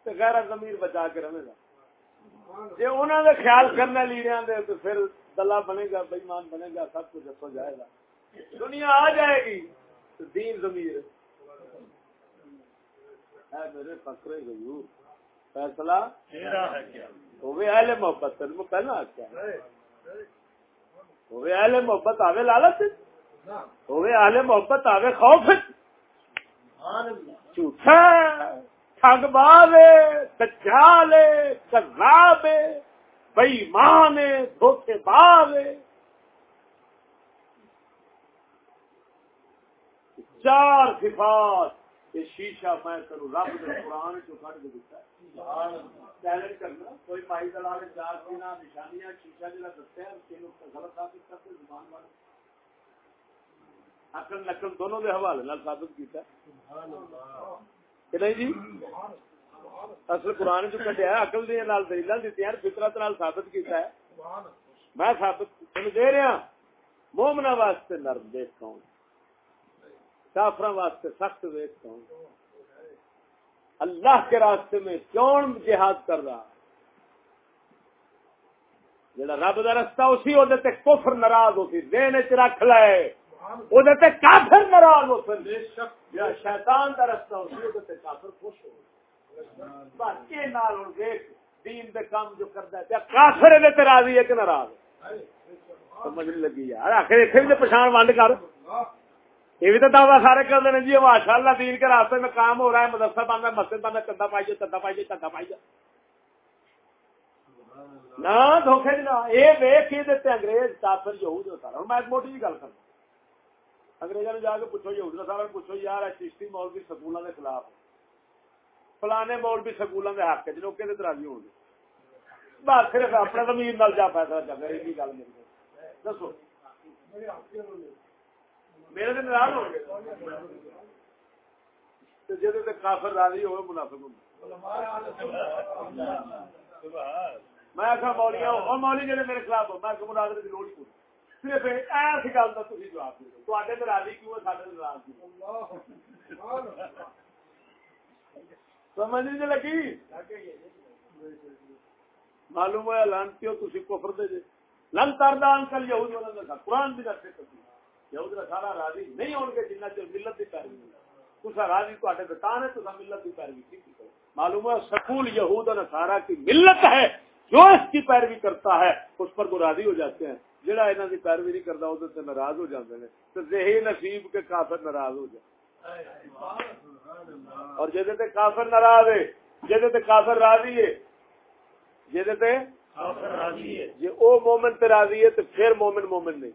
تو غیرت ضمیر بچا کے رہے گا جی انہوں نے خیال کرنا لیڑیا دے تو پھر دلہ بنے گا بےمان بنے گا سب کچھ ہو جائے گا۔ دنیا آ جائے گی تو دین ضمیر۔ میرے فکرے غیور فیصلہ؟ ہوئے اہل محبت تین پہلا آخیا ہوئے اہل محبت آوے لالچ؟ ہوئے اہل محبت آوے خوف۔ جھوٹا ٹھگ باوے دجالے کذابے بےمانے دھوکے باوے چار صفات یہ شیشہ میں کروں، رب نے قرآن چ کٹ کے دیتا چیلنج کرنا، کوئی مائی دلال چار دن نشانیاں، شیشہ جہاں دسیا غلط ثابت کرتے زبان والے۔ اکل نقل دونوں کے حوالے ثابت کیتا کہ نہیں جی؟ اصل قرآن جو کٹیا اقل دیا دلیل دیتی فطرت ثابت کیتا ہے۔ میں ثابت تین دے رہا ہاں۔ مومنا واسطے نرم دیکھتا ہوں کافر واسطے سخت دیکھتا ہوں اللہ کے راستے میں کون جہاد کر رہا؟ جڑا رب کا رستہ اسی وہ کفر ناراض ہوتی دین چ رکھ لے۔ وہ کافر ناراض ہو شیطان کا رستہ کافر خوش ہو۔ بس یہ نال دین دے کام جو کرتا ہے کافر یہ راضی ہے کہ ناراض سمجھ نہیں لگی یار آخر اتنے بھی پچھان ونڈ کر۔ یہ بھی تو دعوی سارے کرتے ہیں جی ماشاء اللہ دین کے راستے میں کام ہو رہا ہے مدرسہ ہے مسجد بند ہے چندہ پائیے چندہ پائیے چندہ پائیے نہ دھوکھے نہ یہ دیتے انگریز کافر یہود ہوتا رہا میں ایک موٹی جی گل کرتا انگریزوں نے جا کے پوچھو یہود صاحب پوچھو، یار چشتی مول بھی سکولوں کے خلاف فلانے مول بھی سکولوں کے حق چ لوگ راضی ہو گے بس صرف اپنے زمین نال جا فیصلہ چل رہا یہ گل میری دسو۔ میرے دن ناراض ہو گئے؟ جی کافر راضی ہوئے، منافق ہوں۔ میں آخا مولی ہوں اور مولی جی میرے خلاف ہو میں مراد کی لوڑ ہی پوری۔ صرف ایس گل کا تھی جواب دے دو۔ کیوں ہے؟ سارے ناراض کیوں سمجھ نہیں لگی؟ معلوم ہوا لانتی ہو تھی کفر دے جے۔ لن تردان کل یہود والا قرآن بھی دسے یہود کا سارا راضی نہیں ہون گے جنہ چر ملت کی پیروی تسا راضی بتان ہے تسا ملت کی پیروی کی معلوم ہوا سکول یہود اور کی ملت ہے۔ جو اس کی پیروی کرتا ہے، اس پر وہ راضی ہو جاتے ہیں۔ جہاں انہوں کی پیروی نہیں کرتا وہ تو ناراض ہو جاتے ہیں تو ذہی نصیب کے کافر ناراض ہو جائے۔ اور جہد تے کافر ناراض ہے جہد تے کافر راضی ہے جہد تے جی او مومن تے راضی ہے تو پھر مومن مومن نہیں۔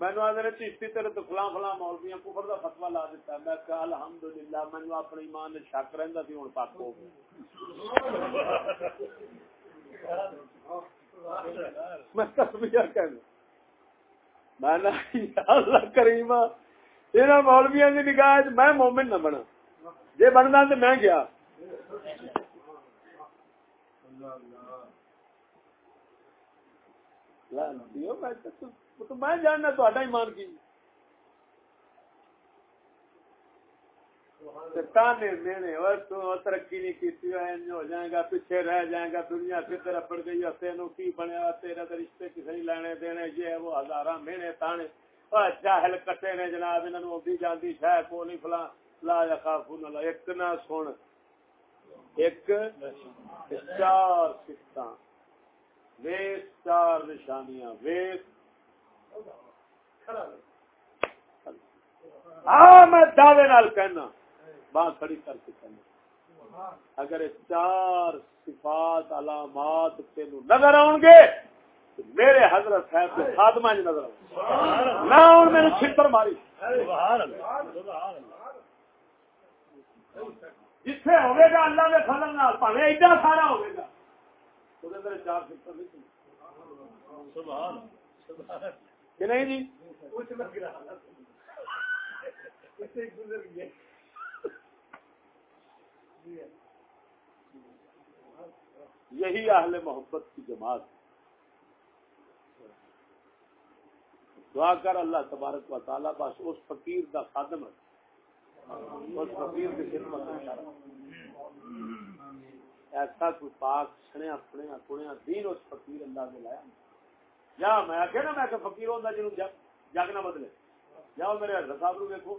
نے آدھے چیشتی تیرے تو فلاں فلاں مولویاں کفر دا فتوا لا دیتا ہے۔ میں کہا الحمدللہ میں نے اپنے ایمان نے شک رہندا سی ہن پاک ہو گیا۔ میں تسبیح کہنا میں نہ اللہ انہاں مولویاں دی نگاہ وچ میں مومن نہ بنا جے بندا تے میں گیا۔ میں میں جاننا تہاڈا ایمان کی۔ تانے دینے اور تو ترقی نہیں کیتی ہے ہو جائے گا، پیچھے رہ جائے گا، دنیا کدھر اپڑ گئی ہے تینوں کی بنیا تیرا رشتے کسے نہیں لینے دینے، یہ وہ ہزاراں مہینے تانے۔ جاہل کٹے نے جناب، انہاں نوں جاندی شے کو نہیں، فلاں، لا یخافون اللہ، ایک نہ سن۔ ایک چار سکتاں ویس چار نشانیاں، ویس۔ ہاں میں دعوے نال کہنا۔ بات کھڑی کر کے کہنا اگر چار صفات، علامات تینوں نظر آؤ گے میرے حضرت صاحب کے خاتمہ نہیں نظر آؤ نہ ہوں میرے چھتر ماری۔ جتھے ہوئے گا اللہ نے فضل نال پاوے ایڈا سارا ہوئے گا۔ تو اندر چار چھتر نہیں کہ نہیں جی؟ یہی اہل محبت کی جماعت دعا کر اللہ تبارک و تعالیٰ بس اس فقیر کا خادم ہے اس فقیر کی خدمت ایسا کوئی پاک سنیا پڑیا پڑیا دین اس فقیر اللہ نے لایا۔ یا میں آخیا نا، میں کہ فقیر ہوتا جنوب جگ جگ نہ بدلے۔ جاؤ میرے حضرت صاحب نو دیکھو،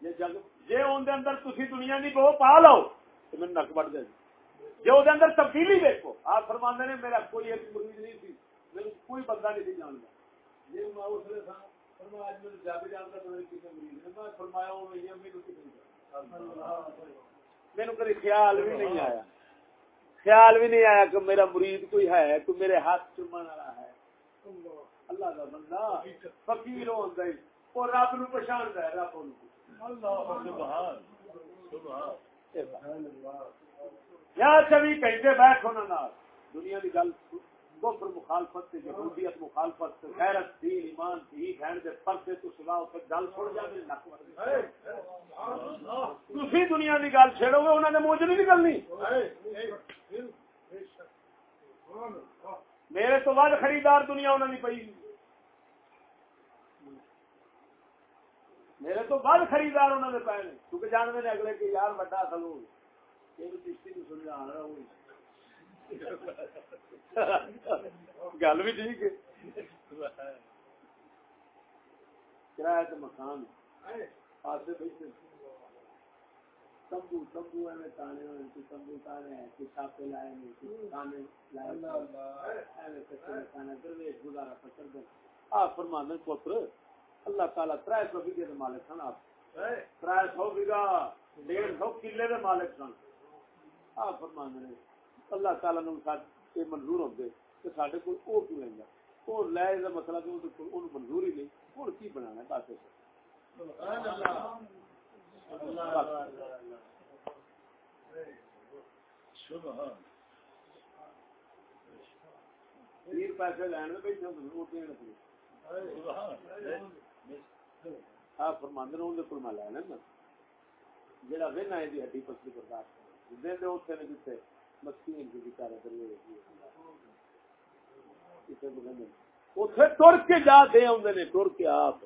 یہ جگ جی اندر اندر تھی دنیا کی بہو پا لو۔ تو میرے نک بڑھ جائے جی۔ وہ اندر تبدیلی دیکھو آپ فرمانے نے میرا کوئی ایک مرید نہیں تھی۔ میرے کوئی بندہ نہیں تھی جانتا جی میں اس لیے تھا۔ فرمایا آج میرے جگ جانتا تو میرے کسی مرید نے میں فرمایا وہ نہیں ہے میرے کسی میرے کبھی خیال بھی نہیں آیا۔ خیال بھی نہیں آیا کہ میرا مرید کوئی ہے تو میرے ہاتھ چومن والا ہے۔ اللہ کا بندہ فقیر ہوتا ہے اور رب نو پچھانتا ہے رب یا چوی گھنٹے بیٹھ ہونا دنیا کی گل کفر مخالفت سے یہودیت مخالفت سے غیرت دین ایمان دی بہن دے پردے تو سوا اوتے گل سن جاوے نک تسی دنیا دی گل چھڑو گے، انہاں نے منہ نہیں نکلنی۔ میرے تو بعد خریدار دنیا انہوں نے پئی۔ میرے تو بعد خریدار انہوں نے پائے کیونکہ جانتے ہیں اگلے کہ یار بڑا رہا ہوں گل بھی ٹھیک ہے۔ کرایہ تو مکان پاسے بیٹھے۔ تمبو تمبو ایویں تانے ہوئے تمبو تانے ہیں چھاپے لائے نہیں کوئی تانے لائے ایویں کچے تانے درویش گزارا دے۔ آپ فرمانے پتر اللہ تعالیٰ ترائے سو بیگے دے مالک سن آپ۔ ترائے سو بیگا ڈیڑھ سو کلے دے مالک سن۔ آپ فرمانے نے، اللہ تعالیٰ نے ساتھ یہ منظور ہوتے کہ سارے کو وہ کیوں لیں گا وہ لے کا مسئلہ کہ وہ منظور ہی نہیں ہوں کی بنانا ہے؟ تیر پیسے لین میں بیٹھے وہ دین آپ فرماند نے اندر کو میں لے لینا۔ جہاں ون ہے ہڈی پسلی برداشت دے دے اتنے نے جیتے مسکین کی بیچارے کریے کسی کو نہیں اتنے تر کے جا دے آدھے نے تر کے آپ۔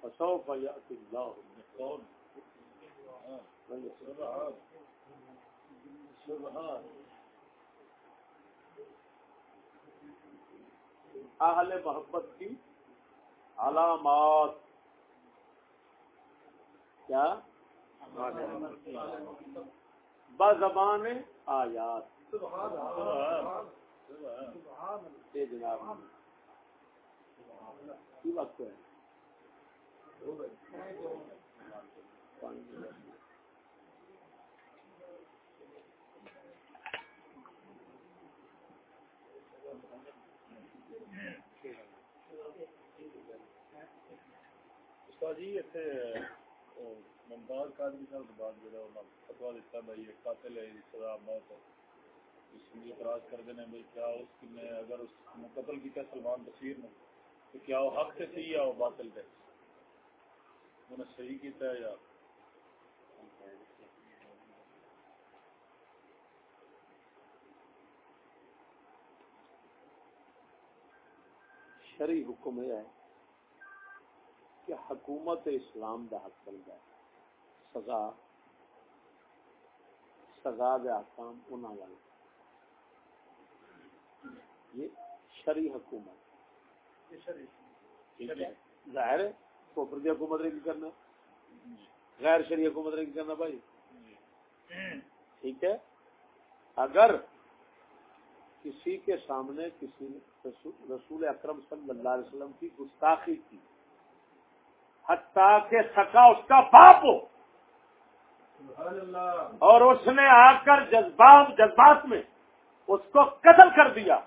فسوف یأتی اللہ اہل محبت کی علامات۔ کیا؟ بزبان آیات۔ یہ جناب کی وقت ہے۔ جی اتنے ممتاز قادری صاحب کے بعد جڑا فتوا دیتا بھائی یہ قاتل ہے موت ہے اس لیے اعتراض کر بھائی کیا اس نے اگر اس نے قتل کیا سلمان بصیر نے تو کیا وہ حق سے تھی یا وہ باطل تھے انہیں صحیح کیتا ہے یا شرعی حکم یہ ہے کہ حکومت اسلام دا حق بن جائے۔ سزا سزا دے احکام انہاں والے یہ شرعی حکومت۔ ٹھیک ہے؟ ظاہر ہے کوپر دی حکومت نے کی کرنا؟ غیر شرعی حکومت نے کی کرنا بھائی؟ ٹھیک ہے؟ اگر کسی کے سامنے کسی رسول اکرم صلی اللہ علیہ وسلم کی گستاخی کی حتیٰ کہ سکا اس کا باپ ہو۔ اور اس نے آ کر جذبات جذبات میں اس کو قتل کر دیا۔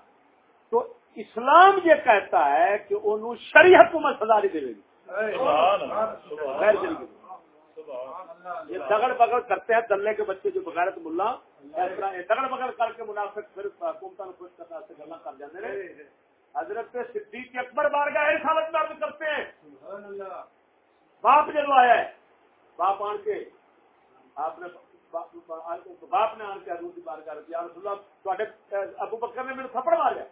تو اسلام یہ کہتا ہے کہ انہوں شرعی حکومت سزا نہیں دے گی سبحان اللہ سبحان غیر شرعی حکومت سبحان یہ دگڑ بگڑ کرتے ہیں دلے کے بچے جو بغیرت ملا۔ دگڑ بگڑ کر کے منافق پھر حکومت کو خوش کرنا سے گلا کر جاتے ہیں حضرت صدیق اکبر بارگاہ حالت میں عرض کرتے ہیں۔ سبحان اللہ۔ باپ جب آیا ہے۔ باپ آن کے آپ نے باپ باپ نے آن کے حضور کی بارگاہ رکھی۔ یا رسول اللہ ابو بکر نے میرے تھپڑ ماریا۔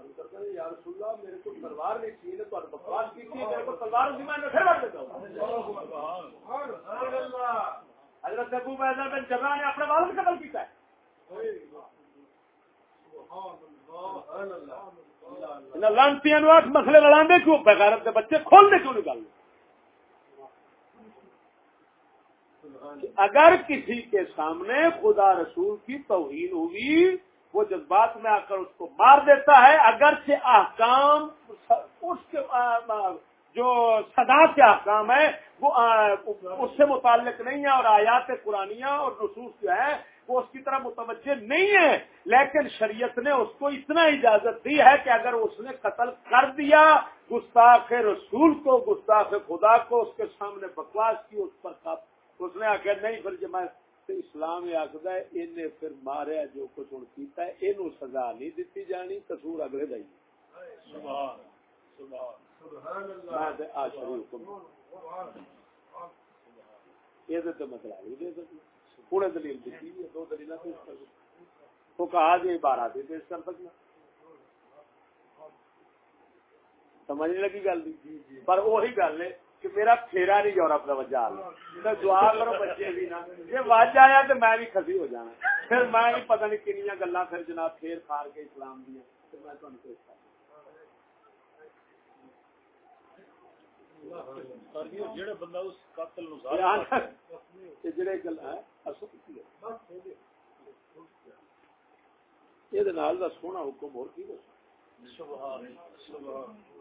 عرض کرتے ہیں یا رسول اللہ میرے کو تلوار نہیں نے تھوڑے بکواس کی تھی میرے کو تلوار ہوتی میں پھر مار دیتا ہوں۔ سبحان اللہ۔ حضرت ابو بن نے اپنے والد قتل کیتا ہے۔ سبحان اللہ۔ مسئلے کیوں؟ بغیرت کے بچے کھول دے کیوں نکال اگر کسی کے سامنے خدا رسول کی توہین ہوئی، وہ جذبات میں آ کر اس کو مار دیتا ہے، اگرچہ احکام اس کے، جو صدا کے احکام ہے وہ، اس سے متعلق نہیں ہے اور آیات قرآنیہ اور رسوس جو ہے وہ اس کی طرح متوجہ نہیں ہے لیکن شریعت نے اس کو اتنا اجازت دی ہے کہ اگر اس نے قتل کر دیا، گستاخ رسول کو، گستاخ خدا کو، اس کے سامنے بکواس کی، اس پر اس نے آخر نہیں پھر جب میں تو اسلام یہ ہے انہیں پھر ماریا جو کچھ ہوں کیتا ہے اینو سزا نہیں دیتی جانی قصور اگلے دائی سبحان سبحان سبحان میں اللہ تے آ شریف کو یہ تو مسئلہ نہیں دے سکتی پورے دلیل دیتی ہے دو دلیل پیش کر۔ سکتے وہ کہا جی بارہ بھی پیش کر سکنا سمجھ نہیں لگی گل؟ دی پر وہی گل ہے۔ کہ میرا پھیرا نہیں یورپ کا وجہ دعا کرو بچے بھی نا یہ واج آیا تو میں بھی کسی ہو جانا۔ پھر میں بھی پتہ نہیں کنیاں گلا پھر جناب پھیر پھار کے اسلام دیا۔ میں تمہیں پیش کر بندہ اس قاتل نو جڑے اصل کی ہے۔ یہ دے نال دا سونا حکم اور کی سبحان سبحان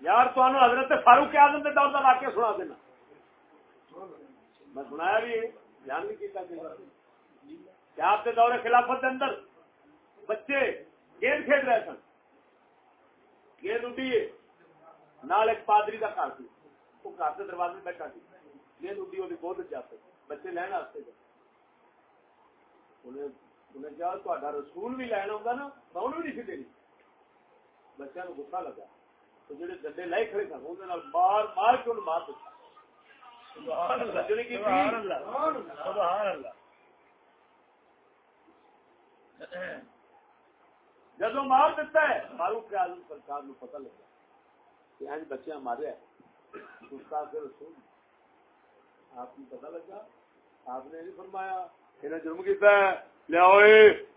یار تو حضرت فاروق اعظم کے دور کا واقعہ سنا دینا۔ میں سنایا بھی دھیان بھی کیتا کیا آپ کے دور خلافت کے اندر بچے گیند کھیل رہے سن؟ گیند اڈی ہے۔ نال ایک پادری کا گھر سی۔ وہ گھر کے دروازے بیٹھا سی۔ گیند اڈی وہ بہت جاتے بچے لین واسطے انہیں انہیں کہا تا رسول بھی لینا ہوگا نا، میں انہوں بھی نہیں سی دینی۔ بچوں کو گسا لگا تو جڑے ڈنڈے لائے کھڑے سن انہوں مار مار کے مار دیتا سبحان اللہ سبحان اللہ جدو مار دیتا ہے فاروق اعظم سرکار نو پتہ لگا کہ آج بچے ہمارے ہیں استاد سے رسول آپ کو پتہ لگا آپ نے نہیں فرمایا انہیں جرم کیتا ہے لیاؤ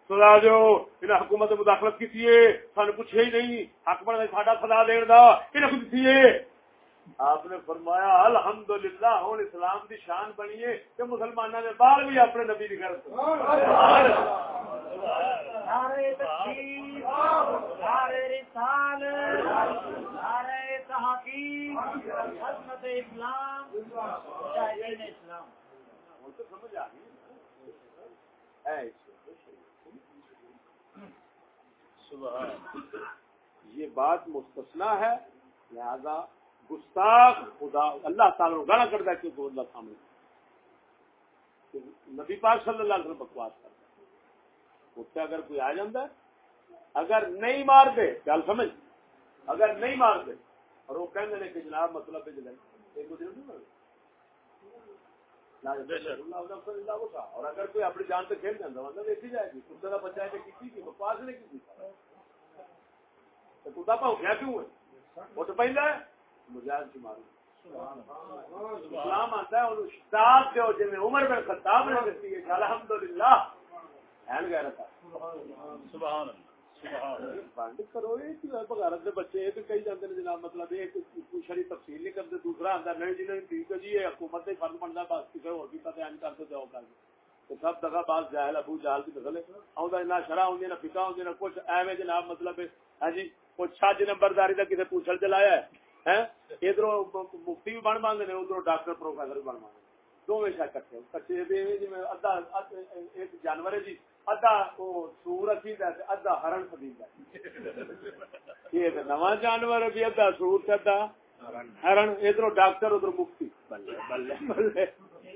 سزا دو انہیں حکومت مداخلت کی سان پوچھے ہی نہیں حق بڑا ساڈا سزا دین دا انہیں کچھ آپ نے فرمایا الحمدللہ ہوں اسلام دی شان بنی ہے کہ مسلمانوں نے بال بھی اپنے نبی دی غیرت۔ نعرہ تکبیر نعرہ رسالت نعرہ تحقیق عظمت اسلام اسلام۔ وہ تو سمجھ آ گئی۔ ہے یہ بات مستثنا ہے، لہذا گستاخ خدا، اللہ تعالیٰ گانا کرتا ہے کہ اللہ سامنے نبی پاک صلی اللہ علیہ وسلم بکواس کرتا ہے۔ اس سے اگر کوئی آ جاتا ہے، اگر نہیں مار دے، گل سمجھ، اگر نہیں مار دے، اور وہ کہ جناب مطلب بھیج لیں ایک مجرم نہیں مر اور اگر کوئی اپنی جان سے کھیل جاتا مطلب دیکھی جائے گی۔ کتے کا بچہ ہے کہ کسی کی بکواس نہیں کی تو کتا پاؤ گیا کیوں ہے؟ وہ تو پہلے ہے۔ مجاہد کی مارو۔ اسلام آتا ہے اور جن عمر بن خطاب نے دیتی ہے الحمدللہ۔ سبحان اللہ۔ بند کرو بغیرت بچے، یہ جناب مطلب شری تفصیل نہیں کرتے، دوسرا نہیں جی نہیں ٹھیک ہے جی یہ حکومت بس اور بھی پتہ نہیں کرتے کر تو سب باز جاہل، ابو جہل کی دخل ہے، نہ نہ نہ کچھ۔ ایویں جناب مطلب ہاں جی چھج نمبرداری کا کسی پوچھل چلایا ہے ہاں؟ ادھر مفتی بھی بن باندھے ادھر ڈاکٹر، پروفیسر بھی بن باندھے دونوں شاید کٹے کٹے جی ادھا ایک جانور ہے جی ہرن یہ نواں جانور بھی ادھا سور سے ادھا ہرن ادھر ڈاکٹر ادھر مفتی بلے بلے بلے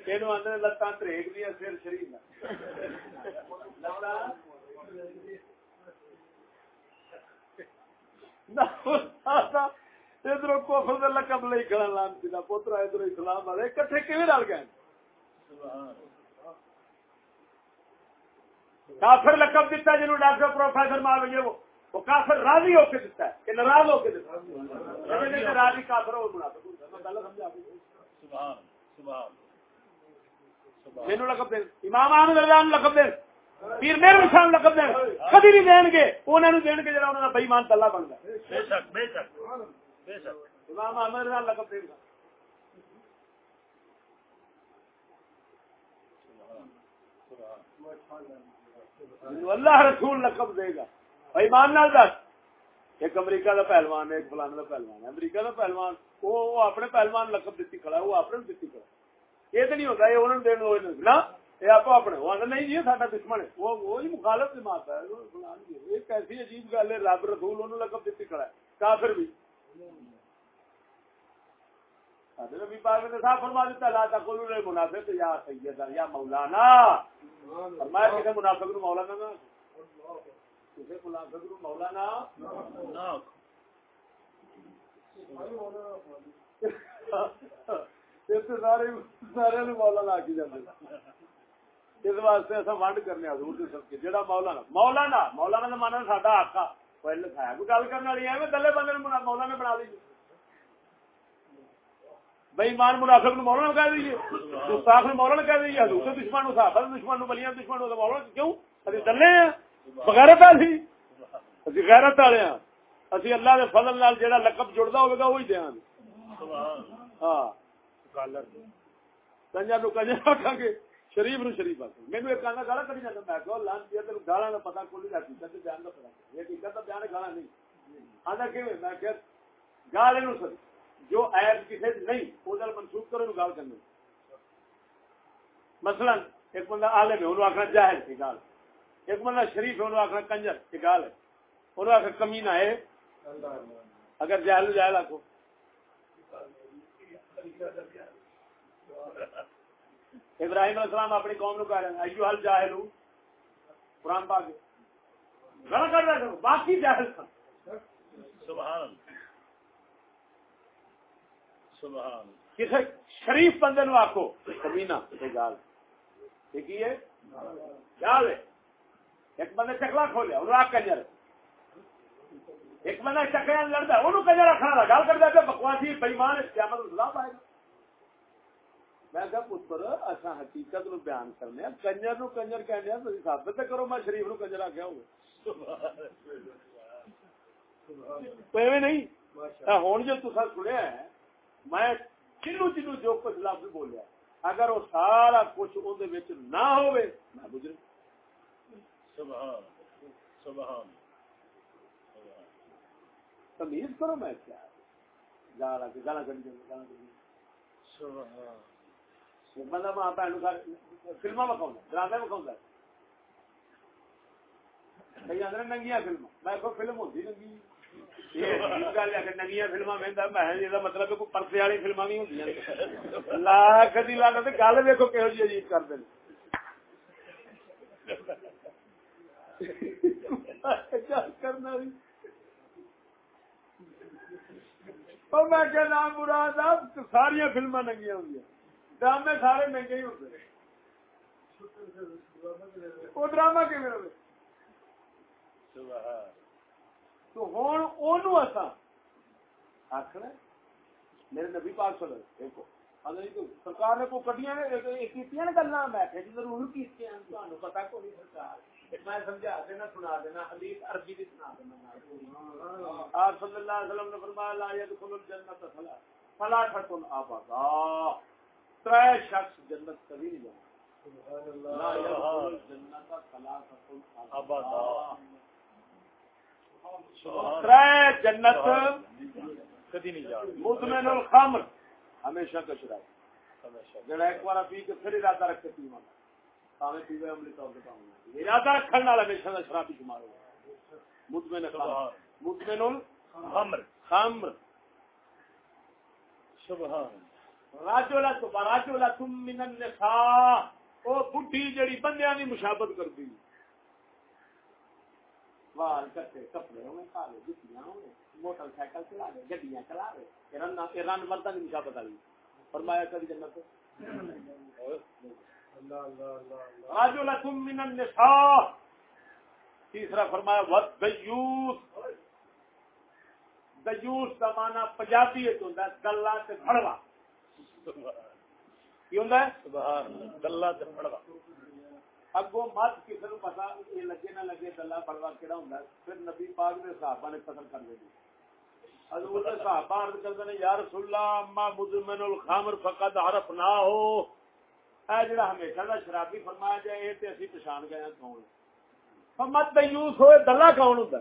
یہ آدھے لتاں تریک دیا سر شریر ادھر کوفر لقب کھڑا دا پوترا ادھر اسلام والے کٹھے کیویں رل گئے کافر لقب دیتا جنہوں ڈاکٹر پروفیسر مار گئے وہ. وہ کافر راضی ہو کے دیتا ہے کہ ناراض ہو کے دیتا ہے. راضی کافر ہو مینو لقب دین. امام احمد رضا لقب دین. پیر میرے نشان لقب دین. کبھی نہیں دین گے. انہوں نے دین گے جڑا انہوں نے بےمان تلا بن گیا بے شک بے شک بے شک۔ امام احمد رضا لقب دین. گا اللہ اللہ رسول لقب دے گا بھائی مان نال دس ایک امریکہ کا پہلوان ہے ایک فلانا کا پہلوان ہے امریکہ کا پہلوان وہ اپنے پہلوان لقب دیتی کھڑا وہ اپنے دیتی کھڑا یہ تو نہیں ہوتا یہ انہوں نے دین ہوئے نا یہ آپ اپنے وہ نہیں جی ساڈا دشمن ہے وہ وہی مخالف جماعت ہے ایک ایسی عجیب گل ہے رب رسول انہوں لقب دیتی کھڑا ہے کافر بھی نبی پاک نے صاف فرما دیتا، لا تقولوا للمنافق یا سیدنا یا مولانا۔ فرمایا کسی منافق نو مولانا نہ۔ کسی منافق نو مولانا نہ۔ سارے سارے مولانا آکی جاتے اس واسطے اصا ونڈ کرنے حضور دے سب جڑا مولانا مولانا مولانا کا مانا ساڈا آقا پہلے کھایا کوئی گل کرنے والی ہے دلے بندے مولانا بنا دیجیے بھائی مان منافق نو مولانا کہہ دیجیے گستاخ نو مولانا کہہ دیجیے حضور کے دشمن نو، صحابہ دشمن نو دشمن نو مولانا کیوں؟ ابھی دلے ہیں بغیرت والی اسی غیرت والے ہیں۔ اسی اللہ دے فضل نال جیڑا لقب جڑدا ہوے گا، وہی دیاں ہاں۔ نو شریف نو شریف آکھاں۔ مینوں ایک گالا کڈی جاندا میں کہو لان پیا تینوں گالاں دا پتہ کوئی نہیں حقیقت تے دا پتہ یہ بیان نہیں۔ آندا کیویں؟ میں کہ نو جو عیب کسی نہیں، وہ منسوخ کرو گال کرنے مثلا، ایک بندہ عالم ہے، انہوں آخنا جاہل کی گال۔ ایک بندہ شریف ہے، انہوں آخنا کنجر کی گال ہے۔ انہوں آخر کمینہ ہے۔ اگر جاہل جاہل آخو ابراہیم علیہ السلام اپنی قوم نو کہہ رہے ہیں ایو حل جاہل ہوں قرآن پاک گلا کر رہا کرو باقی جاہل تھا۔ سبحان اللہ۔ کسی شریف بندے نو آکو کمینا گال کی ہے؟ گال ہے۔ ایک بندے چکلا کھولیا انہوں آ کنجر۔ ایک بندہ چکریا لڑتا انہوں کنجر رکھنا تھا گال کر دیا بکواسی بےمان قیامت اللہ پائے گا میں پتر اچھا حقیقت نو بیان کرنے کنجر نو کنجر کہنے ثابت کرو میں شریف نو کنجر آ گیا ہوگا نہیں۔ ہوں جو تصا سنیا ہے میں جنو جنو جو کچھ لفظ بولیا اگر وہ سارا کچھ اندر نہ ہو میں گزرے سبحان سبحان تمیز کرو میں کیا گالا گالا کری گالا بندہ ماں بھن فلما بکاؤں ڈرامے بکاؤں کئی آدھے ننگیا فلم میں فلم ہوتی ننگی۔ فلما مطلب پرسے والی فلما بھی ہوں لا کدی لا گل دیکھو کہ عجیب کرتے کرنا میں کیا نام مراد ساریا فلما ننگیا ہوں ڈرامے سارے مہنگے ہی ہوتے وہ ڈرامہ کی تو ہوں اصا آخر میرے نبی پاک صلی دیکھو سرکار نے کوئی کٹیاں گلا میں ضرور کی پتا کو نہیں سرکار۔ میں سمجھا دینا سنا دینا حدیث عربی بھی سنا دینا آپ صلی اللہ علیہ وسلم نے فرمایا لا يدخل الجنت فلا فلا تكن ابدا۔ ترے شخص جنت کبھی نہیں جانا۔ لا يدخل الجنت فلا تكن ابدا۔ ترے جنت کدی نہیں جان مطمئن الخمر۔ ہمیشہ کا شراب۔ جڑا ایک بار پی کے پھر ارادہ رکھے پیوا پاوے پیوے عملی طور پہ پاؤں ارادہ رکھنے والا ہمیشہ کا شرابی شمار ہوگا مطمئن الخمر۔ مطمئن الخمر خمر۔ سبحان۔ راجولا تو راجولا تم من النساء۔ او بڈھی جڑی بندیاں دی مشابت کرتی وال کٹے کپڑے ہوئے کالے جتیاں ہوئے موٹر سائیکل چلا رہے گڈیاں چلا رہے رن رن مردہ کی مشابت والی فرمایا کبھی جنت من النساء۔ تیسرا فرمایا ود دیوس دیوس مانا پنجابی ہے گلا کی ہے؟ سبحان گلا اگو مت کسی نو پتا یہ لگے نہ لگے گلا پڑوا کہڑا ہوں پھر نبی پاک نے صحابہ نے قتل کر دے حضور صحابہ عرض یا رسول اللہ اما مدمن الخمر فقد ہو اے جڑا ہمیشہ دا شرابی فرمایا جائے، اے تے اسی پہچان گئے کون۔ فمت دیوس ہوئے کون ہوندا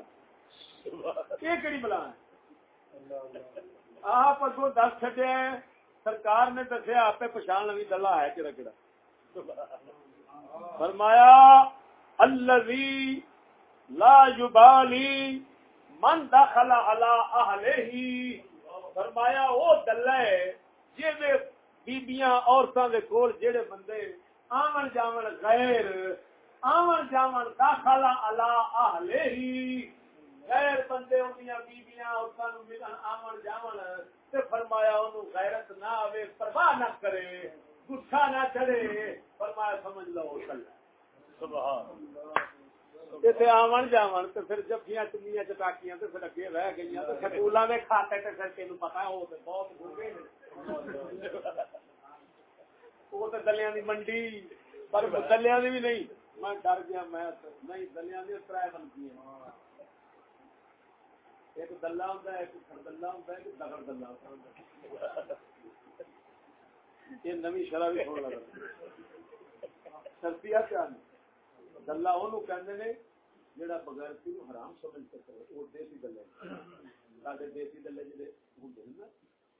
کیڑی بلا ہے؟ آپ اگوں دس سرکار نے دسیا آپ پہچان لوی دلہ ہے کہڑا کہڑا فرمایا، الذی لا یبالی من دخل علی اہلہ۔ فرمایا او دلہ ہے جے بیبیاں عورتاں دے کول جڑے بندے آون جاون غیر آون جاون داخل علی اہلہ۔ غیر بندے ہوندیاں بیبیاں عورتاں نو ملن آون جاون تے فرمایا اونوں غیرت نہ آوے، پرواہ نہ کرے۔ غصہ نہ چڑھے فرمایا سمجھ لو سبحان اتنے آون جاون تو پھر جفیاں چمیاں چٹاکیاں تو پھر اگے رہ گئی تو سکولوں میں کھاتے تو پھر تین پتا وہ بہت گے وہ تو دلیاں دی منڈی پر دلیاں دی بھی نہیں۔ میں ڈر گیا میں نہیں دلیاں دی ترائے بنتی ہیں ایک دلہ ہوتا ہے ایک دلہ ہوتا ہے ایک دگڑ دلہ ہوتا ہے۔ یہ نوی شرح بھی تھوڑا لگا۔ سرتیا کیا دلہ وہ کہتے ہیں جہاں بغیر سی حرام سمجھ سکے وہ دیسی دلے سارے دیسی دلے جڑے ہوں نا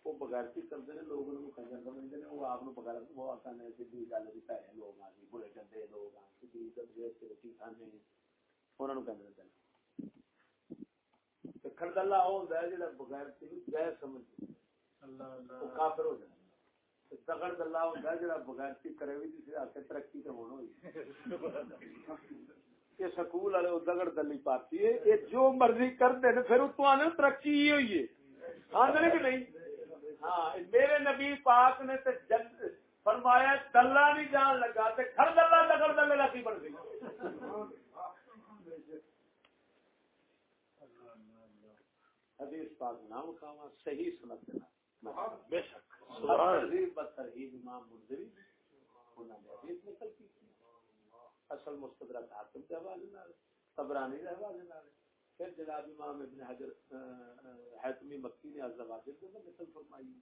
وہ بغیرتی کرتے ہیں لوگ ان کنجر سمجھتے ہیں وہ آپ بغیر وہ آتا ہے سی گل بھی پہ لوگ آ بڑے گندے لوگ آ سی روٹی کھانے انہوں نے کہتے کھڑدلا وہ ہوتا ہے جہاں بغیرتی غیر سمجھ وہ کافر ہو جائے دگڑ دلہ ہوتا ہے جڑا بغیرتی کرے بھی جس آ ترقی تو ہونا ہوئی۔ یہ سکول والے دگڑ دلی پارٹی ہے، یہ جو مرضی کرتے ہیں پھر اتو آنے ترقی ہی ہوئی ہے۔ آدھے کہ نہیں۔ ہاں میرے نبی پاک نے تے جن فرمایا دلہ نہیں جان لگا تے گھر دلہ لگڑ دلے لکی بن گئی۔ حدیث پاک نام کھاوا صحیح سنت بے شک اصل مستدرک حاکم کے حوالے نال طبرانی کے حوالے نال پھر جناب امام ابن حجر حتمی مکی نے ازواجر کے اندر نقل فرمائی۔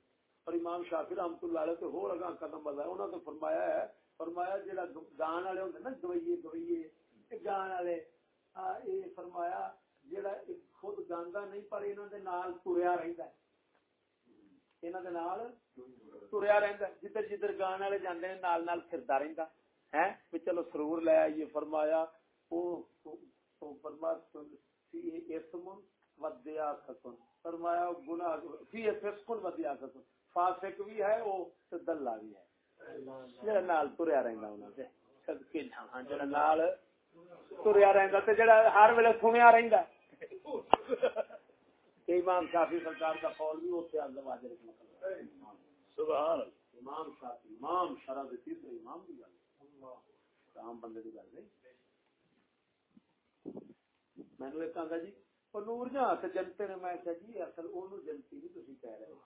اور امام شافی رحمۃ اللہ علیہ تو ہو لگا قدم بتایا انہوں نے فرمایا ہے فرمایا جڑا گان والے ہوندے نا گوئیے گوئیے گان والے یہ فرمایا جڑا خود گاندا نہیں پر انہاں دے نال تریا رہندا ہے۔ انہاں دے نال تریا رہندا جدھر جدھر گان والے جاندے نے نال نال پھردا رہندا ہے کہ چلو سرور لے آئیے فرمایا او او فرمایا فی اسم ودیا ختم فرمایا گناہ فی فسق فاسق بھی ہے او تے دلہ بھی ہے جڑا نال تریا رہندا انہاں دے صدقے جاواں جڑا نال تریا رہندا تے جڑا ہر ویلے سنیا رہندا امام سرکار کا قول بھی ہوتے ہیں واجر سبحان امام شافی امام شرح دے تیسرے امام بھی گل عام بندے کی گل نہیں میں نے کہا جی اور نور جہاں تے جنتے نے میں کہا جی اصل اونوں جنتی نہیں تسی کہہ رہے ہو۔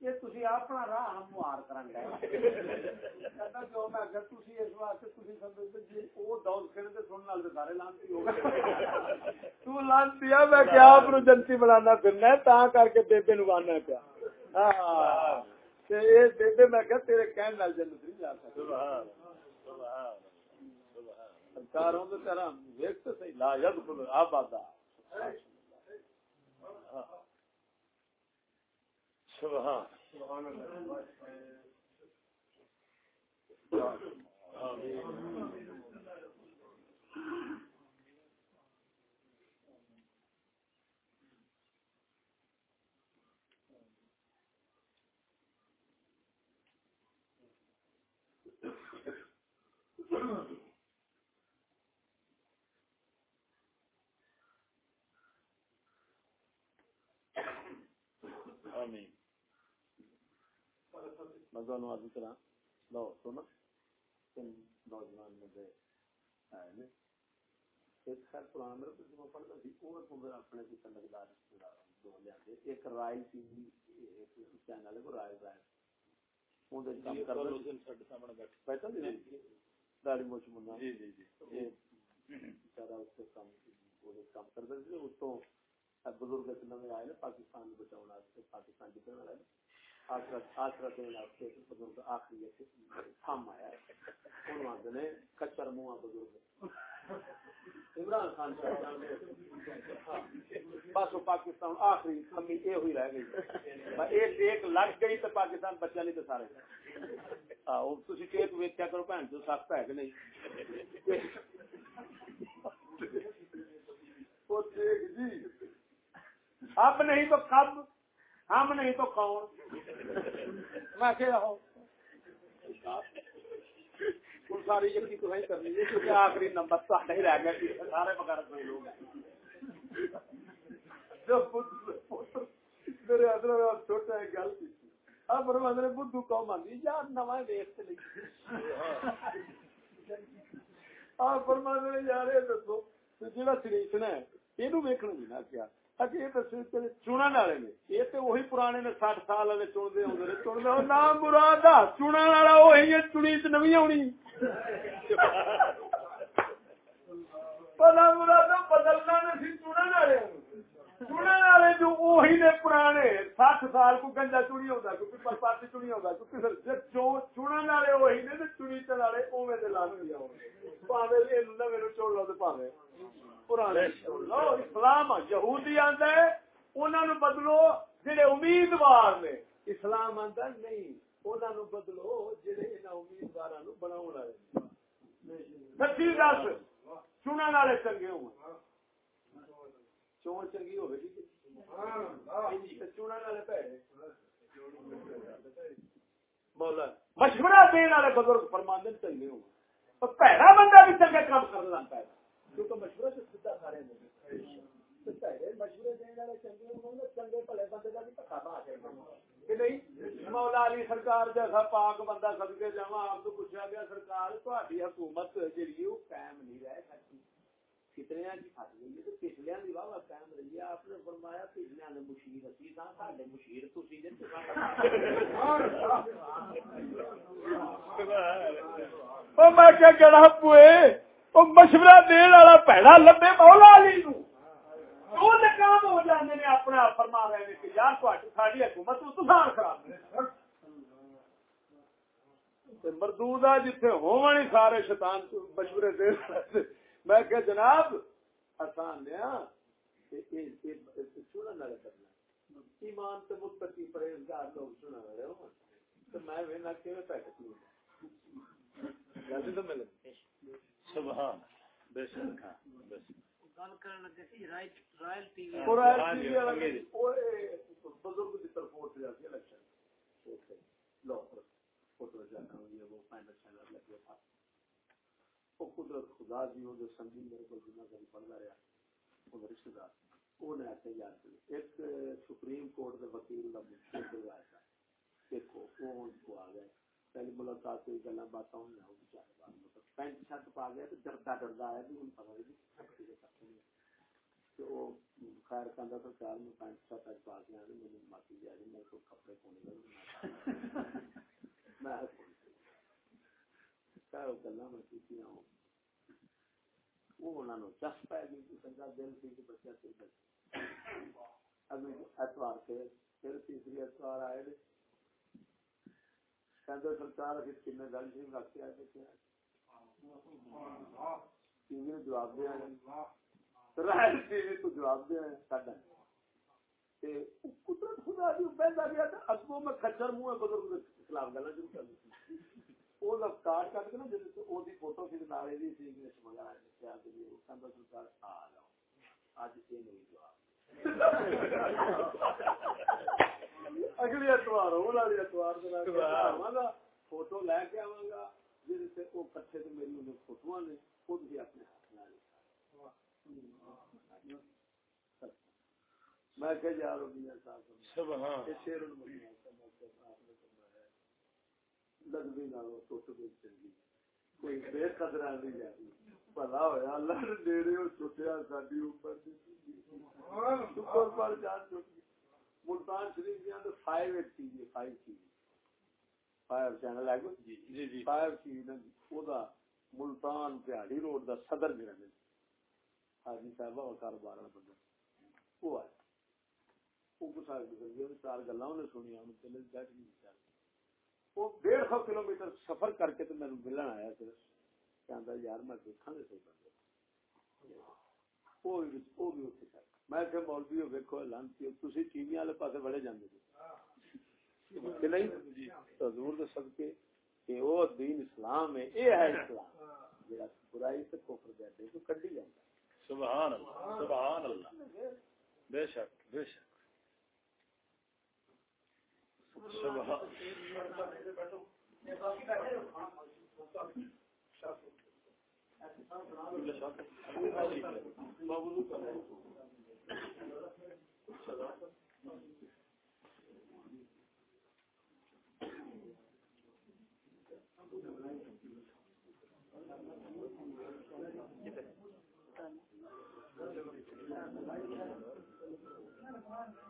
یہ تسی اپنا راہ ہموار کرن گئے کہتا جو میں اگر تسی اس واسطے تسی سمجھتے جی او دور کھڑے تے سنن والے سارے لانتی ہو گئے۔ تو لانتی ہے میں آپ نو جنتی بنانا پھرنا ہے، تاں کر کے بیبے نو آنا پیا ہاں تے اے بیبے میں کہ تیرے کہن نال جنت نہیں جا سکتا سبحان سبحان سبحان سرکاروں کے طرح ویک تو صحیح، لا یدخل آبادا سبحان آمین میں تمہیں عرض کرا لو سنا تین نوجوان بندے آئے نے ایک خیر قرآن کو جمع پڑھتا سی وہ تو میرا اپنے کی سندگدار دو لیا دے ایک رائل ٹی وی ایک چینل ہے وہ رائل رائل وہ دے کام کر رہا دن ساڈے سامنے بیٹھے پہچان نہیں داڑھی مچ منا جی جی جی بیچارہ اس کے کام کام کرتا سی اس تو بزرگ نویں آئے پاکستان کو بچاؤ واسطے پاکستان جتنے والے واسطے بزرگ آخری تھام آیا نے کچر منہ بزرگ۔ عمران خان بس وہ پاکستان آخری کمی یہ ہوئی رہ گئی۔ لگ گئی تو پاکستان نہیں تو سارے۔ تھی ٹیک ویکیا کرو بھن، جو سخت ہے کہ نہیں۔ وہ جی۔ اب نہیں تو کب؟ ہم نہیں تو کون؟ میں کہ رہو وہ ساری یقین تو نہیں کرنی۔ ہے کیونکہ آخری نمبر تو نہیں رہ گیا۔ سارے بغیر کوئی لوگ ہیں۔ میرے ادھر چھوٹا ہے گل کی۔ اب پرمند نے بدھو قوم آدھی جی، یار نواں ویخ تے آپ پرمند یار یہ دسو جہاں سلیسنا ہے یہ ویکنا نہیں نہ کیا۔ اچھا یہ دسو چنن والے نے یہ تو وہی پرانے نے سال والے چنتے ہوں چنتے نام مراد چنن والا وہی ہے چنی بدلنا چنن والے چنن والے جو وہی نے پرانے سال کو گنجا چنی ہوتا چنی ہوتا کیونکہ جو چنن والے وہی نے چنی چ والے اوے دے لانے پاوے یہ نویں لو پرانے اسلام یہودی آتا ہے انہوں نے بدلو جڑے امیدوار نے۔ اسلام آتا نہیں انہوں نے بدلو جڑے انہوں امیدوار بنا سچی دس، چنن والے چنگے ہو چون چنگی ہوگی جی چنن والے پیڑے مولا، مشورہ دین والے بزرگ فرماندے چنگے ہو پیڑا بندہ بھی چنگے کام کر لگتا ہے کیونکہ مشورہ تو سیدھا سارے مشورے دینے والے چنگے چنگے بھلے بندے کا نہیں پتا بنا کے کہ نہیں، مولا علی سرکار جیسا پاک بندہ سد کے جا آپ کو پوچھا گیا، سرکار تاری حکومت جی وہ قائم نہیں رہ سکتی کتنے کی پھٹ گئی تو پچھلے کی واہ قائم رہی ہے۔ آپ نے فرمایا پچھلے نے مشیر اسی تھا سارے مشیر تھی میں کیا گڑا ہاں، پوئے وہ مشورہ دین والا پیڑا لبے مولا علی نو وہ ناکام ہو جاتے ہیں اپنے آپ فرما رہے ہیں کہ یار ساری حکومت تسان خراب مردودا جتھے ہون ہی سارے شیطان مشورے دے میں کہ جناب آسان کرنا ایمان تے متقی پرہیزگار لوگ ہو تو میں وینا کیویں پیکٹ لوں جلدی تو ملے سبحان بے شک ہاں بے شک۔ گل کرن لگے سی رائٹ رائل ٹی وی اور ہاں جی،۔ بزرگ طرف ووٹ الیکشن۔ لو فوٹو یہ وہ وہ قدرت خدا جی وہ جو سنگی میرے کو جنا رہا وہ رشتے دار۔ وہ نے آتے یاد ایک سپریم کورٹ کے وکیل کا مشکل تھا دیکھو وہ ان کو آ گئے۔ پہلی ملاقات کوئی گلا بات ہوں نہ بیچارے بات مطلب پینٹ شرٹ پا گیا تو ڈرتا ڈرتا آیا بھی ان پتا نہیں تو وہ خیر کہندا تو میں پینٹ شرٹ اج پا کے آنے میری ماتی جا رہی میرے کو کپڑے پونے گئے میں کیا گلا میں کی ہوں۔ وہ انہوں نے چس پہ گئی کہ سنگا دل سی کہ بچہ سے۔ بچ اتوار کے پھر تیسری اتوار آئے۔ نے سرکار ابھی کن گل سی رکھ کے آئے ٹی وی نے جواب دیا رائے ٹی وی کو جواب دیا ساڈا۔ تے قدرت خدا دی پہلا گیا تے اگوں میں کچر منہ بزرگ کے خلاف گلا شروع کر دی وہ لوگ کارڈ کٹ کے نا جس وہ دی فوٹو سی نالے دی سی انگلش منگا ہے کیا کہ وہ کہندا سرکار آ جاؤ۔ اج یہ نہیں جواب اگلی اتوار ہو والی اتوار دے آواں گا فوٹو لے کے آواں گا۔ جس سے وہ کٹھے تے میری انہیں فوٹواں نے خود بھی اپنے ہاتھ نال میں کہ یار ربی صاحب سبحان یہ شیر المدینہ کا مطلب آپ نے فرمایا لگوی نالوں ٹوٹ گئی چنگی۔ کوئی بے قدرہ نہیں جاتی۔ بھلا ہویا اللہ نے نیڑے وہ چھٹیا ساڈی اوپر دی اوپر پر جان چکی ملتان شریف دی اندر 5 eight T V 5 T 5 channel ہے جی جی 5 ٹی وی او دا ملتان پہاڑی روڈ دا صدر میرا نے حاجی صاحب اور کاروبار والا بندہ وہ آیا وہ کچھ آگے گزر گیا چار گلا انہیں سنیا انہیں چلے بیٹھ نہیں چل وہ ڈیڑھ سو کلو میٹر سفر کر کے تو میرے ملن آیا پھر کہتا یار میں دیکھا نہیں سی بندے وہ بھی وہ بھی اتنے میں کہ مولوی ہو ویکو لانتی تھی ٹی وی والے پاس بڑے جانے جی کہ نہیں؟ حضور دے صدقے کہ وہ دین اسلام ہے، یہ ہے اسلام۔ جڑا برائی تے کفر دے دے تو کڈی جاندا سبحان اللہ سبحان اللہ۔ بے شک بے شک۔ سبحان